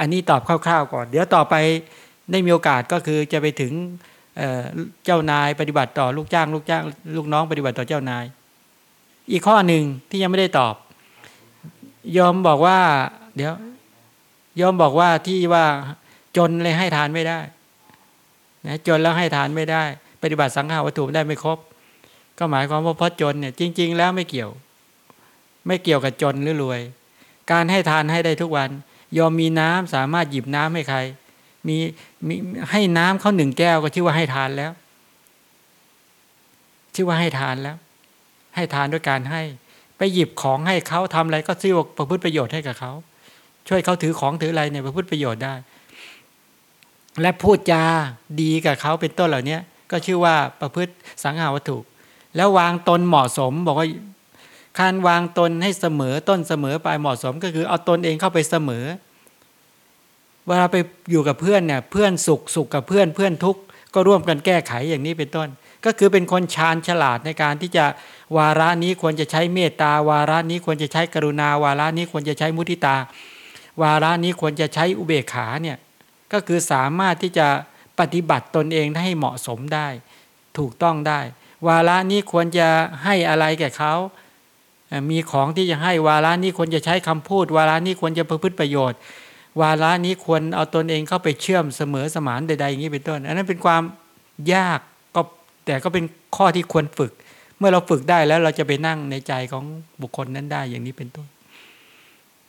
อันนี้ตอบคร่าวๆก่อน เดี๋ยวต่อไปได้มีโอกาสก็คือจะไปถึงเจ้านายปฏิบัติต่อลูกจ้าง ลูกจ้าง ลูกน้องปฏิบัติต่อเจ้านาย อีกข้อหนึ่งที่ยังไม่ได้ตอบ ยอมบอกว่า เดี๋ยวยอมบอกว่าที่ว่าจนเลยให้ทานไม่ได้นะจนแล้วให้ทานไม่ได้ ปฏิบัติสังฆาวัตถุได้ไม่ครบ ก็หมายความว่าเพราะจนเนี่ยจริง ๆ แล้วไม่เกี่ยว ไม่เกี่ยวกับจนหรือรวย การให้ทานให้ได้ทุกวัน ยอมมีน้ำสามารถหยิบน้ำให้ใคร มีมีให้น้ำเขาหนึ่งแก้วก็ชื่อว่าให้ทานแล้ว ชื่อว่าให้ทานแล้ว ให้ทานด้วยการให้ ไปหยิบของให้เขาทำอะไรก็ซื้อประพฤติประโยชน์ให้กับเขาช่วยเขาถือของถืออะไรเนี่ยประพฤติประโยชน์ได้ และพูดจาดีกับเขาเป็นต้นเหล่านี้ก็ชื่อว่าประพฤติสังหาวัตถุ แล้ววางตนเหมาะสมบอกว่าการวางตนให้เสมอต้นเสมอปลายเหมาะสมก็คือเอาตนเองเข้าไปเสมอ เวลาไปอยู่กับเพื่อนเนี่ยเพื่อนสุขสุขกับเพื่อนเพื่อนทุกข์ก็ร่วมกันแก้ไขอย่างนี้เป็นต้น ก็คือเป็นคนชาญฉลาดในการที่จะวาระนี้ควรจะใช้เมตตาวาระนี้ควรจะใช้กรุณาวาระนี้ควรจะใช้มุทิตา วาระนี้ควรจะใช้อุเบกขาเนี่ยก็คือสามารถที่จะปฏิบัติตนเองให้เหมาะสมได้ ถูกต้องได้ วาระนี้ควรจะให้อะไรแก่เขามีของที่จะให้วาระนี้ควรจะใช้คำพูด วาระนี้ควรจะประพฤติประโยชน์ วาระนี้ควรเอาตนเองเข้าไปเชื่อมเสมอสมานใดๆอย่างนี้เป็นต้น อันนั้นเป็นความยากก็แต่ก็เป็นข้อที่ควรฝึก เมื่อเราฝึกได้แล้วเราจะไปนั่งในใจของบุคคลนั้นได้อย่างนี้เป็นต้น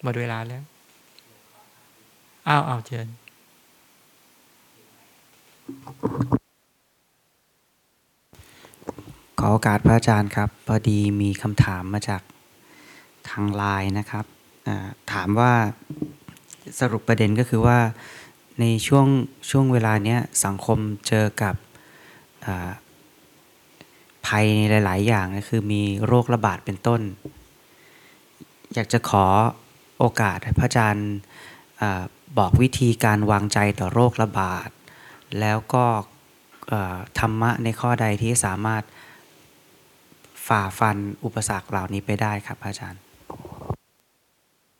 หมดเวลาแล้วอ้าวอ้าวเชิญ ขอโอกาสพระอาจารย์ครับพอดีมีคำถามมาจากทางไลน์นะครับถามว่าสรุปประเด็นก็คือว่าในช่วงช่วงเวลาเนี้ยสังคมเจอกับภัยในหลาย ๆ อย่างก็คือมีโรคระบาดเป็นต้น อยากจะขอโอกาสให้พระอาจารย์บอกวิธีการวางใจต่อโรคระบาด แล้วก็ธรรมะในข้อใดที่สามารถ ฝ่าฟันอุปสรรคเหล่านี้ไปได้ครับอาจารย์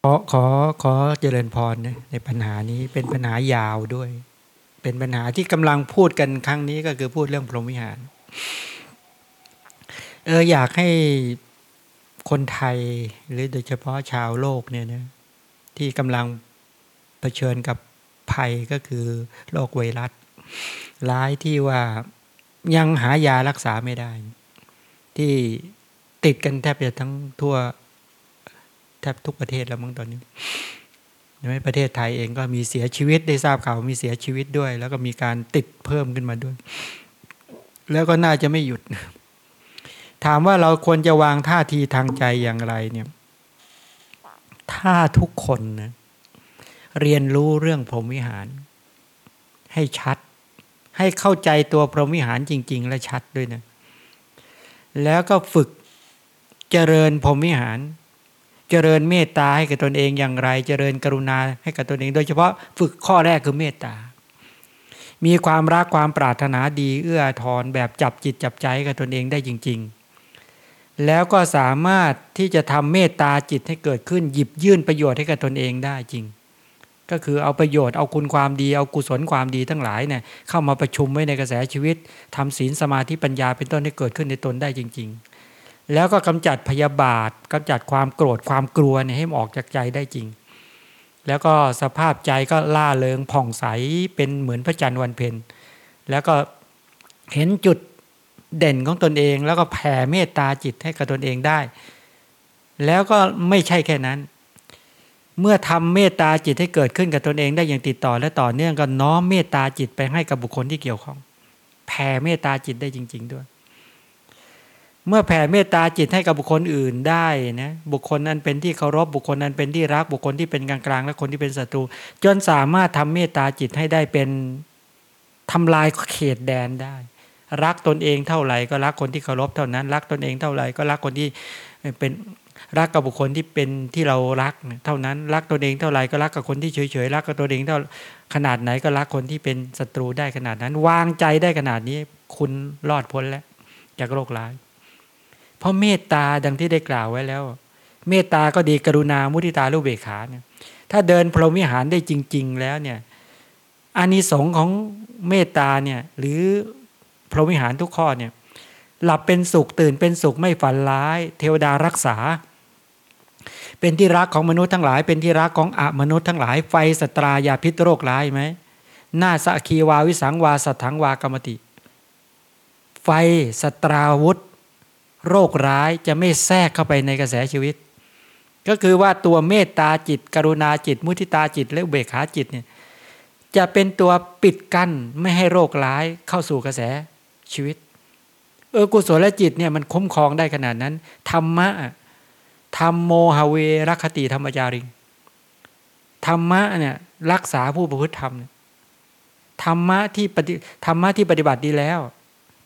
ขอขอขอเจริญพรในปัญหานี้เป็นปัญหายาวด้วย เป็นปัญหาที่กำลังพูดกันครั้งนี้ก็คือพูดเรื่องพรหมวิหาร เอออยากให้คนไทยหรือโดยเฉพาะชาวโลกเนี่ยนะที่กำลังเผชิญกับภัยก็คือโรคไวรัส ร้ายที่ว่ายังหายารักษาไม่ได้ ที่ติดกันแทบจะทั้งทั่วแทบทุกประเทศแล้วมั้งตอนนี้ในประเทศไทยเองก็มีเสียชีวิตได้ทราบข่าวมีเสียชีวิตด้วย แล้วก็มีการติดเพิ่มขึ้นมาด้วย แล้วก็น่าจะไม่หยุด ถามว่าเราควรจะวางท่าทีทางใจอย่างไรเนี่ย ถ้าทุกคนนะเรียนรู้เรื่องพรหมวิหาร ให้ชัด ให้เข้าใจตัวพรหมวิหารจริง ๆ และชัดด้วยนะ แล้วก็ฝึกเจริญพรหมวิหาร เจริญเมตตาให้กับตนเองอย่างไร เจริญกรุณาให้กับตนเอง โดยเฉพาะฝึกข้อแรกคือเมตตา มีความรักความปรารถนาดีเอื้อทอนแบบจับจิตจับใจกับตนเองได้จริง ๆ แล้วก็สามารถที่จะทำเมตตาจิตให้เกิดขึ้นหยิบยื่นประโยชน์ให้กับตนเองได้จริง ก็คือเอาประโยชน์เอาคุณความดีเอากุศลความดีทั้งหลายเนี่ยเข้ามาประชุมไว้ในกระแสชีวิตทำศีลสมาธิปัญญาเป็นต้นให้เกิดขึ้นในตนได้จริง ๆ แล้วก็กำจัดพยาบาทกำจัดความโกรธความกลัวเนี่ยให้ออกจากใจได้จริง แล้วก็สภาพใจก็ล่าเริงผ่องใสเป็นเหมือนพระจันทร์วันเพ็ญแล้วก็เห็นจุดเด่นของตนเองแล้วก็แผ่เมตตาจิตให้กับตนเองได้ แล้วก็ไม่ใช่แค่นั้น เมื่อทำเมตตาจิตให้เกิดขึ้นกับตนเองได้อย่างติดต่อและต่อเนื่องก็น้อมเมตตาจิตไปให้กับบุคคลที่เกี่ยวข้องแผ่เมตตาจิตได้จริง ๆ ด้วย เมื่อแผ่เมตตาจิตให้กับบุคคลอื่นได้นะบุคคลนั้นเป็นที่เคารพบุคคลนั้นเป็นที่รักบุคคลที่เป็นกลางๆและคนที่เป็นศัตรู จนสามารถทำเมตตาจิตให้ได้เป็นทำลายเขตแดนได้ รักตนเองเท่าไหร่ก็รักคนที่เคารพเท่านั้น รักตนเองเท่าไหร่ก็รักคนที่เป็น รักกับบุคคลที่เป็นที่เรารักเท่านั้นรักตนเองเท่าไรก็รักกับคนที่เฉยๆรักกับตัวเองเท่าขนาดไหนก็รักคนที่เป็นศัตรูได้ขนาดนั้น วางใจได้ขนาดนี้ คุณรอดพ้นแล้ว จากโรคร้าย เพราะเมตตาดังที่ได้กล่าวไว้แล้ว เมตตาก็ดีกรุณามุทิตาลุเบขาเนี่ยถ้าเดินพรหมิหารได้จริง ๆ แล้วเนี่ยอานิสงส์ของเมตตาเนี่ยหรือพรหมิหารทุกข้อเนี่ย หลับเป็นสุขตื่นเป็นสุขไม่ฝันร้าย เทวดารักษา เป็นที่รักของมนุษย์ทั้งหลาย เป็นที่รักของอมนุษย์ทั้งหลายไฟสตรายาพิษโรคร้ายไหมหน้าสักีวาวิสังวาสัทังวากรรมติ ไฟสตราวุธ โรคร้ายจะไม่แทรกเข้าไปในกระแสชีวิต ก็คือว่าตัวเมตตาจิต กรุณาจิต มุทิตาจิต และเบขาจิตเนี่ยจะเป็นตัวปิดกั้นไม่ให้โรคร้ายเข้าสู่กระแสชีวิต ออกุศลจิตเนี่ยมันคุ้มครองได้ขนาดนั้นธรรมะธรรมโมหเวรคติธรรมจาริงธรรมะเนี่ยรักษาผู้ประพฤติธรรมธรรมะที่ปฏิธรรมะที่ปฏิบัติดีแล้ว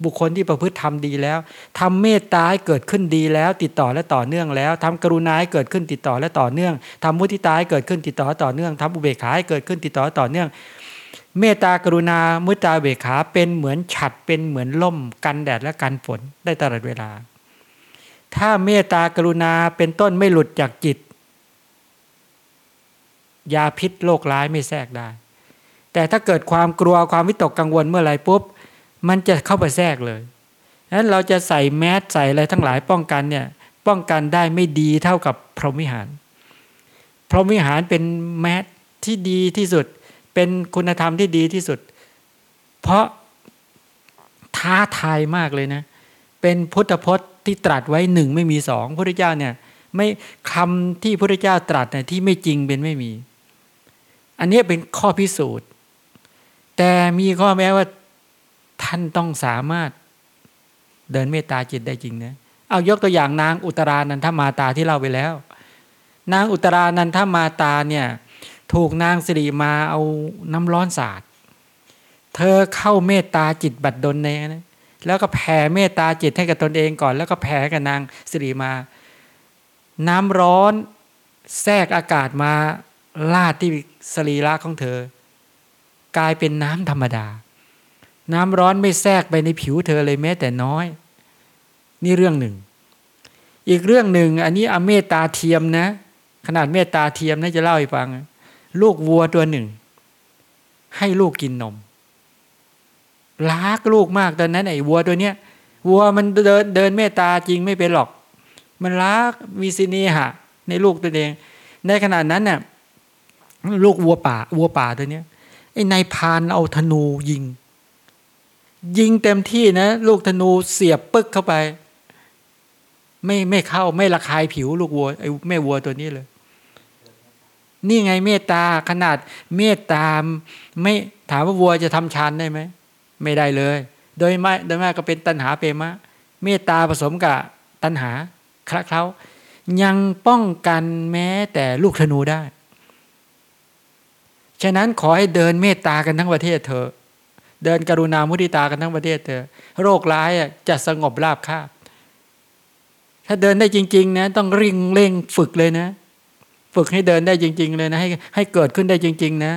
บุคคลที่ประพฤติทำดีแล้วทำเมตตาให้เกิดขึ้นดีแล้ว ติดต่อและต่อเนื่องแล้วทำกรุณาให้เกิดขึ้นติดต่อและต่อเนื่องทำมุทิตาให้เกิดขึ้นติดต่อต่อเนื่องทำอุเบกขาให้เกิดขึ้นติดต่อต่อเนื่อง เมตตากรุณามุตตาเบกขาเป็นเหมือนฉัดเป็นเหมือนล่มกันแดดและกันฝนได้ตลอดเวลา ถ้าเมตตากรุณาเป็นต้นไม่หลุดจากจิต ยาพิษโรคร้ายไม่แทรกได้ แต่ถ้าเกิดความกลัวความวิตกกังวลเมื่อไรปุ๊บ มันจะเข้าไปแทรกเลยนั้นเราจะใส่แมสใส่อะไรทั้งหลายป้องกันเนี่ยป้องกันได้ไม่ดีเท่ากับพรหมิหาร พรหมิหารเป็นแมสที่ดีที่สุด เป็นคุณธรรมที่ดีที่สุด เพราะท้าทายมากเลยนะ เป็นพุทธพจน์ที่ตรัสไว้หนึ่งไม่มีสองพระพุทธเจ้าเนี่ยไม่คำที่พระพุทธเจ้าตรัสเนี่ยที่ไม่จริงเป็นไม่มี อันนี้เป็นข้อพิสูจน์ แต่มีข้อแม้ว่าท่านต้องสามารถเดินเมตตาจิตได้จริงนะเอายกตัวอย่างนางอุตรานันทมาตาที่เล่าไปแล้ว นางอุตรานันทมาตาเนี่ย ถูกนางสิริมาเอาน้ำร้อนสาดเธอเข้าเมตตาจิตบัดดลในนะแล้วก็แผ่เมตตาจิตให้กับตนเองก่อน แล้วก็แผ่กับนางสิริมา น้ำร้อนแทรกอากาศมาลาดที่สรีระของเธอ กลายเป็นน้ำธรรมดา น้ำร้อนไม่แทรกไปในผิวเธอเลยแม้แต่น้อย นี่เรื่องหนึ่ง อีกเรื่องหนึ่ง อันนี้อเมตตาเทียมนะ ขนาดเมตตาเทียมนะจะเล่าให้ฟัง ลูกวัวตัวหนึ่ง ให้ลูกกินนมรักลูกมากตอนนั้นไอ้วัวตัวเนี้ยวัวมันเดินเดินเมตตาจริงไม่เป็นหรอก มันรักมีสิเนหะ ในลูกตัวเอง ในขณะนั้นเนี่ยลูกวัวป่าวัวป่าตัวเนี้ยไอ้นายพานเอาธนูยิง ยิงเต็มที่นะ ลูกธนูเสียบปึ๊กเข้าไป ไม่ไม่เข้าไม่ระคายผิวลูกวัวไอ้แม่วัวตัวนี้เลย นี่ไงเมตตาขนาดเมตตาไม่ถามว่าวัวจะทำฌานได้ไหมไม่ได้เลย โดยไม่โดยมากก็เป็นตัณหาเปรมะ เมตตาผสมกับตัณหาคละเคล้ายังป้องกันแม้แต่ลูกธนูได้ ฉะนั้นขอให้เดินเมตตากันทั้งประเทศเถอะเดินกรุณามุทิตากันทั้งประเทศเถอะโรคร้ายจะสงบราบคาบถ้าเดินได้จริง ๆ นะ ต้องริ่งเร่งฝึกเลยนะ ฝึกให้เดินได้จริง ๆ เลยนะให้ให้เกิดขึ้นได้จริง ๆ นะ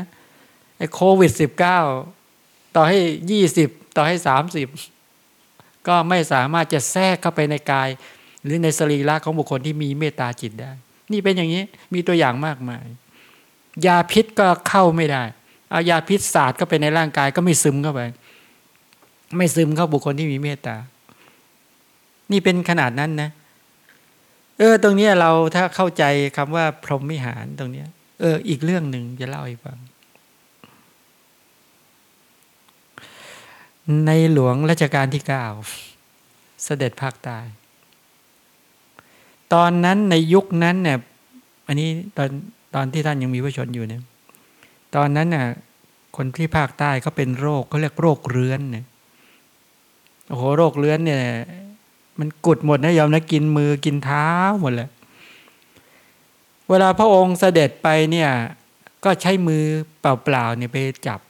ไอ้โควิดสิบเก้าต่อให้ยี่สิบต่อให้สามสิบก็ไม่สามารถจะแทรกเข้าไปในกาย หรือในสรีระของบุคคลที่มีเมตตาจิตได้ นี่เป็นอย่างนี้มีตัวอย่างมากมาย ยาพิษก็เข้าไม่ได้เอายาพิษสาดก็ไปในร่างกายก็ไม่ซึมเข้าไป ไม่ซึมเข้าบุคคลที่มีเมตตา นี่เป็นขนาดนั้นนะเเออ ตรงนี้เราถ้าเข้าใจคำว่าพรหมิหารตรงนี้เออ อีกเรื่องหนึ่งจะเล่าให้ฟัง ในหลวงรัชกาลที่เก้าเสด็จภาคใต้ตอนนั้นในยุคนั้นเนี่ย อันนี้ตอนตอนที่ท่านยังมีพระชนอยู่เนี่ย ตอนนั้นน่ะ คนที่ภาคใต้เขาเป็นโรคเขาเรียกโรคเรื้อนเนี่ยโอ้โหโรคเรื้อนเนี่ย มันกุดหมดนะยอมนะกินมือกินเท้าหมดเลยเวลาพระองค์เสด็จไปเนี่ย ก็ใช้มือเปล่าๆเนี่ยไปจับ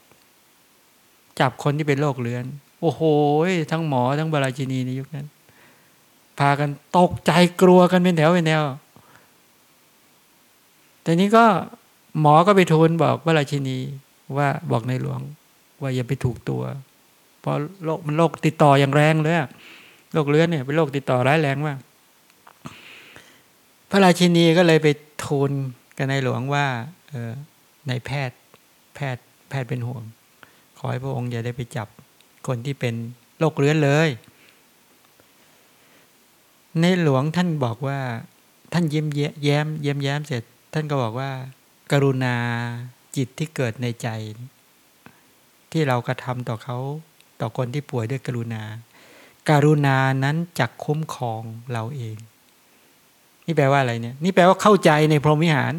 จับคนที่เป็นโรคเรื้อน โอ้โหทั้งหมอทั้งบาราชินีในยุคนั้น พากันตกใจกลัวกันเป็นแถวเป็นแนวแต่นี้ก็หมอก็ไปทูลบอกบาราชินีว่าบอกในหลวง ว่าอย่าไปถูกตัว เพราะโรคมันโรคติดต่ออย่างแรงเลย โรคเรื้อนเนี่ยเป็นโรคติดต่อร้ายแรงมาก พระราชินีก็เลยไปทูลกันในหลวงว่าเออในแพทย์แพทย์แพทย์เป็นห่วง ขอให้พระองค์อย่าได้ไปจับคนที่เป็นโรคเรื้อนเลย ในหลวงท่านบอกว่า ท่านเย้มแย้มเย้มแย้มเสร็จ ท่านก็บอกว่า กรุณาจิตที่เกิดในใจ ที่เรากระทำต่อเขาต่อคนที่ป่วยด้วยกรุณา การุณานั้นจักคุ้มครองเราเอง นี่แปลว่าอะไรเนี่ย นี่แปลว่าเข้าใจในพรหมวิหาร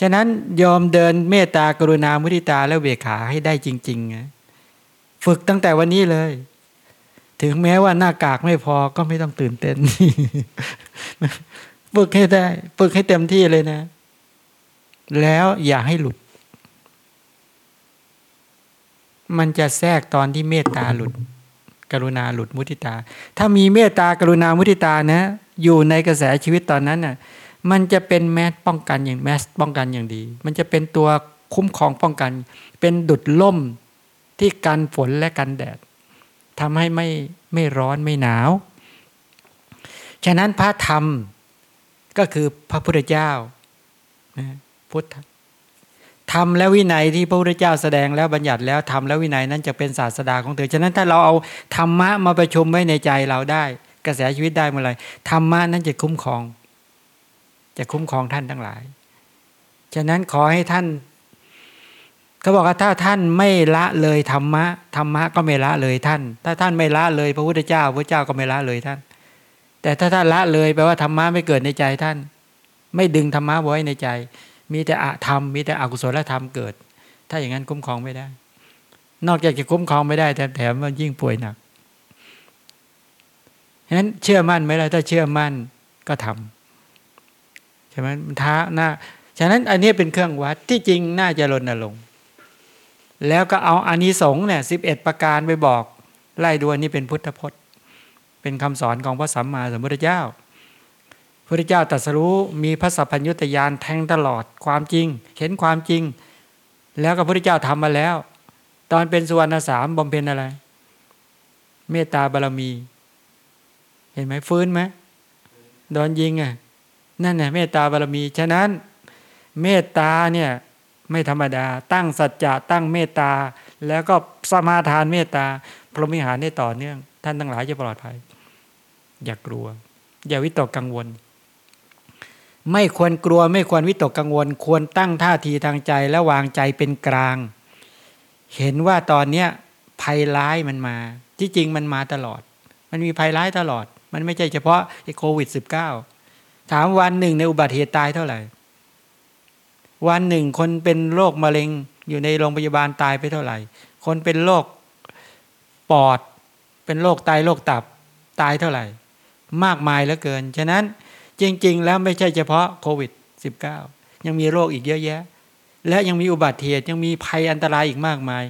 ฉะนั้นยอมเดินเมตตากรุณามุทิตาและเวขาให้ได้จริงๆนะฝึกตั้งแต่วันนี้เลย ถึงแม้ว่าหน้ากากไม่พอก็ไม่ต้องตื่นเต้น ฝึกให้ได้ ฝึกให้เต็มที่เลยนะ แล้วอย่าให้หลุด มันจะแทรกตอนที่เมตตาหลุด กรุณาหลุดมุทิตา ถ้ามีเมตตากรุณามุทิตานะ อยู่ในกระแสชีวิตตอนนั้นน่ะมันจะเป็นแมสป้องกันอย่างแมสป้องกันอย่างดี มันจะเป็นตัวคุ้มครองป้องกัน เป็นดุดล่มที่กันฝนและกันแดดทำให้ไม่ไม่ร้อนไม่หนาว ฉะนั้นพระธรรมก็คือพระพุทธเจ้านะพุทธ ธรรมและวินัยที่พระพุทธเจ้าแสดงแล้วบัญญัติแล้วธรรมและวินัยนั้นจะเป็นศาสดาของเธอ ฉะนั้นถ้าเราเอาธรรมะมาประชุมไว้ในใจเราได้ กระแสชีวิตได้เมื่อไรธรรมะนั้นจะคุ้มครอง จะคุ้มครองท่านทั้งหลาย ฉะนั้นขอให้ท่านเขาบอกว่าถ้าท่านไม่ละเลยธรรมะธรรมะก็ไม่ละเลยท่าน ถ้าท่านไม่ละเลยพระพุทธเจ้าพระเจ้าก็ไม่ละเลยท่าน แต่ถ้าท่านละเลยแปลว่าธรรมะไม่เกิดในใจท่าน ไม่ดึงธรรมะไว้ในใจ มีแต่อธรรม มีแต่อกุศลธรรมเกิด ถ้าอย่างนั้นคุ้มครองไม่ได้ นอกจากจะคุ้มครองไม่ได้แถมแถมมันยิ่งป่วยหนักฉะนั้นเชื่อมั่นไหมล่ะถ้าเชื่อมั่นก็ทำใช่ไหมมันท้าหน้าฉะนั้นอันนี้เป็นเครื่องวัดที่จริงน่าจะรณรงค์แล้วก็เอาอานิสงส์เนี่ยสิบเอ็ดประการไปบอก ไล่ดูอันนี้เป็นพุทธพจน์ เป็นคำสอนของพระสัมมาสัมพุทธเจ้า พระเจ้าตรัสรู้มีพระสัพพัญญุตยานแทงตลอดความจริง เห็นความจริง แล้วก็พระเจ้าทำมาแล้ว ตอนเป็นสุวรรณสามบำเพ็ญอะไร เมตตาบารมี เห็นไหมฟื้นไหมโดนยิงอะนั่นแหละเมตตาบารมี ฉะนั้น เมตตาเนี่ยไม่ธรรมดา ตั้งสัจจะตั้งเมตตา แล้วก็สมาทานเมตตา พรหมิหารได้ต่อเนื่อง ท่านทั้งหลายจะปลอดภัย อย่ากกลัว อย่าวิตกกังวล ไม่ควรกลัวไม่ควรวิตกกังวล ควรตั้งท่าทีทางใจและวางใจเป็นกลาง เห็นว่าตอนเนี้ยภัยร้ายมันมา ที่จริงมันมาตลอด มันมีภัยร้ายตลอด มันไม่ใช่เฉพาะโควิด -19 ถามวันหนึ่งในอุบัติเหตุตายเท่าไหร่ วันหนึ่งคนเป็นโรคมะเร็งอยู่ในโรงพยาบาลตายไปเท่าไหร่ คนเป็นโรคปอด เป็นโรคไตโรคตับตายเท่าไหร่ มากมายเหลือเกิน ฉะนั้น จริง ๆ แล้วไม่ใช่เฉพาะโควิด -19 ยังมีโรคอีกเยอะแยะ และยังมีอุบัติเหตุยังมีภัยอันตรายอีกมากมาย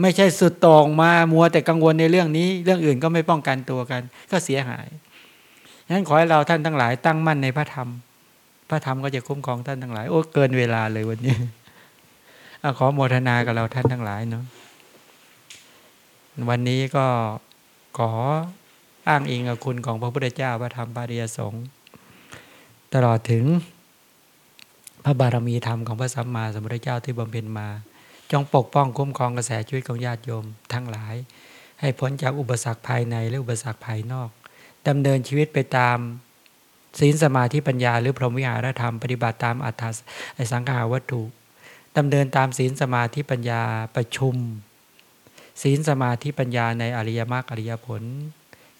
ไม่ใช่สุดตรงมามัวแต่กังวลในเรื่องนี้ เรื่องอื่นก็ไม่ป้องกันตัวกัน ก็เสียหายฉะนั้นขอให้เราท่านทั้งหลายตั้งมั่นในพระธรรม พระธรรมก็จะคุ้มครองท่านทั้งหลาย โอ้เกินเวลาเลยวันนี้อขอโมทนากับเราท่านทั้งหลายเนาะวันนี้ก็ขออ้างอิงกับคุณของพระพุทธเจ้าพระธรรมปาริยสงฆ์ ตลอดถึงพระบารมีธรรมของพระสัมมาสัมพุทธเจ้าที่บำเพ็ญมา จงปกป้องคุ้มครองกระแสชีวิตของญาติโยมทั้งหลาย ให้พ้นจากอุปสรรคภายในและอุปสรรคภายนอกดำเนินชีวิตไปตามศีลสมาธิปัญญาหรือพรหมวิหารธรรมปฏิบัติตามอัตถสังขาวัตถุดำเนินตามศีลสมาธิปัญญาประชุม ศีลสมาธิปัญญาในอริยมรรคอริยผล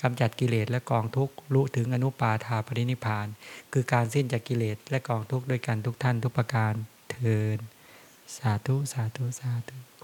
กำจัดกิเลสและกองทุกข์รู้ถึงอนุปาทาปรินิพาน คือการสิ้นจากกิเลสและกองทุกข์ด้วยกันทุกท่านทุกประการเทินสาธุสาธุสาธุ